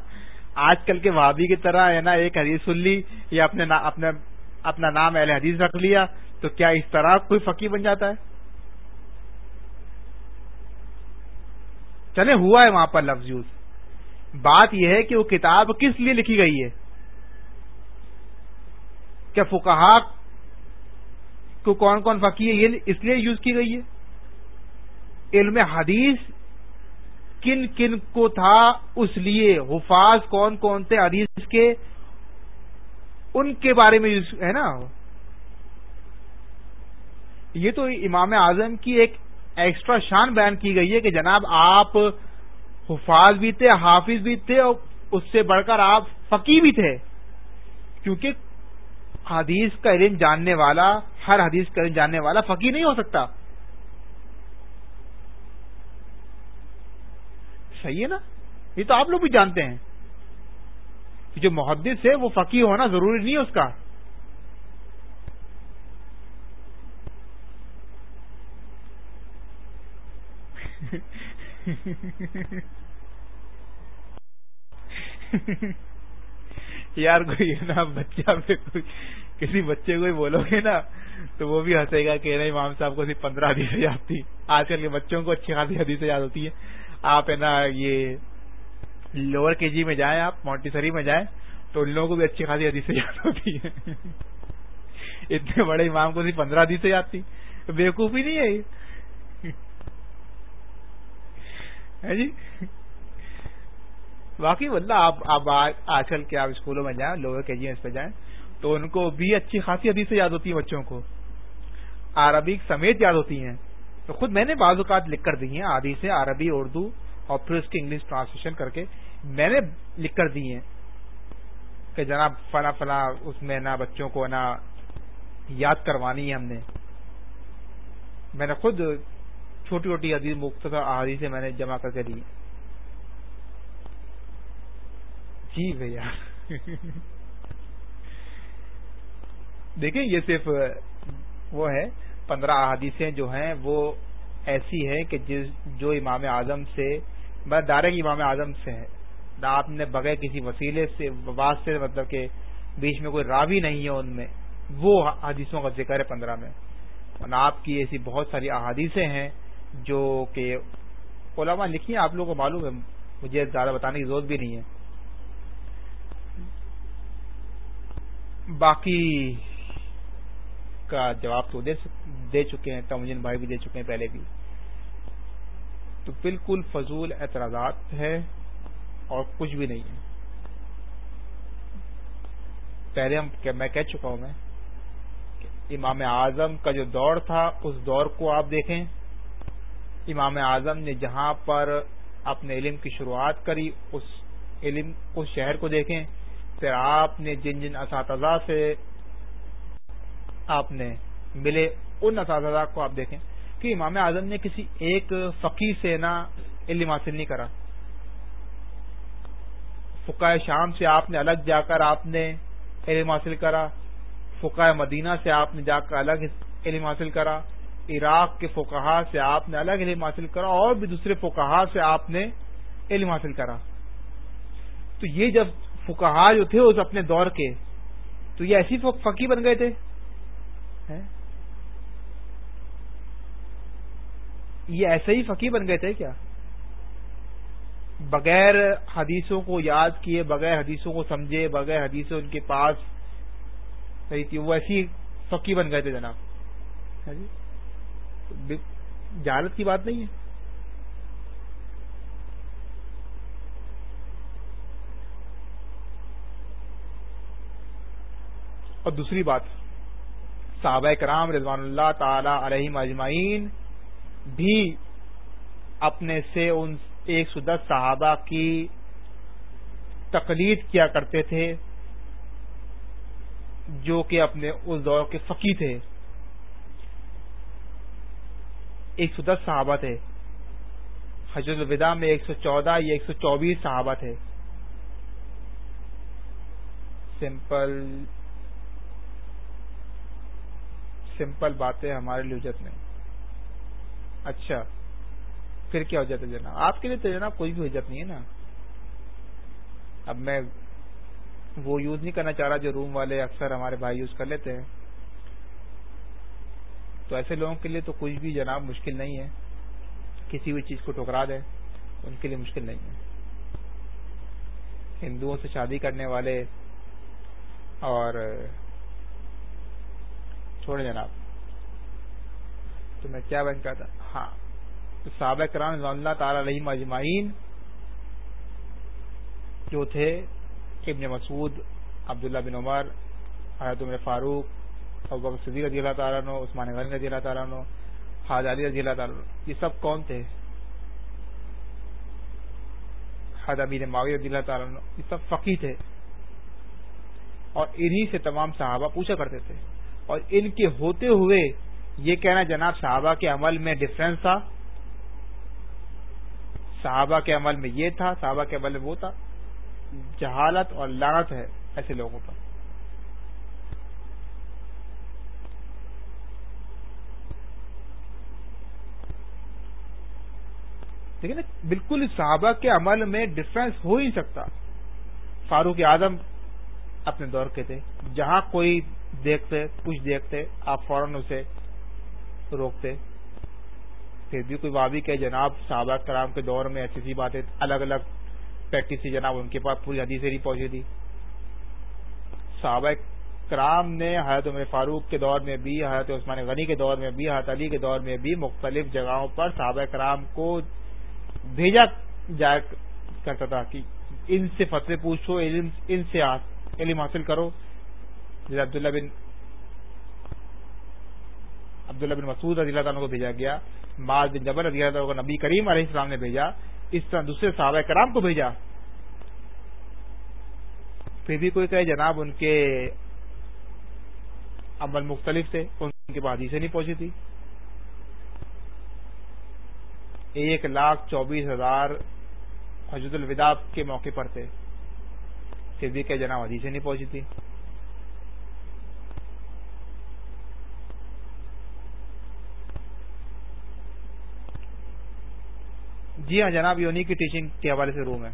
آج کل کے وابی کی طرح ہے نا، ایک حدیث سن لی یا اپنے اپنے، اپنا نام اہل حدیث رکھ لیا، تو کیا اس طرح کوئی فقی بن جاتا ہے؟ چلے ہوا ہے وہاں پر لفظ یوز۔ بات یہ ہے کہ وہ کتاب کس لیے لکھی گئی ہے؟ کیا فکہ کو کون کون فقی ہے؟ یہ اس لیے یوز کی گئی ہے۔ علم حدیث کن کن کو تھا، اس لیے حفاظ کون کون تھے حدیث کے، ان کے بارے میں یوز ہے نا۔ یہ تو امام اعظم کی ایک ایکسٹرا شان بیان کی گئی ہے کہ جناب آپ حفاظ بھی تھے، حافظ بھی تھے اور اس سے بڑھ کر آپ فقی بھی تھے۔ کیونکہ حدیث کا علم جاننے والا، ہر حدیث کا علم جاننے والا فقی نہیں ہو سکتا۔ صحیح ہے نا؟ یہ تو آپ لوگ بھی جانتے ہیں۔ کہ جو محدث ہے وہ فقی ہونا ضروری نہیں ہے اس کا۔ *laughs* یار کوئی نا، بچہ پہ کوئی، کسی بچے کو بولو گے نا، تو وہ بھی ہنسے گا کہ نہیں، امام صاحب کو صرف پندرہ حدیث یاد تھی آج کل کے بچوں کو اچھی خاصی حدیث یاد ہوتی ہے آپ ہے نا، یہ لوور کے جی میں جائیں آپ مونٹیسری میں جائیں، تو ان لوگوں کو بھی اچھی خاصی حدیثیں یاد ہوتی ہیں۔ اتنے بڑے امام کو صرف پندرہ حدیثیں یاد تھی بےقوفی نہیں ہے جی؟ باقی مطلب آپ آج کل کے آپ اسکولوں میں جائیں لوور کے جی میں اس پہ جائیں، تو ان کو بھی اچھی خاصی حدیثیں یاد ہوتی ہیں بچوں کو۔ عربی سمیت یاد ہوتی ہیں۔ تو خود میں نے بعض اوقات لکھ کر دی ہیں آدھی سے عربی، اردو اور پھر اس کی انگلش ٹرانسلیشن کر کے میں نے لکھ کر دی ہیں کہ جناب فلاں فلاں اس میں نہ بچوں کو نہ یاد کروانی ہے ہم نے۔ میں نے خود چھوٹی چھوٹی حدیث مختصر آدھی سے میں نے جمع کر کے دی جی بھیا *laughs* دیکھیں، یہ صرف وہ ہے، پندرہ احادیثیں جو ہیں، وہ ایسی ہیں کہ جس، جو امام اعظم سے دارے کی امام اعظم سے ہے آپ نے بغیر کسی وسیلے سے سے مطلب کہ بیچ میں کوئی راوی نہیں ہے ان میں۔ وہ حدیثوں کا ذکر ہے پندرہ میں۔ اور آپ کی ایسی بہت ساری احادیثیں ہیں جو کہ علماء لکھی ہیں آپ لوگوں کو معلوم ہے۔ مجھے زیادہ بتانے کی ضرورت بھی نہیں ہے۔ باقی کا جواب تو دے چکے ہیں، تمجن بھائی بھی دے چکے ہیں پہلے بھی۔ تو بالکل فضول اعتراضات ہے اور کچھ بھی نہیں ہے پہلے ہم میں کہہ چکا ہوں میں امام اعظم کا جو دور تھا، اس دور کو آپ دیکھیں۔ امام اعظم نے جہاں پر اپنے علم کی شروعات کری، اس علم اس شہر کو دیکھیں۔ پھر آپ نے جن جن اساتذہ سے آپ نے ملے، ان اساتذہ کو آپ دیکھیں کہ امام اعظم نے کسی ایک فقی سے نہ علم حاصل نہیں کرا۔ فقہ شام سے آپ نے الگ جا کر آپ نے علم حاصل کرا فقہ مدینہ سے آپ نے جا کر الگ علم حاصل کرا، عراق کے فقہا سے آپ نے الگ علم حاصل کرا، اور بھی دوسرے فقہا سے آپ نے علم حاصل کرا۔ تو یہ جب فقہا جو تھے اس اپنے دور کے، تو یہ ایسی فقی بن گئے تھے؟ یہ ایسے ہی فقی بن گئے تھے کیا؟ بغیر حدیثوں کو یاد کیے، بغیر حدیثوں کو سمجھے، بغیر حدیثوں ان کے پاس صحیح تھی، وہ ایسی فقی بن گئے تھے جناب۔ جی؟ جہالت کی بات نہیں ہے۔ اور دوسری بات، صحابہ کرام رضوان اللہ تعالی علیہ مجمعین بھی اپنے سے ان ایک سو دس صحابہ کی تقلید کیا کرتے تھے، جو کہ اپنے اس دور کے فقی تھے۔ ایک سو دس صحابہ تھے۔ حجرت الوداع میں ایک سو چودہ یا ایک سو چوبیس صحابہ تھے۔ سمپل سمپل باتیں ہمارے لیے اجت نہیں۔ اچھا پھر کیا اجت ہے جناب؟ آپ کے لیے تو جناب کوئی بھی اجت نہیں ہے نا۔ اب میں وہ یوز نہیں کرنا چاہ رہا جو روم والے اکثر ہمارے بھائی یوز کر لیتے ہیں۔ تو ایسے لوگوں کے لیے تو کچھ بھی جناب مشکل نہیں ہے۔ کسی بھی چیز کو ٹکرا دے ان کے لیے مشکل نہیں ہے۔ ہندوؤں سے شادی کرنے والے اور چھوڑے جناب۔ تو میں کیا بن کہا تھا ہاں۔ تو صحابہ کرام اللہ تعالی علیہ مجمعین جو تھے، ابن مسعود، عبداللہ بن عمر، حضرت عمر فاروق، ابو صدیق رضی اللہ تعالیٰ عنہ، عثمان غنی رضی اللہ تعالیٰ عنہ حاض علی رضی اللہ تعالیٰ یہ سب کون تھے؟ حد امیر معاوی رضی اللہ تعالیٰ عنہ۔ یہ سب فقی تھے۔ اور انہی سے تمام صحابہ پوچھا کرتے تھے۔ اور ان کے ہوتے ہوئے یہ کہنا جناب صحابہ کے عمل میں ڈفرینس تھا۔ صحابہ کے عمل میں یہ تھا، صحابہ کے عمل میں وہ تھا۔ جہالت اور لانت ہے ایسے لوگوں پر۔ لیکن بالکل صحابہ کے عمل میں ڈفرینس ہو ہی سکتا۔ فاروق اعظم اپنے دور کے تھے۔ جہاں کوئی دیکھتے، کچھ دیکھتے، آپ فوراً اسے روکتے۔ پھر بھی کوئی وابی کہ جناب صحابہ کرام کے دور میں ایسی سی باتیں الگ الگ پریکٹس تھی جناب، ان کے پاس پوری حدیث نہیں پہنچی تھی۔ صحابہ کرام نے حضرت عمر فاروق کے دور میں بھی، حضرت عثمان غنی کے دور میں بھی، حضرت علی کے دور میں بھی مختلف جگہوں پر صحابہ کرام کو بھیجا جایا کرتا تھا کہ ان سے فتح پوچھو ان سے علم حاصل کرو۔ جیسے عبداللہ بن عبداللہ بن مسعود رضی اللہ تعالیٰ کو بھیجا گیا ماض بن جبر رضی اللہ تعالیٰ کو نبی کریم علیہ السلام نے بھیجا، اس طرح دوسرے صحابہ کرام کو بھیجا۔ پھر بھی کوئی کہے جناب ان کے عمل مختلف تھے، ان کے بعد سے نہیں پہنچی تھی۔ ایک لاکھ چوبیس ہزار حجد الوداع کے موقع پر تھے، پھر بھی کہ جناب حدیث نہیں پہنچی تھی جی ہاں جناب یونی کی ٹیچنگ کے حوالے سے روم ہے۔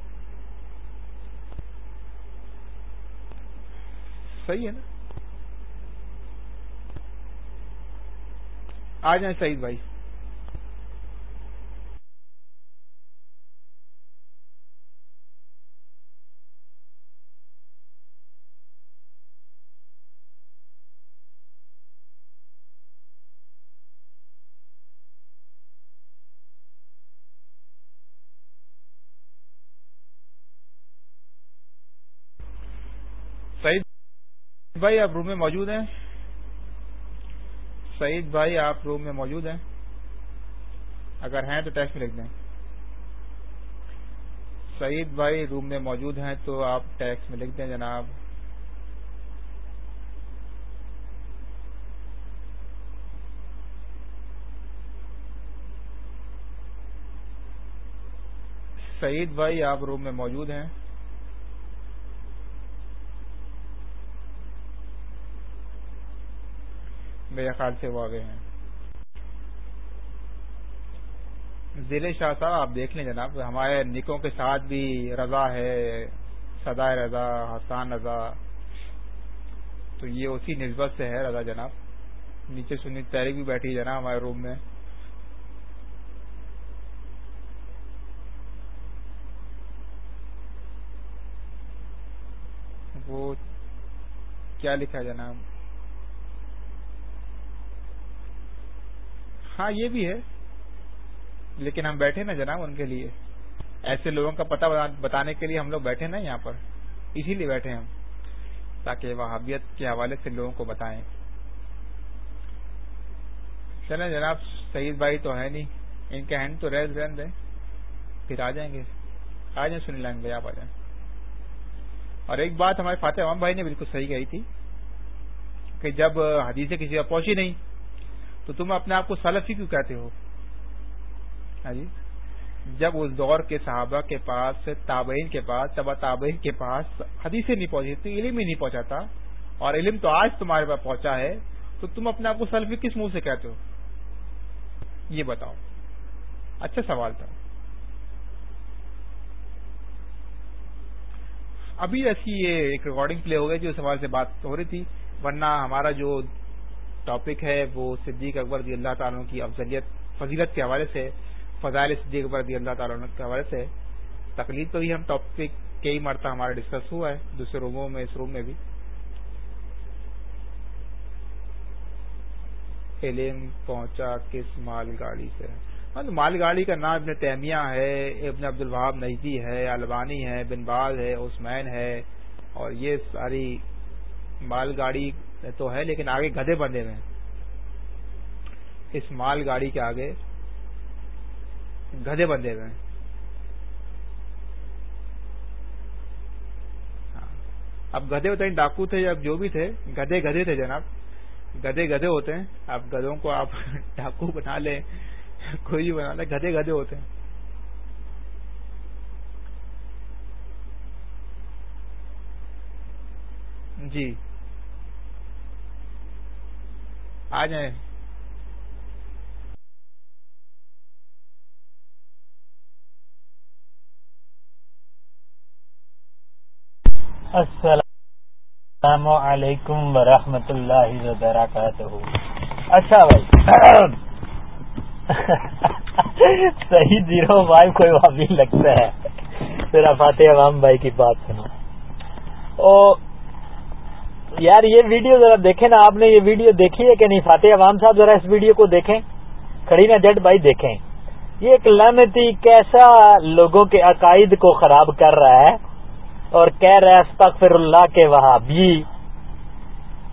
صحیح ہے نا؟ آ جائیں سعید بھائی سعید بھائی آپ روم میں موجود ہیں؟ سعید بھائی آپ روم میں موجود ہیں؟ اگر ہیں تو ٹیکس میں لکھ دیں۔ سعید بھائی روم میں موجود ہیں تو آپ ٹیکس میں لکھ دیں جناب۔ سعید بھائی آپ روم میں موجود ہیں؟ میرے خیال سے وہ آگے ہیں۔ ضلع شاہ صاحب، آپ دیکھ لیں جناب، ہمارے نکوں کے ساتھ بھی رضا ہے سدا رضا، حسان رضا۔ تو یہ اسی نسبت سے ہے رضا جناب۔ نیچے سنی تحریک بھی بیٹھی جناب ہمارے روم میں۔ وہ کیا لکھا جناب؟ ہاں یہ بھی ہے۔ لیکن ہم بیٹھے نا جناب ان کے لیے۔ ایسے لوگوں کا پتہ بتانے کے لیے ہم لوگ بیٹھے نا یہاں پر۔ اسی لیے بیٹھے ہم۔ تاکہ وہابیت کے حوالے سے لوگوں کو بتائیں۔ چلیں جناب، سعید بھائی تو ہے نہیں۔ ان کے ہینڈ تو ریز رہن دیں پھر آ جائیں گے۔ آ جائیں، سنی لائن بھائی، آپ آ جائیں۔ اور ایک بات ہمارے فاتح امام بھائی نے بالکل صحیح کہی تھی کہ جب حدیث کسی کا پہنچی نہیں تو تم اپنے آپ کو سلفی کیوں کہتے ہو؟ ہاں جی۔ جب اس دور کے صحابہ کے پاس، تابعین کے پاس تبا تابعین کے پاس حدیث نہیں پہنچی، تو علم ہی نہیں پہنچاتا اور علم تو آج تمہارے پاس پہنچا ہے، تو تم اپنے آپ کو سلفی کس منہ سے کہتے ہو؟ یہ بتاؤ۔ اچھا سوال تھا۔ ابھی ایسی یہ ایک ریکارڈنگ پلے ہو گئی جو سوال سے بات ہو رہی تھی، ورنہ ہمارا جو ٹاپک ہے وہ صدیق اکبر رضی اللہ تعالیٰ کی افضلیت، فضیلت کے حوالے سے، فضائل صدیق اکبر رضی اللہ تعالیٰ کے حوالے سے۔ تقلید تو ہی ہم ٹاپک کئی مرتبہ ہمارا ڈسکس ہوا ہے، دوسرے روموں میں، اس روم میں بھی۔ علم پہنچا کس مال گاڑی سے؟ ہاں، مال گاڑی کا نام ابن تیمیہ ہے، ابن عبد الوہاب نجدی ہے، البانی ہے، بن باز ہے عثمین ہے، اور یہ ساری مال گاڑی تو ہے، لیکن آگے گدے بندے میں۔ اس مال گاڑی کے آگے گدے بندے میں۔ ہاں۔ اب گدے ہوتے ہیں، ڈاکو تھے اب جو بھی تھے گدے گدے تھے جناب۔ گدے گدے ہوتے ہیں۔ اب گدوں کو آپ *laughs* ڈاکو بنا لیں، کوئی بھی بنا لے گدے گدے ہوتے ہیں۔ جی۔ آ جائیں۔ السلام علیکم ورحمۃ اللہ وبرکاتہ۔ اچھا بھائی۔ صحیح زیرو بھائی، کوئی بھی لگتا ہے۔ پھر فاتح عوام بھائی کی بات سنو۔ او یار یہ ویڈیو ذرا دیکھیں نا، آپ نے یہ ویڈیو دیکھی ہے کہ نہیں؟ فاتح عوام صاحب ذرا اس ویڈیو کو دیکھیں۔ کھڑی نا جٹ بھائی دیکھیں۔ یہ ایک لانتی کیسا لوگوں کے عقائد کو خراب کر رہا ہے اور کہہ رہا ہے، استغفر اللہ کے وہابی۔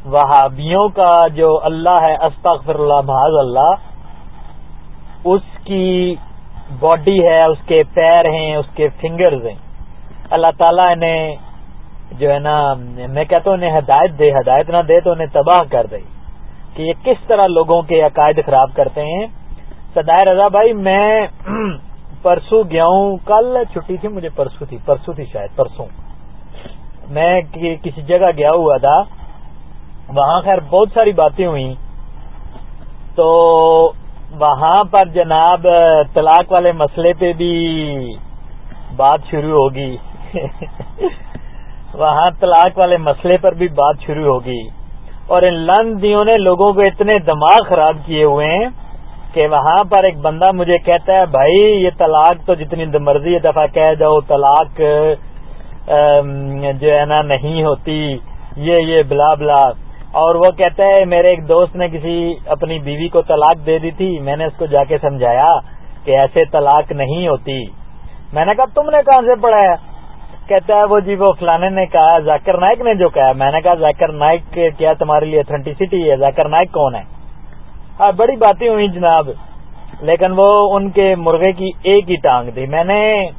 وہابیوں کا جو اللہ ہے، استغفر اللہ محاذ اللہ، اس کی باڈی ہے، اس کے پیر ہیں، اس کے فنگرز ہیں۔ اللہ تعالیٰ نے جو ہے نا، میں کہتا ہوں انہیں ہدایت دے، ہدایت نہ دے تو انہیں تباہ کر دے۔ کہ یہ کس طرح لوگوں کے عقائد خراب کرتے ہیں۔ سدائے رضا بھائی، میں *clears throat* پرسوں گیا ہوں۔ کل چھٹی تھی مجھے، پرسوں تھی پرسوں تھی شاید، پرسوں۔ میں کسی جگہ گیا ہوا تھا۔ وہاں خیر بہت ساری باتیں ہوئی تو وہاں پر جناب، طلاق والے مسئلے پہ بھی بات شروع ہوگی۔ *laughs* وہاں طلاق والے مسئلے پر بھی بات شروع ہوگی۔ اور ان لندیوں نے لوگوں کو اتنے دماغ خراب کیے ہوئے ہیں کہ وہاں پر ایک بندہ مجھے کہتا ہے، بھائی، یہ طلاق تو جتنی مرضی دفعہ کہہ جاؤ طلاق جو ہے نا، نہیں ہوتی، یہ یہ، بلا بلا۔ اور وہ کہتا ہے، میرے ایک دوست نے کسی اپنی بیوی کو طلاق دے دی تھی، میں نے اس کو جا کے سمجھایا کہ ایسے طلاق نہیں ہوتی۔ میں نے کہا، تم نے کہاں سے پڑھا ہے کہتا ہے وہ جی وہ فلانے نے کہا ذاکر نائک نے جو کہا۔ میں نے کہا ذاکر نائک کیا تمہارے لیے اتھینٹیسٹی ہے؟ ذاکر نائک کون ہے؟ ہاں بڑی باتیں ہوئی جناب۔ لیکن وہ ان کے مرغے کی ایک ہی ٹانگ تھی۔ میں نے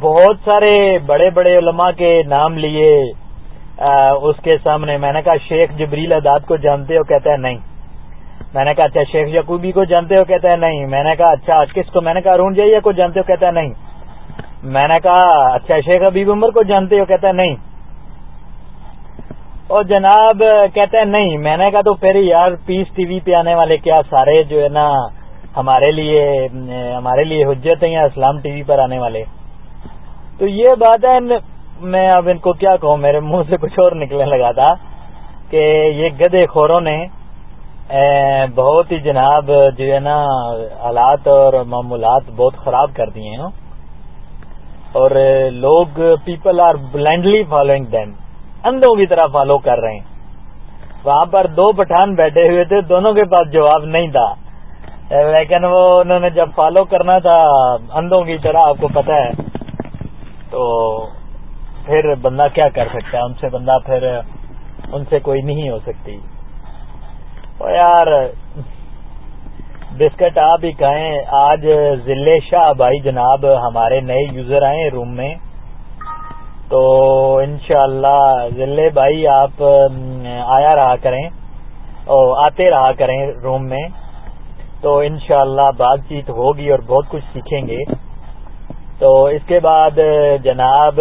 بہت سارے بڑے بڑے علماء کے نام لیے اس کے سامنے۔ میں نے کہا، شیخ جبریل اداد کو جانتے ہو؟ کہتا ہے، نہیں۔ میں نے کہا اچھا شیخ یقوبی کو جانتے ہو؟ کہتا ہے، نہیں۔ میں نے کہا اچھا کس کو؟ میں نے کہا رون جائیے کو جانتے ہو؟ کہتا ہے، نہیں۔ میں نے کہا اچھا شیخ ابیب عمر کو جانتے ہو؟ کہتا ہے، نہیں۔ اور جناب کہتے ہیں نہیں۔ میں نے کہا، تو پھر یار پیس ٹی وی پہ آنے والے کیا سارے جو ہے نا، ہمارے لیے ہمارے لیے حجت ہیں یا اسلام ٹی وی پر آنے والے؟ تو یہ بات ہے، میں اب ان کو کیا کہوں؟ میرے منہ سے کچھ اور نکلنے لگا تھا کہ یہ گدے خوروں نے بہت ہی جناب جو ہے نا حالات اور معمولات بہت خراب کر دیے ہیں۔ اور لوگ people are blindly following them اندھوں کی طرح فالو کر رہے ہیں۔ وہاں پر دو پٹھان بیٹھے ہوئے تھے، دونوں کے پاس جواب نہیں تھا۔ لیکن وہ، انہوں نے جب فالو کرنا تھا، اندھوں کی طرح آپ کو پتا ہے، تو پھر بندہ کیا کر سکتا ہے؟ ان سے بندہ پھر ان سے کوئی نہیں ہو سکتی۔ یار بسکٹ آپ ہی کہیں آج ضلع شاہ بھائی جناب ہمارے نئے یوزر آئے روم میں۔ تو انشاءاللہ اللہ ضلع بھائی آپ آیا رہا کریں۔ اور آتے رہا کریں روم میں۔ تو انشاءاللہ بات چیت ہوگی اور بہت کچھ سیکھیں گے۔ تو اس کے بعد جناب،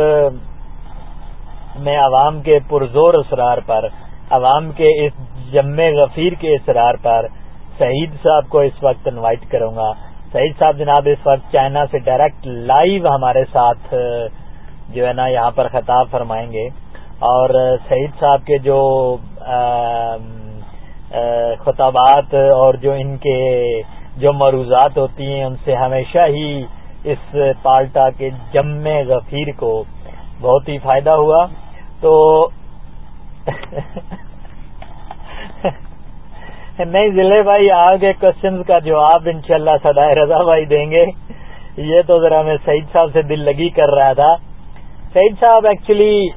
میں عوام کے پرزور اسرار پر، عوام کے اس جم غفیر کے اسرار پر سعید صاحب کو اس وقت انوائٹ کروں گا۔ سعید صاحب جناب، اس وقت چائنا سے ڈائریکٹ لائیو ہمارے ساتھ جو ہے نا، یہاں پر خطاب فرمائیں گے۔ اور سعید صاحب کے جو خطابات اور جو ان کے جو معروضات ہوتی ہیں، ان سے ہمیشہ ہی اس پالٹا کے جم غفیر کو بہت ہی فائدہ ہوا۔ تو *laughs* نہیں ضلع بھائی، آگے کوشچن کا جواب انشاءاللہ شاء اللہ رضا بھائی دیں گے۔ یہ تو ذرا میں سعید صاحب سے دل لگی کر رہا تھا۔ سعید صاحب ایکچولی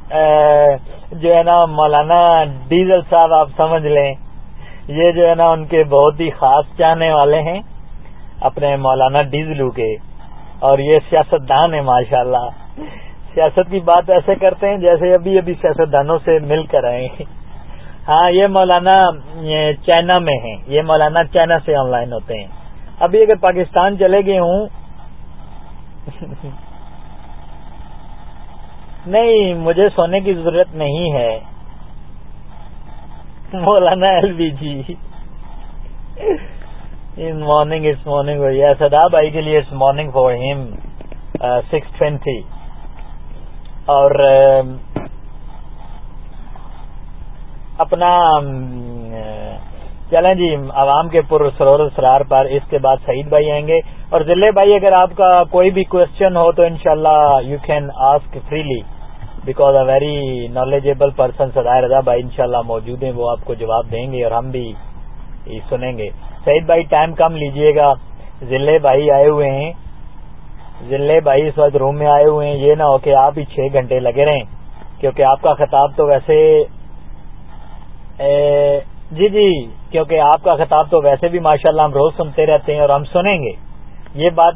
جو ہے نا، مولانا ڈیزل صاحب آپ سمجھ لیں، یہ جو ہے نا، ان کے بہت ہی خاص چاہنے والے ہیں، اپنے مولانا ڈیزلو کے۔ اور یہ سیاست دان ہے ماشاء اللہ سیاست کی بات ایسے کرتے ہیں جیسے ابھی ابھی سیاست دانوں سے مل کر آئے ہاں یہ مولانا چائنا میں ہیں۔ یہ مولانا چائنا سے آن لائن ہوتے ہیں۔ ابھی اگر پاکستان چلے گئے ہوں، *laughs* نہیں، مجھے سونے کی ضرورت نہیں ہے۔ مولانا L B G. Morning it's morning سدا بھائی کے لیے اٹس مارننگ فار ہم سکس ٹوینٹی اور اپنا چلیں جی عوام کے پر سرور اسرار پر اس کے بعد سعید بھائی آئیں گے۔ اور ضلع بھائی، اگر آپ کا کوئی بھی کوشچن ہو تو انشاءاللہ you can ask freely because a very knowledgeable person سدائے رضا بھائی انشاءاللہ موجود ہیں، وہ آپ کو جواب دیں گے اور ہم بھی سنیں گے۔ سعید بھائی ٹائم کم لیجیے گا۔ ضلع بھائی آئے ہوئے ہیں۔ ضلع بھائی اس وقت روم میں آئے ہوئے ہیں۔ یہ نہ ہو کہ آپ ہی چھ گھنٹے لگے رہیں، کیونکہ آپ کا خطاب تو ویسے جی جی کیونکہ آپ کا خطاب تو ویسے بھی ماشاءاللہ ہم روز سنتے رہتے ہیں اور ہم سنیں گے۔ یہ بات